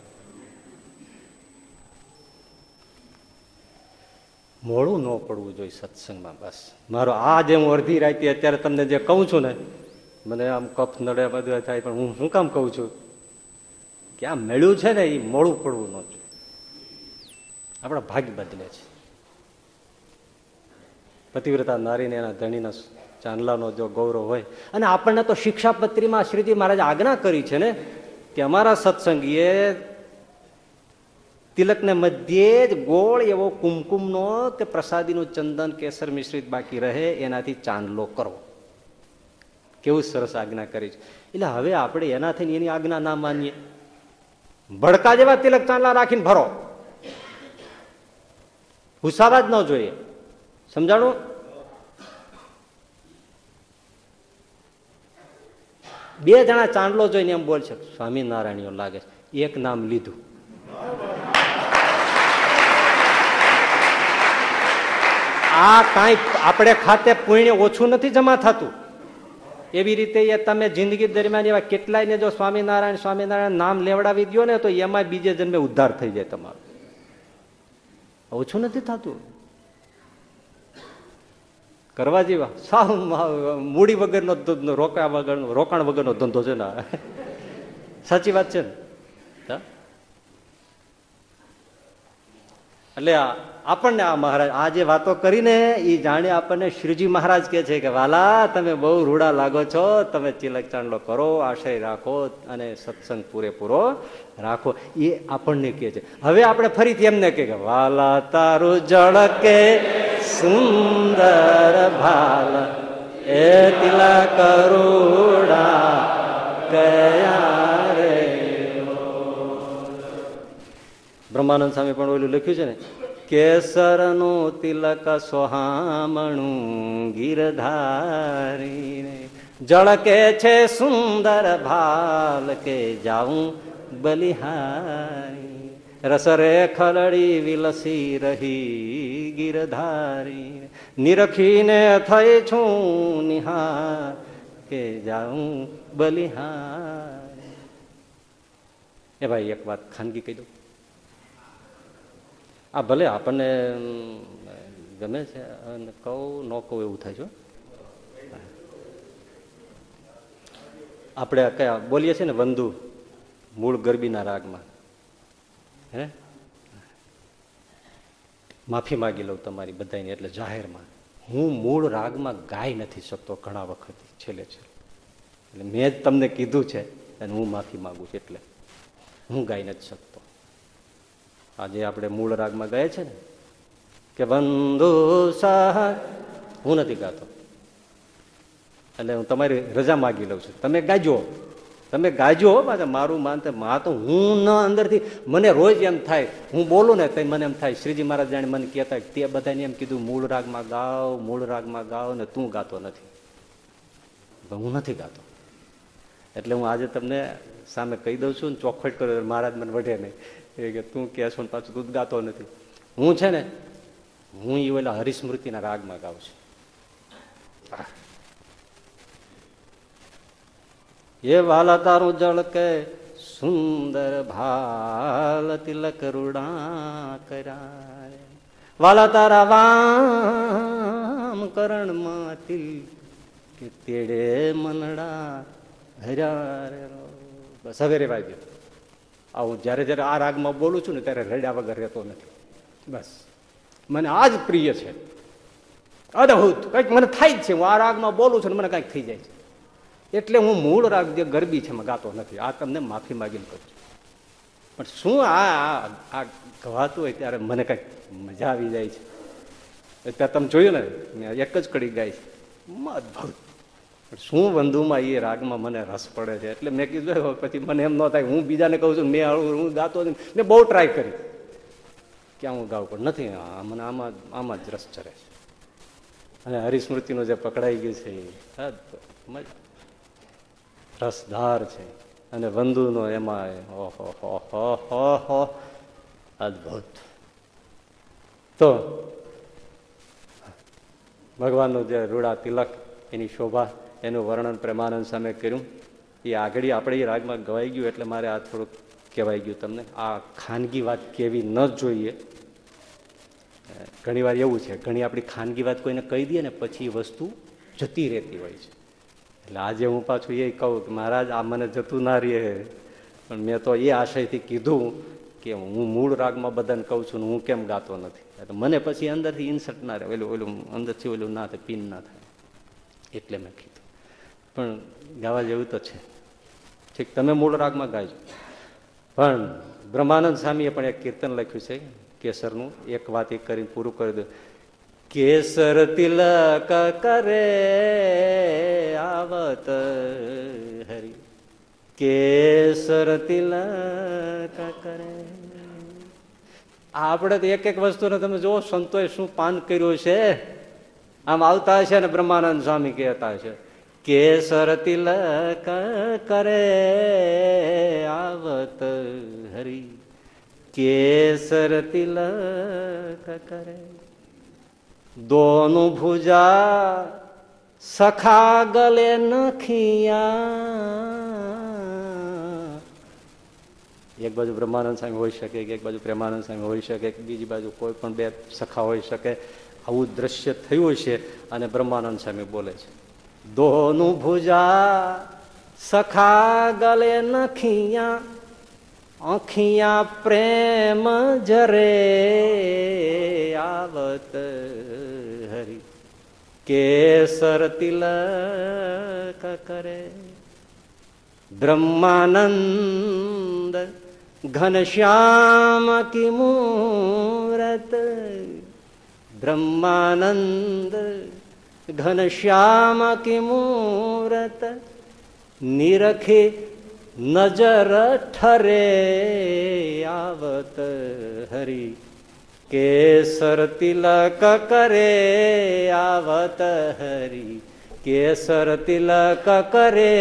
મોડું ન પડવું જોઈએ સત્સંગમાં બસ. મારો આ જે હું અડધી રાતે અત્યારે તમને જે કહું છું ને, મને આમ કફ નડે બધું થાય, પણ હું શું કામ કહું છું? કે આ મેળ્યું છે ને એ મોડું પડવું ન જોઈએ. આપણા ભાગ્ય બદલે છે. પતિવ્રતા નારીને એના ધણીના ચાંદલાનો જો ગૌરવ હોય, અને આપણને તો શિક્ષાપત્રીમાં શ્રીજી મહારાજ આજ્ઞા કરી છે ને કે અમારા સત્સંગીએ તિલકને મધ્યે જ ગોળ એવો કુમકુમનો કે પ્રસાદીનું ચંદન, કેસર મિશ્રિત બાકી રહે એનાથી ચાંદલો કરો કેવું સરસ આજ્ઞા કરી છે. એટલે હવે આપણે એનાથી એની આજ્ઞા ના માનીએ. ભડકા જેવા તિલક ચાંદલા રાખીને ભરો. હુસાવા જ ન જોઈએ. સમજાણું? બે જણા ચાંદલો જોઈને એમ બોલ છે સ્વામિનારાયણીઓ લાગે છે. એક નામ લીધું. આ કાંઈ આપણે ખાતે પુણ્ય ઓછું નથી જમા થતું. એવી રીતે એ તમે જિંદગી દરમિયાન એવા કેટલાયને જો સ્વામિનારાયણ સ્વામિનારાયણ નામ લેવડાવી દો ને તો એમાં બીજે જન્મે ઉદ્ધાર થઈ જાય તમારો. ઓછું નથી થતું? કરવા જેવા? સાવ મૂડી વગરનો રોકા વગરનો રોકાણ વગરનો ધંધો છે ને સાચી વાત છે ને? એટલે આપણને આ મહારાજ આ જે વાતો કરીને એ જાણે આપણને શ્રીજી મહારાજ કે છે કે, વાલા, તમે બહુ રૂડા લાગો છો. તમે ચિલક ચાંદલો કરો, આશય રાખો અને સત્સંગ પૂરેપૂરો રાખો. એ આપણને કે છે. હવે આપણે ફરીથી એમને કે, વાલા, તારું જળકે સુંદર ભાલ. એ તિલા કરુડા કયા રે બ્રહ્માનંદ સ્વામી પણ ઓલું લખ્યું છે ને? કેસરનું તિલક સોહામણું ગીરધારી જળકે છે સુંદર ભાલ કે જાઉં બલિહારી. રસરે ખલડી વિલસી રહી ગીરધારી નિરખીને થઈ છું નિહાર કે જાઉં બલિહાર. એ ભાઈ એક વાત ખાનગી કહી દઉં. આ ભલે આપણને ગમે છે. અને કહું, ન કહું એવું થાય છે આપણે કયા બોલીએ છીએ ને, વંદુ, મૂળ ગરબીના રાગમાં. હે? માફી માગી લઉં તમારી બધાની એટલે જાહેરમાં. હું મૂળ રાગમાં ગાઈ નથી શકતો ઘણા વખત, છેલ્લે છેલ્લે. એટલે મેં જ તમને કીધું છે, અને હું માફી માગું છું, એટલે હું ગાઈ નથી શકતો. આજે આપણે મૂળ રાગમાં ગાય છે ને, કે બંધુ હું નથી ગાતો. એટલે હું તમારી રજા માગી લઉં છું. તમે ગાજો. તમે ગાજો પાછા મારું માનતે મા તો હું ન અંદરથી, મને રોજ એમ થાય. હું બોલું ને તો મને એમ થાય. શ્રીજી મહારાજ જાણે મને કહેતા તે બધાને એમ કીધું, મૂળ રાગમાં ગાવ મૂળ રાગમાં ગાવ ને તું ગાતો નથી. હું નથી ગાતો. એટલે હું આજે તમને સામે કહી દઉં છું ને ચોખવટ કરું મહારાજ મને વઢે નહીં. એ કે તું કહેશો ને પાછું તું ગાતો નથી. હું છે ને, હું એ ઓલા હરિસ્મૃતિના રાગમાં ગાઉં છું. એ વાલા તારું જળ કે સુંદર ભાલ તિલક રૂડા કર્યા. વાલા તારા વામ કરણમાં કે તેડે મનડા હર્યા બસ, હવે રેવાય દો આવું જ્યારે જ્યારે આ રાગમાં બોલું છું ને ત્યારે રડ્યા વગર રહેતો નથી. બસ. મને આ જ પ્રિય છે. અદભુત. કંઈક મને થાય જ છે. હું આ રાગમાં બોલું છું ને મને કંઈક થઈ જાય છે. એટલે હું મૂળ રાગ જે ગરબી છે ગાતો નથી. આ તમને માફી માગીને કહું છું. પણ શું આ આ ગવાતું હોય ત્યારે મને કંઈક મજા આવી જાય છે. અત્યારે તમે જોયું ને એક જ કડી ગાય છે. અદભુત શું વંધુમાં એ રાગમાં મને રસ પડે છે? એટલે મેં કીધું પછી મને એમ ન થાય હું બીજાને કહું છું, મેં હું ગાતો મેં બહુ ટ્રાય કરી. ક્યાં હું ગાઉં પણ નથી. મને આમાં આમાં જ રસ ચરે છે. અને હરિસ્મૃતિનું જે પકડાઈ ગયું છે, એ રસધાર છે. અને વંધુનો એમાં ઓહો અદભુત. તો ભગવાનનું જે રૂડા તિલક, એની શોભા એનું વર્ણન પ્રેમાનંદ સામે કર્યું. એ આગળ આપણે એ રાગમાં ગવાઈ ગયું એટલે મારે આ થોડુંક કહેવાઈ ગયું તમને. આ ખાનગી વાત કેવી ન જોઈએ. ઘણી વાર એવું છે, ઘણી આપણી ખાનગી વાત કોઈને કહી દઈએ ને પછી વસ્તુ જતી રહેતી હોય છે. એટલે આજે હું પાછું એ કહું કે મહારાજ, આ મને જતું ના રહે. પણ મેં તો એ આશયથી કીધું કે હું મૂળ રાગમાં બધાને કહું છું હું કેમ ગાતો નથી. એટલે મને પછી અંદરથી ઇન્સર્ટ ના રહે. ઓલું ઓલું અંદરથી ઓલું ના થાય, પીન ના થાય. એટલે મેં કીધું. પણ ગાવા જેવું તો છે. ઠીક, તમે મૂળ રાગમાં ગાજો. પણ બ્રહ્માનંદ સ્વામીએ પણ એક કીર્તન લખ્યું છે, કેસરનું. એક વાત એક કરીને પૂરું કરી દઉં કેસર તિલક કરે આવત હરી. કેસર તિલક કરે. આપણે તો એક એક વસ્તુને તમે જુઓ, સંતોએ શું પાન કર્યું છે? આમ આવતા છે ને બ્રહ્માનંદ સ્વામી કહેતા છે કેસર તિલક કરે આવત હરી. કેસર તિલક કરે. દોનું ભુજા સખા ગલે નખિયા એક બાજુ બ્રહ્માનંદ સ્વામી હોઈ શકે કે એક બાજુ પ્રેમાનંદ સ્વામી હોઈ શકે કે બીજી બાજુ કોઈ પણ બે સખા હોઈ શકે. આવું દ્રશ્ય થયું છે અને બ્રહ્માનંદ સ્વામી બોલે છે. દોનું ભુજા સખા ગલે નખિયા આખિયા પ્રેમ જરે આવત હરી કેસર તિલક કરે બ્રહ્માનંદ ઘનશ્યામ કી મૂરત બ્રહ્માનંદ ઘનશ્યામ કી મૂરત નિરખે નજર ઠરે આવત હરી કેસર તિલક કરે આવત હરી કેસર તિલક કરે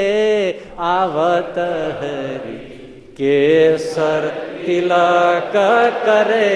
આવત હરી કેસર તિલક કરે